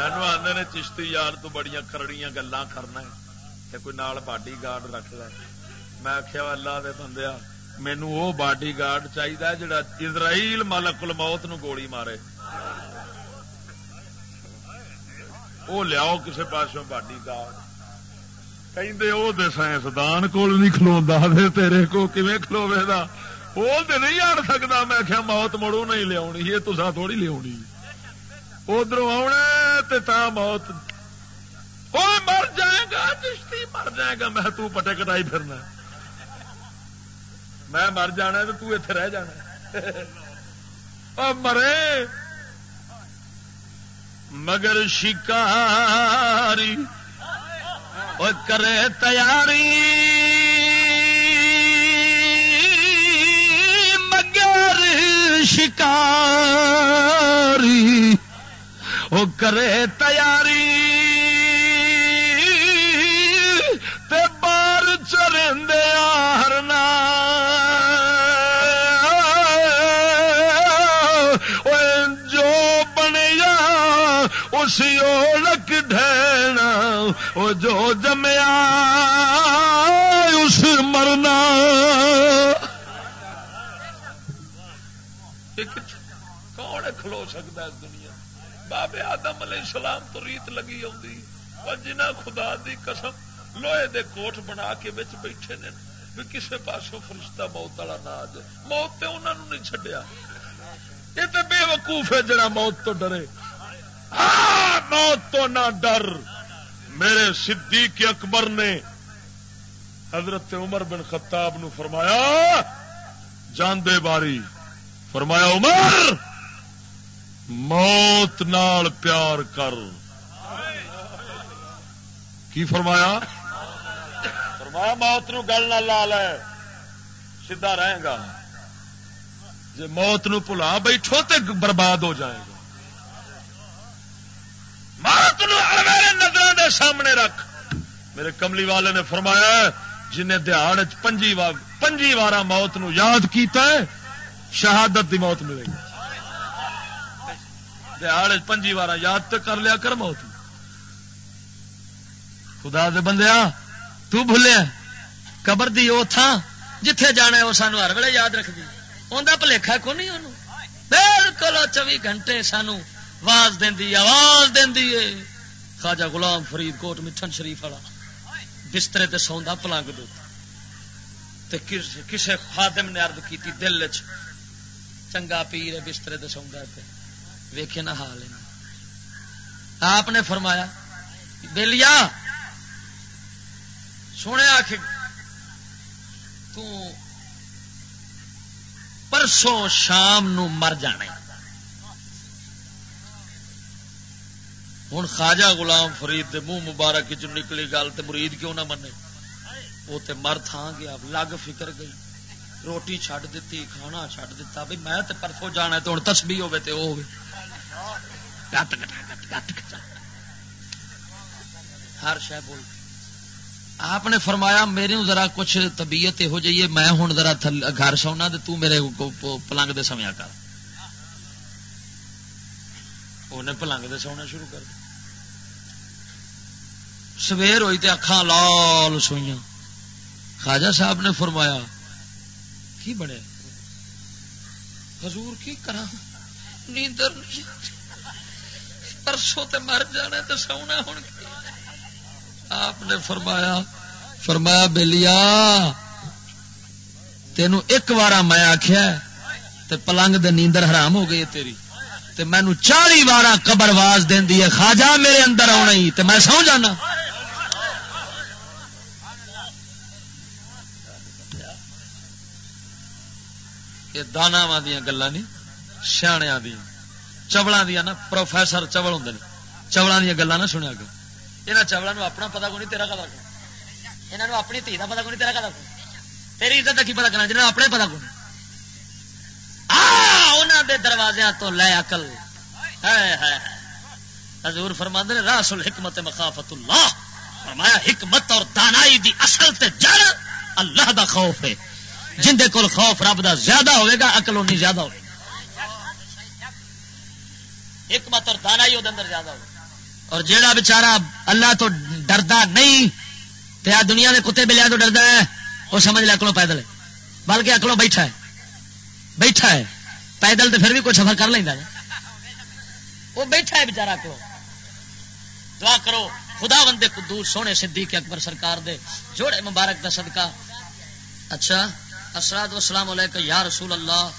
[SPEAKER 1] مینو آدھے نے چشتی یار تو بڑی کرڑیاں گلان کرنا ہے کوئی نال باڈی گارڈ رکھ لے میں آخیا اللہ دے بندے مینو وہ باڈی گارڈ چاہیے جڑا اسرائیل مالک الموت نو گولی مارے وہ لیاؤ کسی پاسوں باڈی گارڈ کہ سائنسدان کول نہیں کلو تیرے کو کھے کلوے دا وہ تو نہیں آڑ سکتا میں کیا موت مڑو نہیں لیا یہ تو تھوڑی لیا ادھر آنے آنا تا موت مر جائے گا، چشتی مر جائے گا، میں تو پٹے کٹائی پھرنا۔ میں مر جانا تو اتے رہ جانا مرے۔ مگر شکاری کرے تیاری۔ مگر شکاری۔ وہ کرے تیاری تے بار چرندے ہرنا اسی اولک ڈھینا وہ جو جمیا اس مرنا۔ کون کھلو سکتا ہے دنیا۔ بابے آدم علیہ السلام تو ریت لگی آتی اور جنہ خدا دی قسم لوہے دے کوٹ بنا کے بچ بیٹھے نے بھی کسے پاسوں فرشتہ موت والا نہ آ جائے۔ موت تو انہوں نے نہیں چڈیا یہ تو بے وقوف ہے جڑا موت تو ڈرے۔ ہاں موت تو نہ ڈر۔ میرے صدیق اکبر نے حضرت عمر بن خطاب نو فرمایا، جاندے باری۔ فرمایا، عمر! موت نال پیار کر۔ کی فرمایا؟ فرمایا موت نو گل نہ لا لے سیدا رہے گا۔ جی موت نو بھلا بیٹھو تو برباد ہو جائے گا۔ موت میرے نظر دے سامنے رکھ۔ میرے کملی والے نے فرمایا جنہیں دہاڑ پنجی وار پنجی وار موت نو یاد کیتا ہے شہادت دی موت ملے گی۔ دہاڑ پنجی وار یاد تو کر لیا کر موت خدا دے بندیا تو بھولیا قبر دی وہ تھا جتھے جانا ہے وہ سانو ہر ویلے یاد رکھ دی انہیں بھلےکھا کو نہیں انہوں بالکل چوبی گھنٹے سانو آواز دینی آواز دینی ہے خواجہ غلام فرید کوٹ مٹھن شریف والا بسترے تے سوندا پلنگ دے تے کسے خادم نے عرض کیتی دل چ چنگا پیر ہے، بسترے تے سوندا تے۔ ویکھے نہ حال آپ نے فرمایا، بلیا، سونے آخ پرسوں شام نو مر جانے ہوں خواجہ غلام فرید دے منہ مبارک چ نکلی گل تو مرید کیوں نہ منے؟ وہ تے مر تھان گیا لگ فکر گئی۔ روٹی چھڈ دیتی، کھانا چھڈ دیتا بھی میں تے پرسوں جانا تو ہوں تسبی ہوے تے وہ ہر شہ بول۔ آپ نے فرمایا، میرے ذرا کچھ طبیعت یہو جی میں ہوں ذرا گھر سونا تو میرے پلنگ دے سمیا کر۔ انہیں پلنگ دے سونا شروع کر سویر ہوئی تو اکھان لال سوئیاں۔ خواجہ صاحب نے فرمایا کی بنے؟ حضور کی کرا نیندر پرسوں تے مر جانے تو سونا ہوں آپ نے فرمایا فرمایا، بلیا تینوں ایک بار میں آخیا پلنگ دے نیندر حرام ہو گئی تیری۔ تے مینو چالی بار قبر واز دینی ہے، خواجہ میرے اندر آنا ہی، تے میں سو جانا۔ یہ دانا دیا گلا نہیں سیاح دیا۔ چوڑا دیا نا، پروفیسر چوڑ ہوں چوڑا دیا گلا نہ سنیا گیا یہاں چوڑا اپنا پتا کو نہیں، تیرا کا یہاں اپنی دھی کا پتا کو نہیں، تیرا کا تیری عزت کا کی پتا کرنا جنہیں اپنے پتا کو انہوں دے دروازے تو لے اکل حضور فرما نے، راس الحکمت مخافت اللہ۔ فرمایا، حکمت اور دانائی دی اصل تے جڑ اللہ دا خوف ہے۔ جن دے کول خوف رب دا زیادہ ہوئے گا اکل اونی زیادہ ہوئے گا۔ حکمت اور دانائی وہ اندر زیادہ ہوئے۔ اور جیڑا بچارا اللہ تو ڈردا نہیں، تے آ دنیا دے کتے بلیا تو ڈردا ہے وہ سمجھ لے اکلوں پیدل ہے۔ بلکہ اکلوں بیٹھا ہے۔ بیٹھا ہے۔ پیدل تو پھر بھی کوئی سفر کر لینا وہ بیٹھا ہے بچارا کو دعا کرو خدا بندے قدور سونے صدیق اکبر سرکار دے جوڑے مبارک دا صدقہ۔ اچھا۔ اسراد وسلام علیکم یا رسول اللہ۔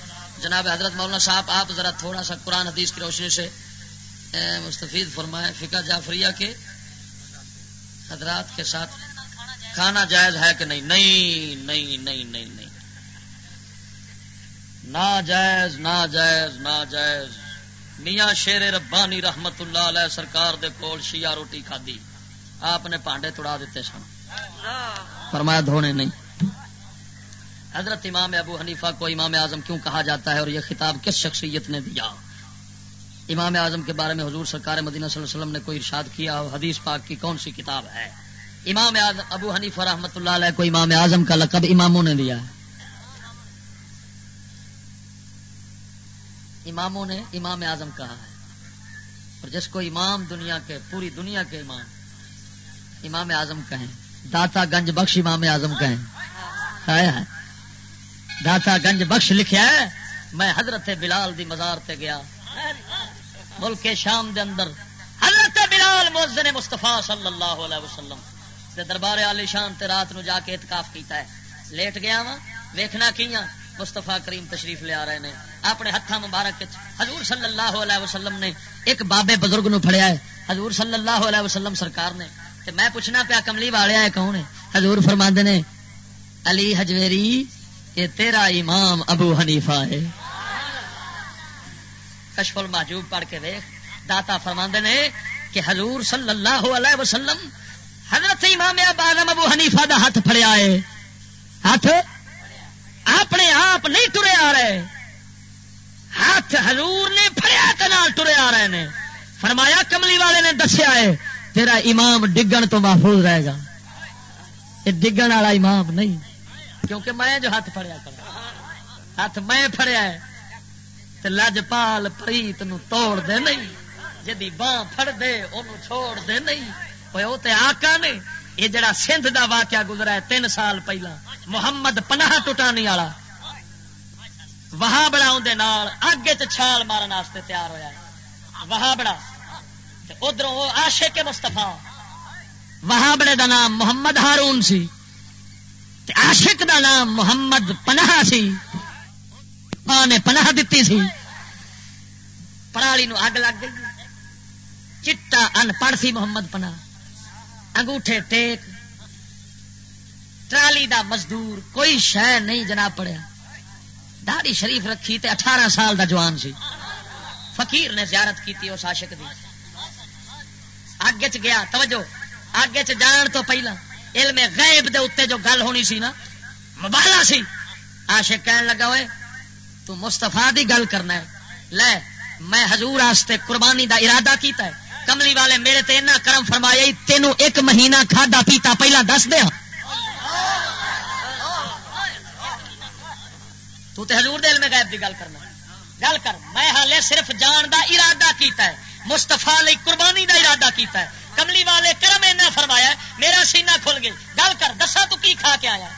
[SPEAKER 1] جناب حضرت مولانا صاحب آپ ذرا تھوڑا سا قرآن حدیث کی روشنی سے مستفید فرمائے فقہ جعفریہ کے حضرات کے ساتھ۔ کھانا جائز ہے کہ نہیں؟ نہیں نہیں نہیں نہیں نہیں۔ ناجائز ناجائز ناجائز میاں شیر ربانی رحمت اللہ علیہ سرکار دے کول شیعہ روٹی کھادی۔ آپ نے پانڈے توڑا دیتے سن۔ فرمایا دھونے نہیں۔ حضرت امام ابو حنیفہ کو امام اعظم کیوں کہا جاتا ہے اور یہ خطاب کس شخصیت نے دیا؟ امام اعظم کے بارے میں حضور سرکار مدینہ صلی اللہ علیہ وسلم نے کوئی ارشاد کیا اور حدیث پاک کی کون سی کتاب ہے؟ امام ابو حنیفہ رحمۃ اللہ علیہ کو امام اعظم کا لقب اماموں نے دیا ہے۔ اماموں نے امام اعظم کہا ہے۔ اور جس کو امام دنیا کے، پوری دنیا کے امام امام اعظم کہیں۔ داتا گنج بخش امام اعظم کہیں۔ داتا گنج بخش لکھا ہے، میں حضرت بلال دی مزار تے گیا۔ ملک شام دے اندر، حضرت بلال موزن مستفا صلی اللہ علیہ وسلم دے دربار علی شان تے رات نو جا کے اتکاف کیتا ہے۔ لیٹ گیا وا ویکھنا کیاں مستفا کریم تشریف لے آ رہے ہیں اپنے ہاتھ مبارک حضور صلی اللہ علیہ وسلم نے ایک بابے بزرگ نو پھڑیا ہے۔ حضور صلی اللہ علیہ وسلم سرکار نے۔ تے میں پوچھنا پیا، کملی والے ہے کون ہے حضور فرما نے، علی حجویری یہ تیرا امام ابو حنیفہ ہے۔ کشف المحجوب پڑھ کے دیکھ داتا فرما نے کہ حضور صلی اللہ علیہ وسلم حضرت امام ابو حنیفہ دا ہاتھ پھڑیا ہے۔ ہاتھ اپنے آپ نہیں ٹرے آ رہے۔ ہاتھ حضور نے فریا ٹرے آ رہے ہیں فرمایا، کملی والے نے دسیا ہے، تیرا امام ڈگن تو محفوظ رہے گا۔ یہ ڈگن والا امام نہیں۔ کیونکہ میں جو ہاتھ پڑیا کر ہاتھ میں پڑیا ہے لجپال پریت نو توڑ دے نہیں. جدی بان پھڑ دے انہوں چھوڑ دے نہیں وہ تے آقا نے یہ جڑا سندھ دا واقعہ گزرا ہے تین سال پہلا، محمد پناہ ٹوٹانی والا. وہاں بڑا اندر اگے چھال مارن واسطے تیار ہوا وہاں بڑا ادھر آشے کے مستفا وہاں بڑے دا نام محمد ہارون سی. عاشق دا نام محمد پناہ سی۔ نے پناہ دیتی سی۔ پرالی نو اگ لگ گئی۔ چٹا ان پڑھ سی محمد پناہ انگوٹھے ٹیک۔ ٹرالی دا مزدور کوئی شہ نہیں جناب پڑیا داڑی شریف رکھی تے اٹھارہ سال دا جوان سی۔ فقیر نے زیارت کی اس عاشق دی۔ آگے چ گیا، توجہ۔ آگے چ جان تو پہلا۔ علم غیب دے اتنے جو گل ہونی سی نا، مبالا سی۔ عاشق کہن لگا ہوئے تو مستفا دی گل کرنا ہے۔ لے، میں حضور آستے قربانی دا ارادہ کیتا ہے۔ کملی والے میرے تے اتنا کرم فرمایا تینوں ایک مہینہ کھادا پیتا پہلا دس دیا۔ تو تے حضور دل میں غائب دی گل کرنا۔ گل کر، میں حالے صرف جان دا ارادہ کیتا ہے۔ مستفا لی قربانی دا ارادہ کیتا ہے۔ کملی والے کرم اینا فرمایا میرا سینہ کھل گئی گل کر دسا تو کی کھا کے آیا؟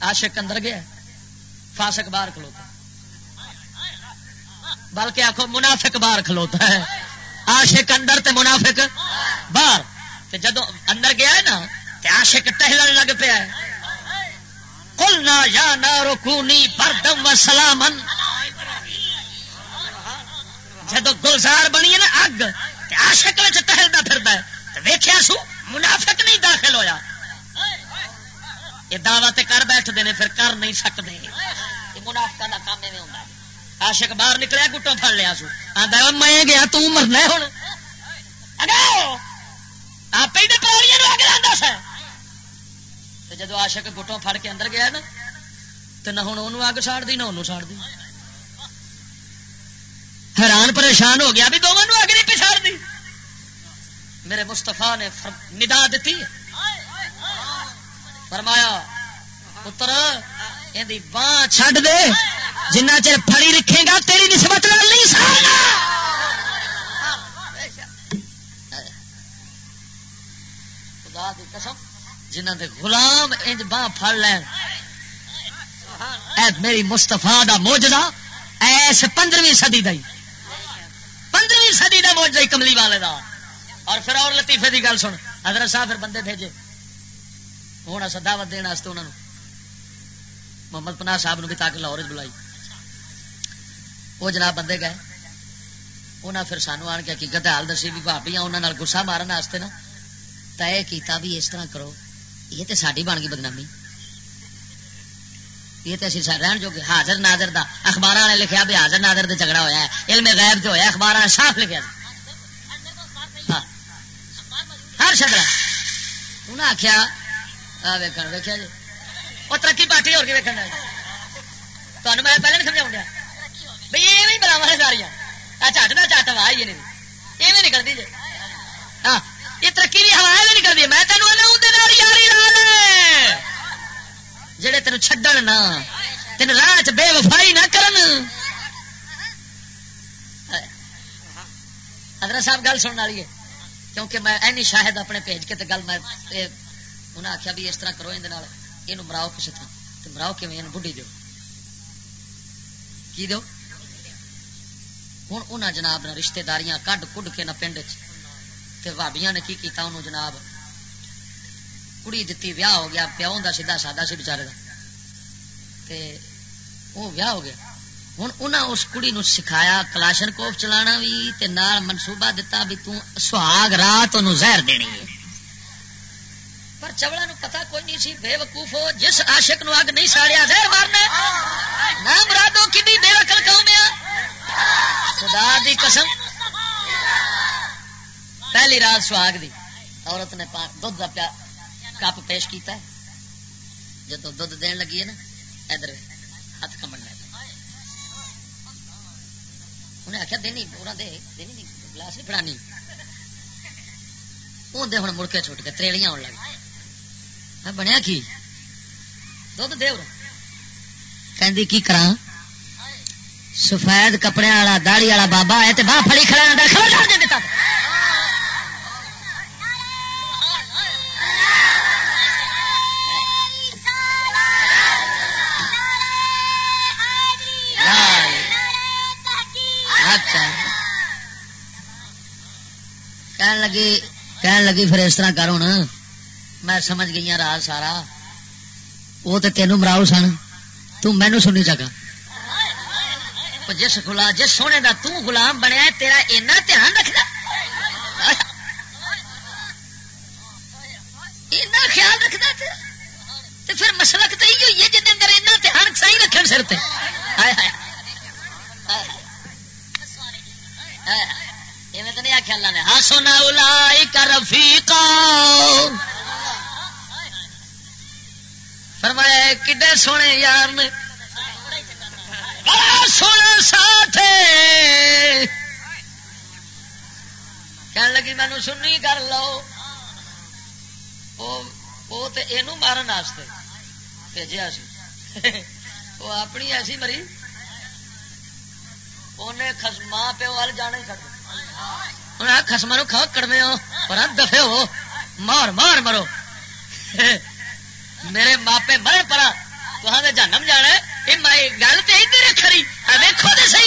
[SPEAKER 1] عاشق اندر گیا فاسق باہر کھلوتا بلکہ آخو منافق باہر کھلوتا ہے۔ عاشق اندر تے منافق باہر۔ تے جدو اندر گیا ہے نا، تے عاشق ٹہلن لگ پیا ہے۔ قلنا یا نارو کونی بردم و سلامن۔ جدو گلزار بنی ہے نا اگ آشک ٹہلتا پھرتا ہے ویخیا سو، منافق نہیں داخل ہویا۔ یہ دعوت کر بیٹھتے ہیں پھر کر نہیں سکتے یہ منافقہ کا کام ایویں ہوتا ہے۔ آشک باہر نکلیا، گٹوں پھڑ لیا سو۔ آتا میں گیا تو مرنا ہوں آپ ہی پاڑیاں اگ لانا سا جدو آشک گٹوں پھڑ کے اندر گیا نا تو نہ ہوں انہوں اگ ساڑ دی نہ انہوں ساڑ دی حیران پریشان ہو گیا بھی دونوں اگ نہیں پچھاڑ دی۔ میرے مستفا نے ندا دیتی فرمایا، پتر یہ باں چھڈ دے۔ جنہ چر پھڑی رکھے گا، تیری نسبت نہیں سارنا خدا دی قسم، جنہ دے غلام انج باں پھڑ لین۔ اے میری مستفا دا موجدہ ایس پندرہویں صدی دئی پندرہویں صدی دا موجدہ کملی والے دا۔ اور پھر اور لطیفے دی گل سن۔ حضرت صاحب پھر بندے بھیجے۔ ہوں اصا دعوت دن انہوں محمد پناہ صاحب نے بھی تاکہ لاہور بلائی۔ وہ جناب بندے گئے۔ انہیں پھر سانو آن کے حقیقت حال دسی بھی بھابی انہوں گسا مارن واسطے نا۔ طے کیتا بھی اس طرح کرو۔ یہ تو ساری بن گئی بدنامی۔ یہ تو اسی رہن جو کہ حاضر نادر دا اخبار نے لکھا بھی حاضر نادر دے جھگڑا ہوا ہے۔ علم غیب جو ہوا اخبار نے صاف لکھا ہاں۔ ہر شدرا انہیں آخیا ویکن ویکیا جی۔ وہ ترقی پارٹی ہو کے ویکن جی؟ تمہیں میں پہلے نہیں سمجھا گیا۔ بھائی یہ بلاوا ہے ساریا چٹ نہ چٹ ہوا ہی نہیں یہ نکلتی جی۔ ہاں یہ ترقی بھی ہوا بھی نکلتی میں تینوں جڑے تین چڈن نہ تین راہ چ بے وفائی نہ کرن۔ حضرت صاحب گل سننے والی ہے، کیونکہ میں اینی شاہد اپنے بھیج کے گل میں انہیں آخیا بھی اس طرح کرو یہ مراؤ کسی طرح مراؤ کہ بڑھی دو کی دو؟ ہوں انہیں جناب نے رشتے داریاں کڈ کڈ کے نہ پنڈ چابیا نے کی کیتا انہوں جناب؟ کڑی دتی ویاہ ہو گیا پیو کا سیدا سادا سی بچارے کا وہ ویاہ ہو گیا ہوں انہیں اس کڑی نو سکھایا کلاشن کوف چلانا بھی تے نال منصوبہ دتا بھی تہاگ رات زہر دینی ہے پر چوڑا نو پتا کوئی نہیں سی بے وقوف ہو جس عاشق نو اگ نہیں ساڑیا زہر مارنا نہ مرادو کی بے وقل قوم خدا دی قسم پہلی رات سہاگ دی عورت نے دھد کا پیا کپ پیش کیتا ہے۔ جدو دھد دین لگی ہے نا، ادھر ہاتھ کمن لگ انہیں آخیا دینی پورا دے دینی نہیں، گلاس نہیں فڑانی اندر ہوں مڑ کے چھوٹ کے تریلیاں آن لگ۔ بنیا کی؟ دھد دے کہ کی کرا سفید کپڑے والا داڑی والا بابا ہے تو باہ فڑی کھڑا خبر دیتا۔ لگی کہن لگی پھر اس طرح کرو نا میں سمجھ گئی ہاں راز سارا۔ وہ تو تینوں مراؤ سن۔ تینو سنی چکا۔ جس گلا جس سونے کا تلام بنیا تیرا اینا دھیان رکھنا۔ اینا خیال رکھنا تو پھر مسلک تو یہ ہوئی ہے جن اندر اینا دھیان صحیح رکھن سر پہ تو نہیں آخیا اللہ نے؟ ہاں سونا رفیقا۔ فرمایا کڈے سونے یار نے؟ بڑا سونا ساتھ کہنے لگی مینو سننی کر لو۔ وہ تو یہ مارن واسطے۔ بھیجا سی۔ وہ اپنی ایسی مری۔ انہیں ماں پیو وال جانا ہی انہیں خسما نو کھا کڑمے ہو پر دفے ہو، مار مار مرو۔ میرے ماپے مرے پرا تو جنم جانا گل تو ادھر کھڑی ویکو تو سی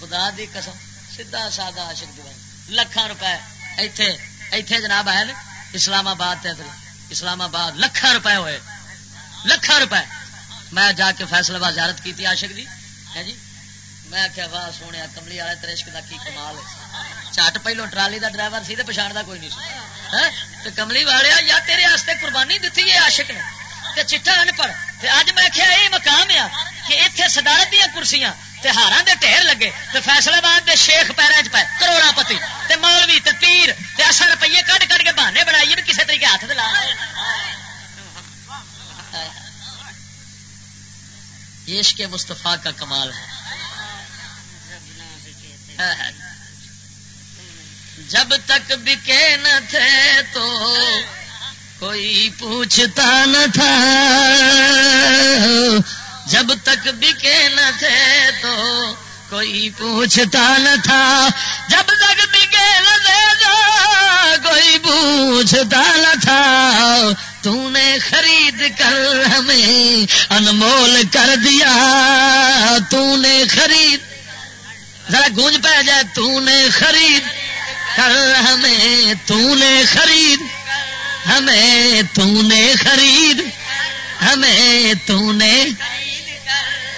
[SPEAKER 1] خدا دی قسم سیدا سادہ عاشق دی لکھان روپے۔ ایتھے ایتھے جناب آئے اسلام آباد تے اسلام آباد لکھان روپے ہوئے۔ لکھان روپے۔ میں جا کے فیصلہ باد زیارت کی عاشق دی ہے جی؟ میں آخیا واہ سونے، کملی والے ترشک کا کی کمال ہے۔ چٹ پہلو ٹرالی دا ڈرائیور سی تو پچھاڑ دا کوئی نہیں سی۔ ہاں؟
[SPEAKER 4] تو کملی والے یا تیرے آستے قربانی دیتی ہے عاشق نے؟ تے چٹا ان پڑھ تے اج میں کیا یہ مقام ہے کہ اتنے صدارت دیا کرسیاں تے ہاراں دے ٹھہر لگے۔ تے فیصلہ باد دے شیخ پیروں چ پائے کروڑا پتی۔ تے مولوی، تے پیر، تے اصل روپیے کٹ کٹ کے بہانے بنائیے بھی کسی طریقے ہاتھ دلا عشق مستفا کا کمال ہے۔ جب تک بکے نہ تھے تو کوئی پوچھتا نہ تھا۔ جب تک بکے نہ تھے تو کوئی پوچھتا نہ تھا۔ جب تک بکے نہ تھے تو کوئی پوچھتا نہ تھا۔ تو نے خرید کر ہمیں انمول کر دیا۔ تو نے خرید ذرا گونج پہ جائے تو نے خرید، کر ہمیں تو نے خرید، ہمیں تو نے خرید، ہمیں تو نے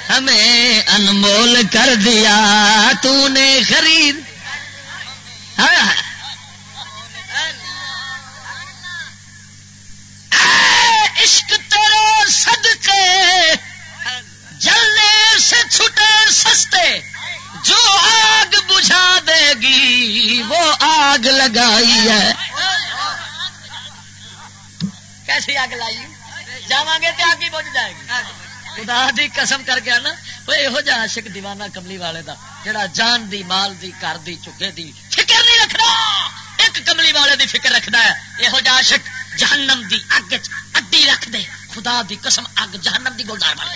[SPEAKER 4] ہمیں انمول کر دیا تو نے خرید ہاں۔ عشق تیرے صدقے، جلنے سے چھٹے سستے۔ جو آگ بجھا دے گی، وہ آگ لگائی ہے۔ کیسی آگ لائی جا گے تو آگ ہی بج جائے گی۔ خدا دی قسم کر کے نا وہ یہو جہ عاشق دیوانہ کملی والے دا، جڑا جان دی، مال دی کر دی، چکے دی فکر نہیں رکھنا ایک کملی والے دی فکر رکھتا ہے، یہو جہ عاشق جہنم دی اگ اڈی رکھ دے۔ خدا دی قسم اگ جہنم دی گلدار بن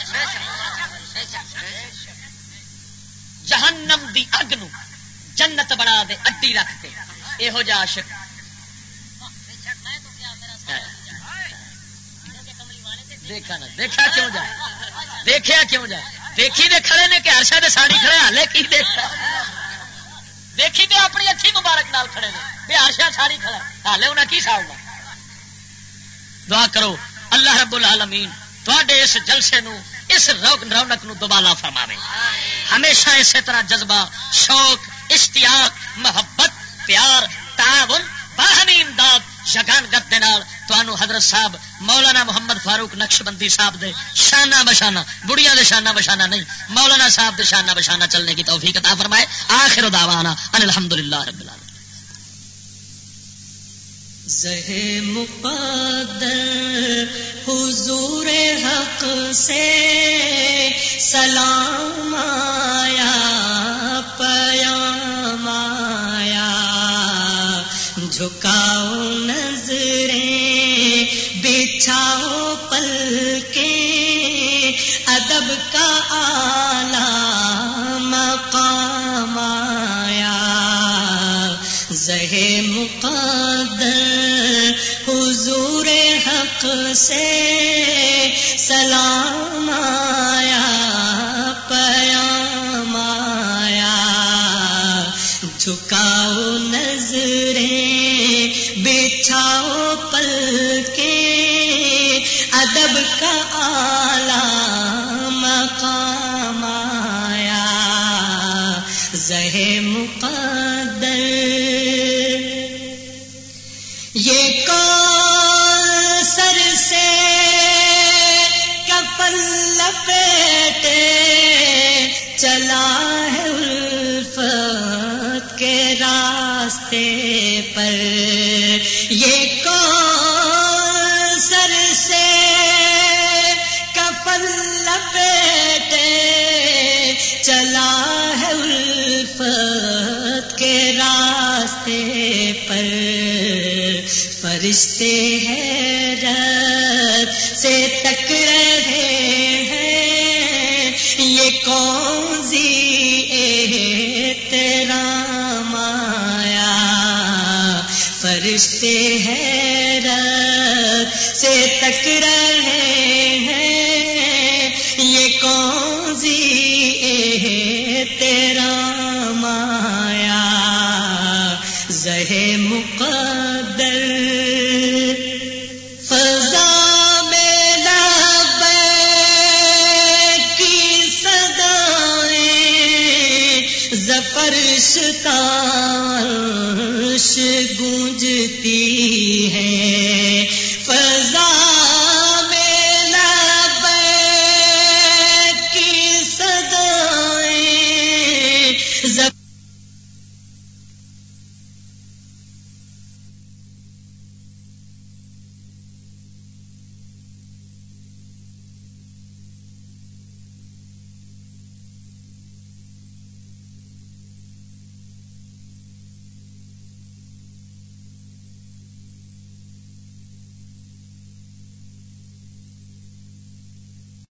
[SPEAKER 4] جہنم دی اگ نو جنت بنا دے، اڈی رکھ دے۔ یہو جہ عاشق۔ دیکھا نا، دیکھا کیوں جائے؟ دیکھا کیوں جائے؟ دیکھی دے کھڑے نے کہ ہر شاید ساڑی کھڑے ہالے کی دیکھا دیکھی دے اپنی اچھی مبارک نال کھڑے نے بے ہر شاید ساڑی کھڑا ہالے انہیں کی ساڑنا دعا کرو، اللہ رب العالمین تھوڑے اس جلسے نو اس رونق نو دوبالا فرماوے۔ ہمیشہ اسی طرح جذبہ، شوق، اشتیاق، محبت، پیار، تعاون، باہمی امداد شگان گت تو حضرت صاحب، مولانا محمد فاروق نقش بندی صاحب دے شانہ بشانہ بڑھیا دے شانہ بشانہ نہیں، مولانا صاحب دے شانہ بشانہ چلنے کی توفیق عطا فرمائے۔ آخر دعوانا ان الحمدللہ رب العالمین۔
[SPEAKER 1] زہ مقدر، حضور حق سے سلام آیا پیام آیا۔ جھکاؤ نظریں، بچھاؤ پل کے ادب کا آلہ مقام آیا۔ زہ مقدر حق سے سلام آیا پیام آیا۔ جھکاؤ چلا ہے الفت کے راستے پر۔ یہ کون سر سے کفن لپیٹے چلا ہے الفت کے راستے پر۔ فرشتے ہیں رب سے تک رہے یہ کون مایا فرشتے ہیں رب سے تک رہے۔ کاش گونجتی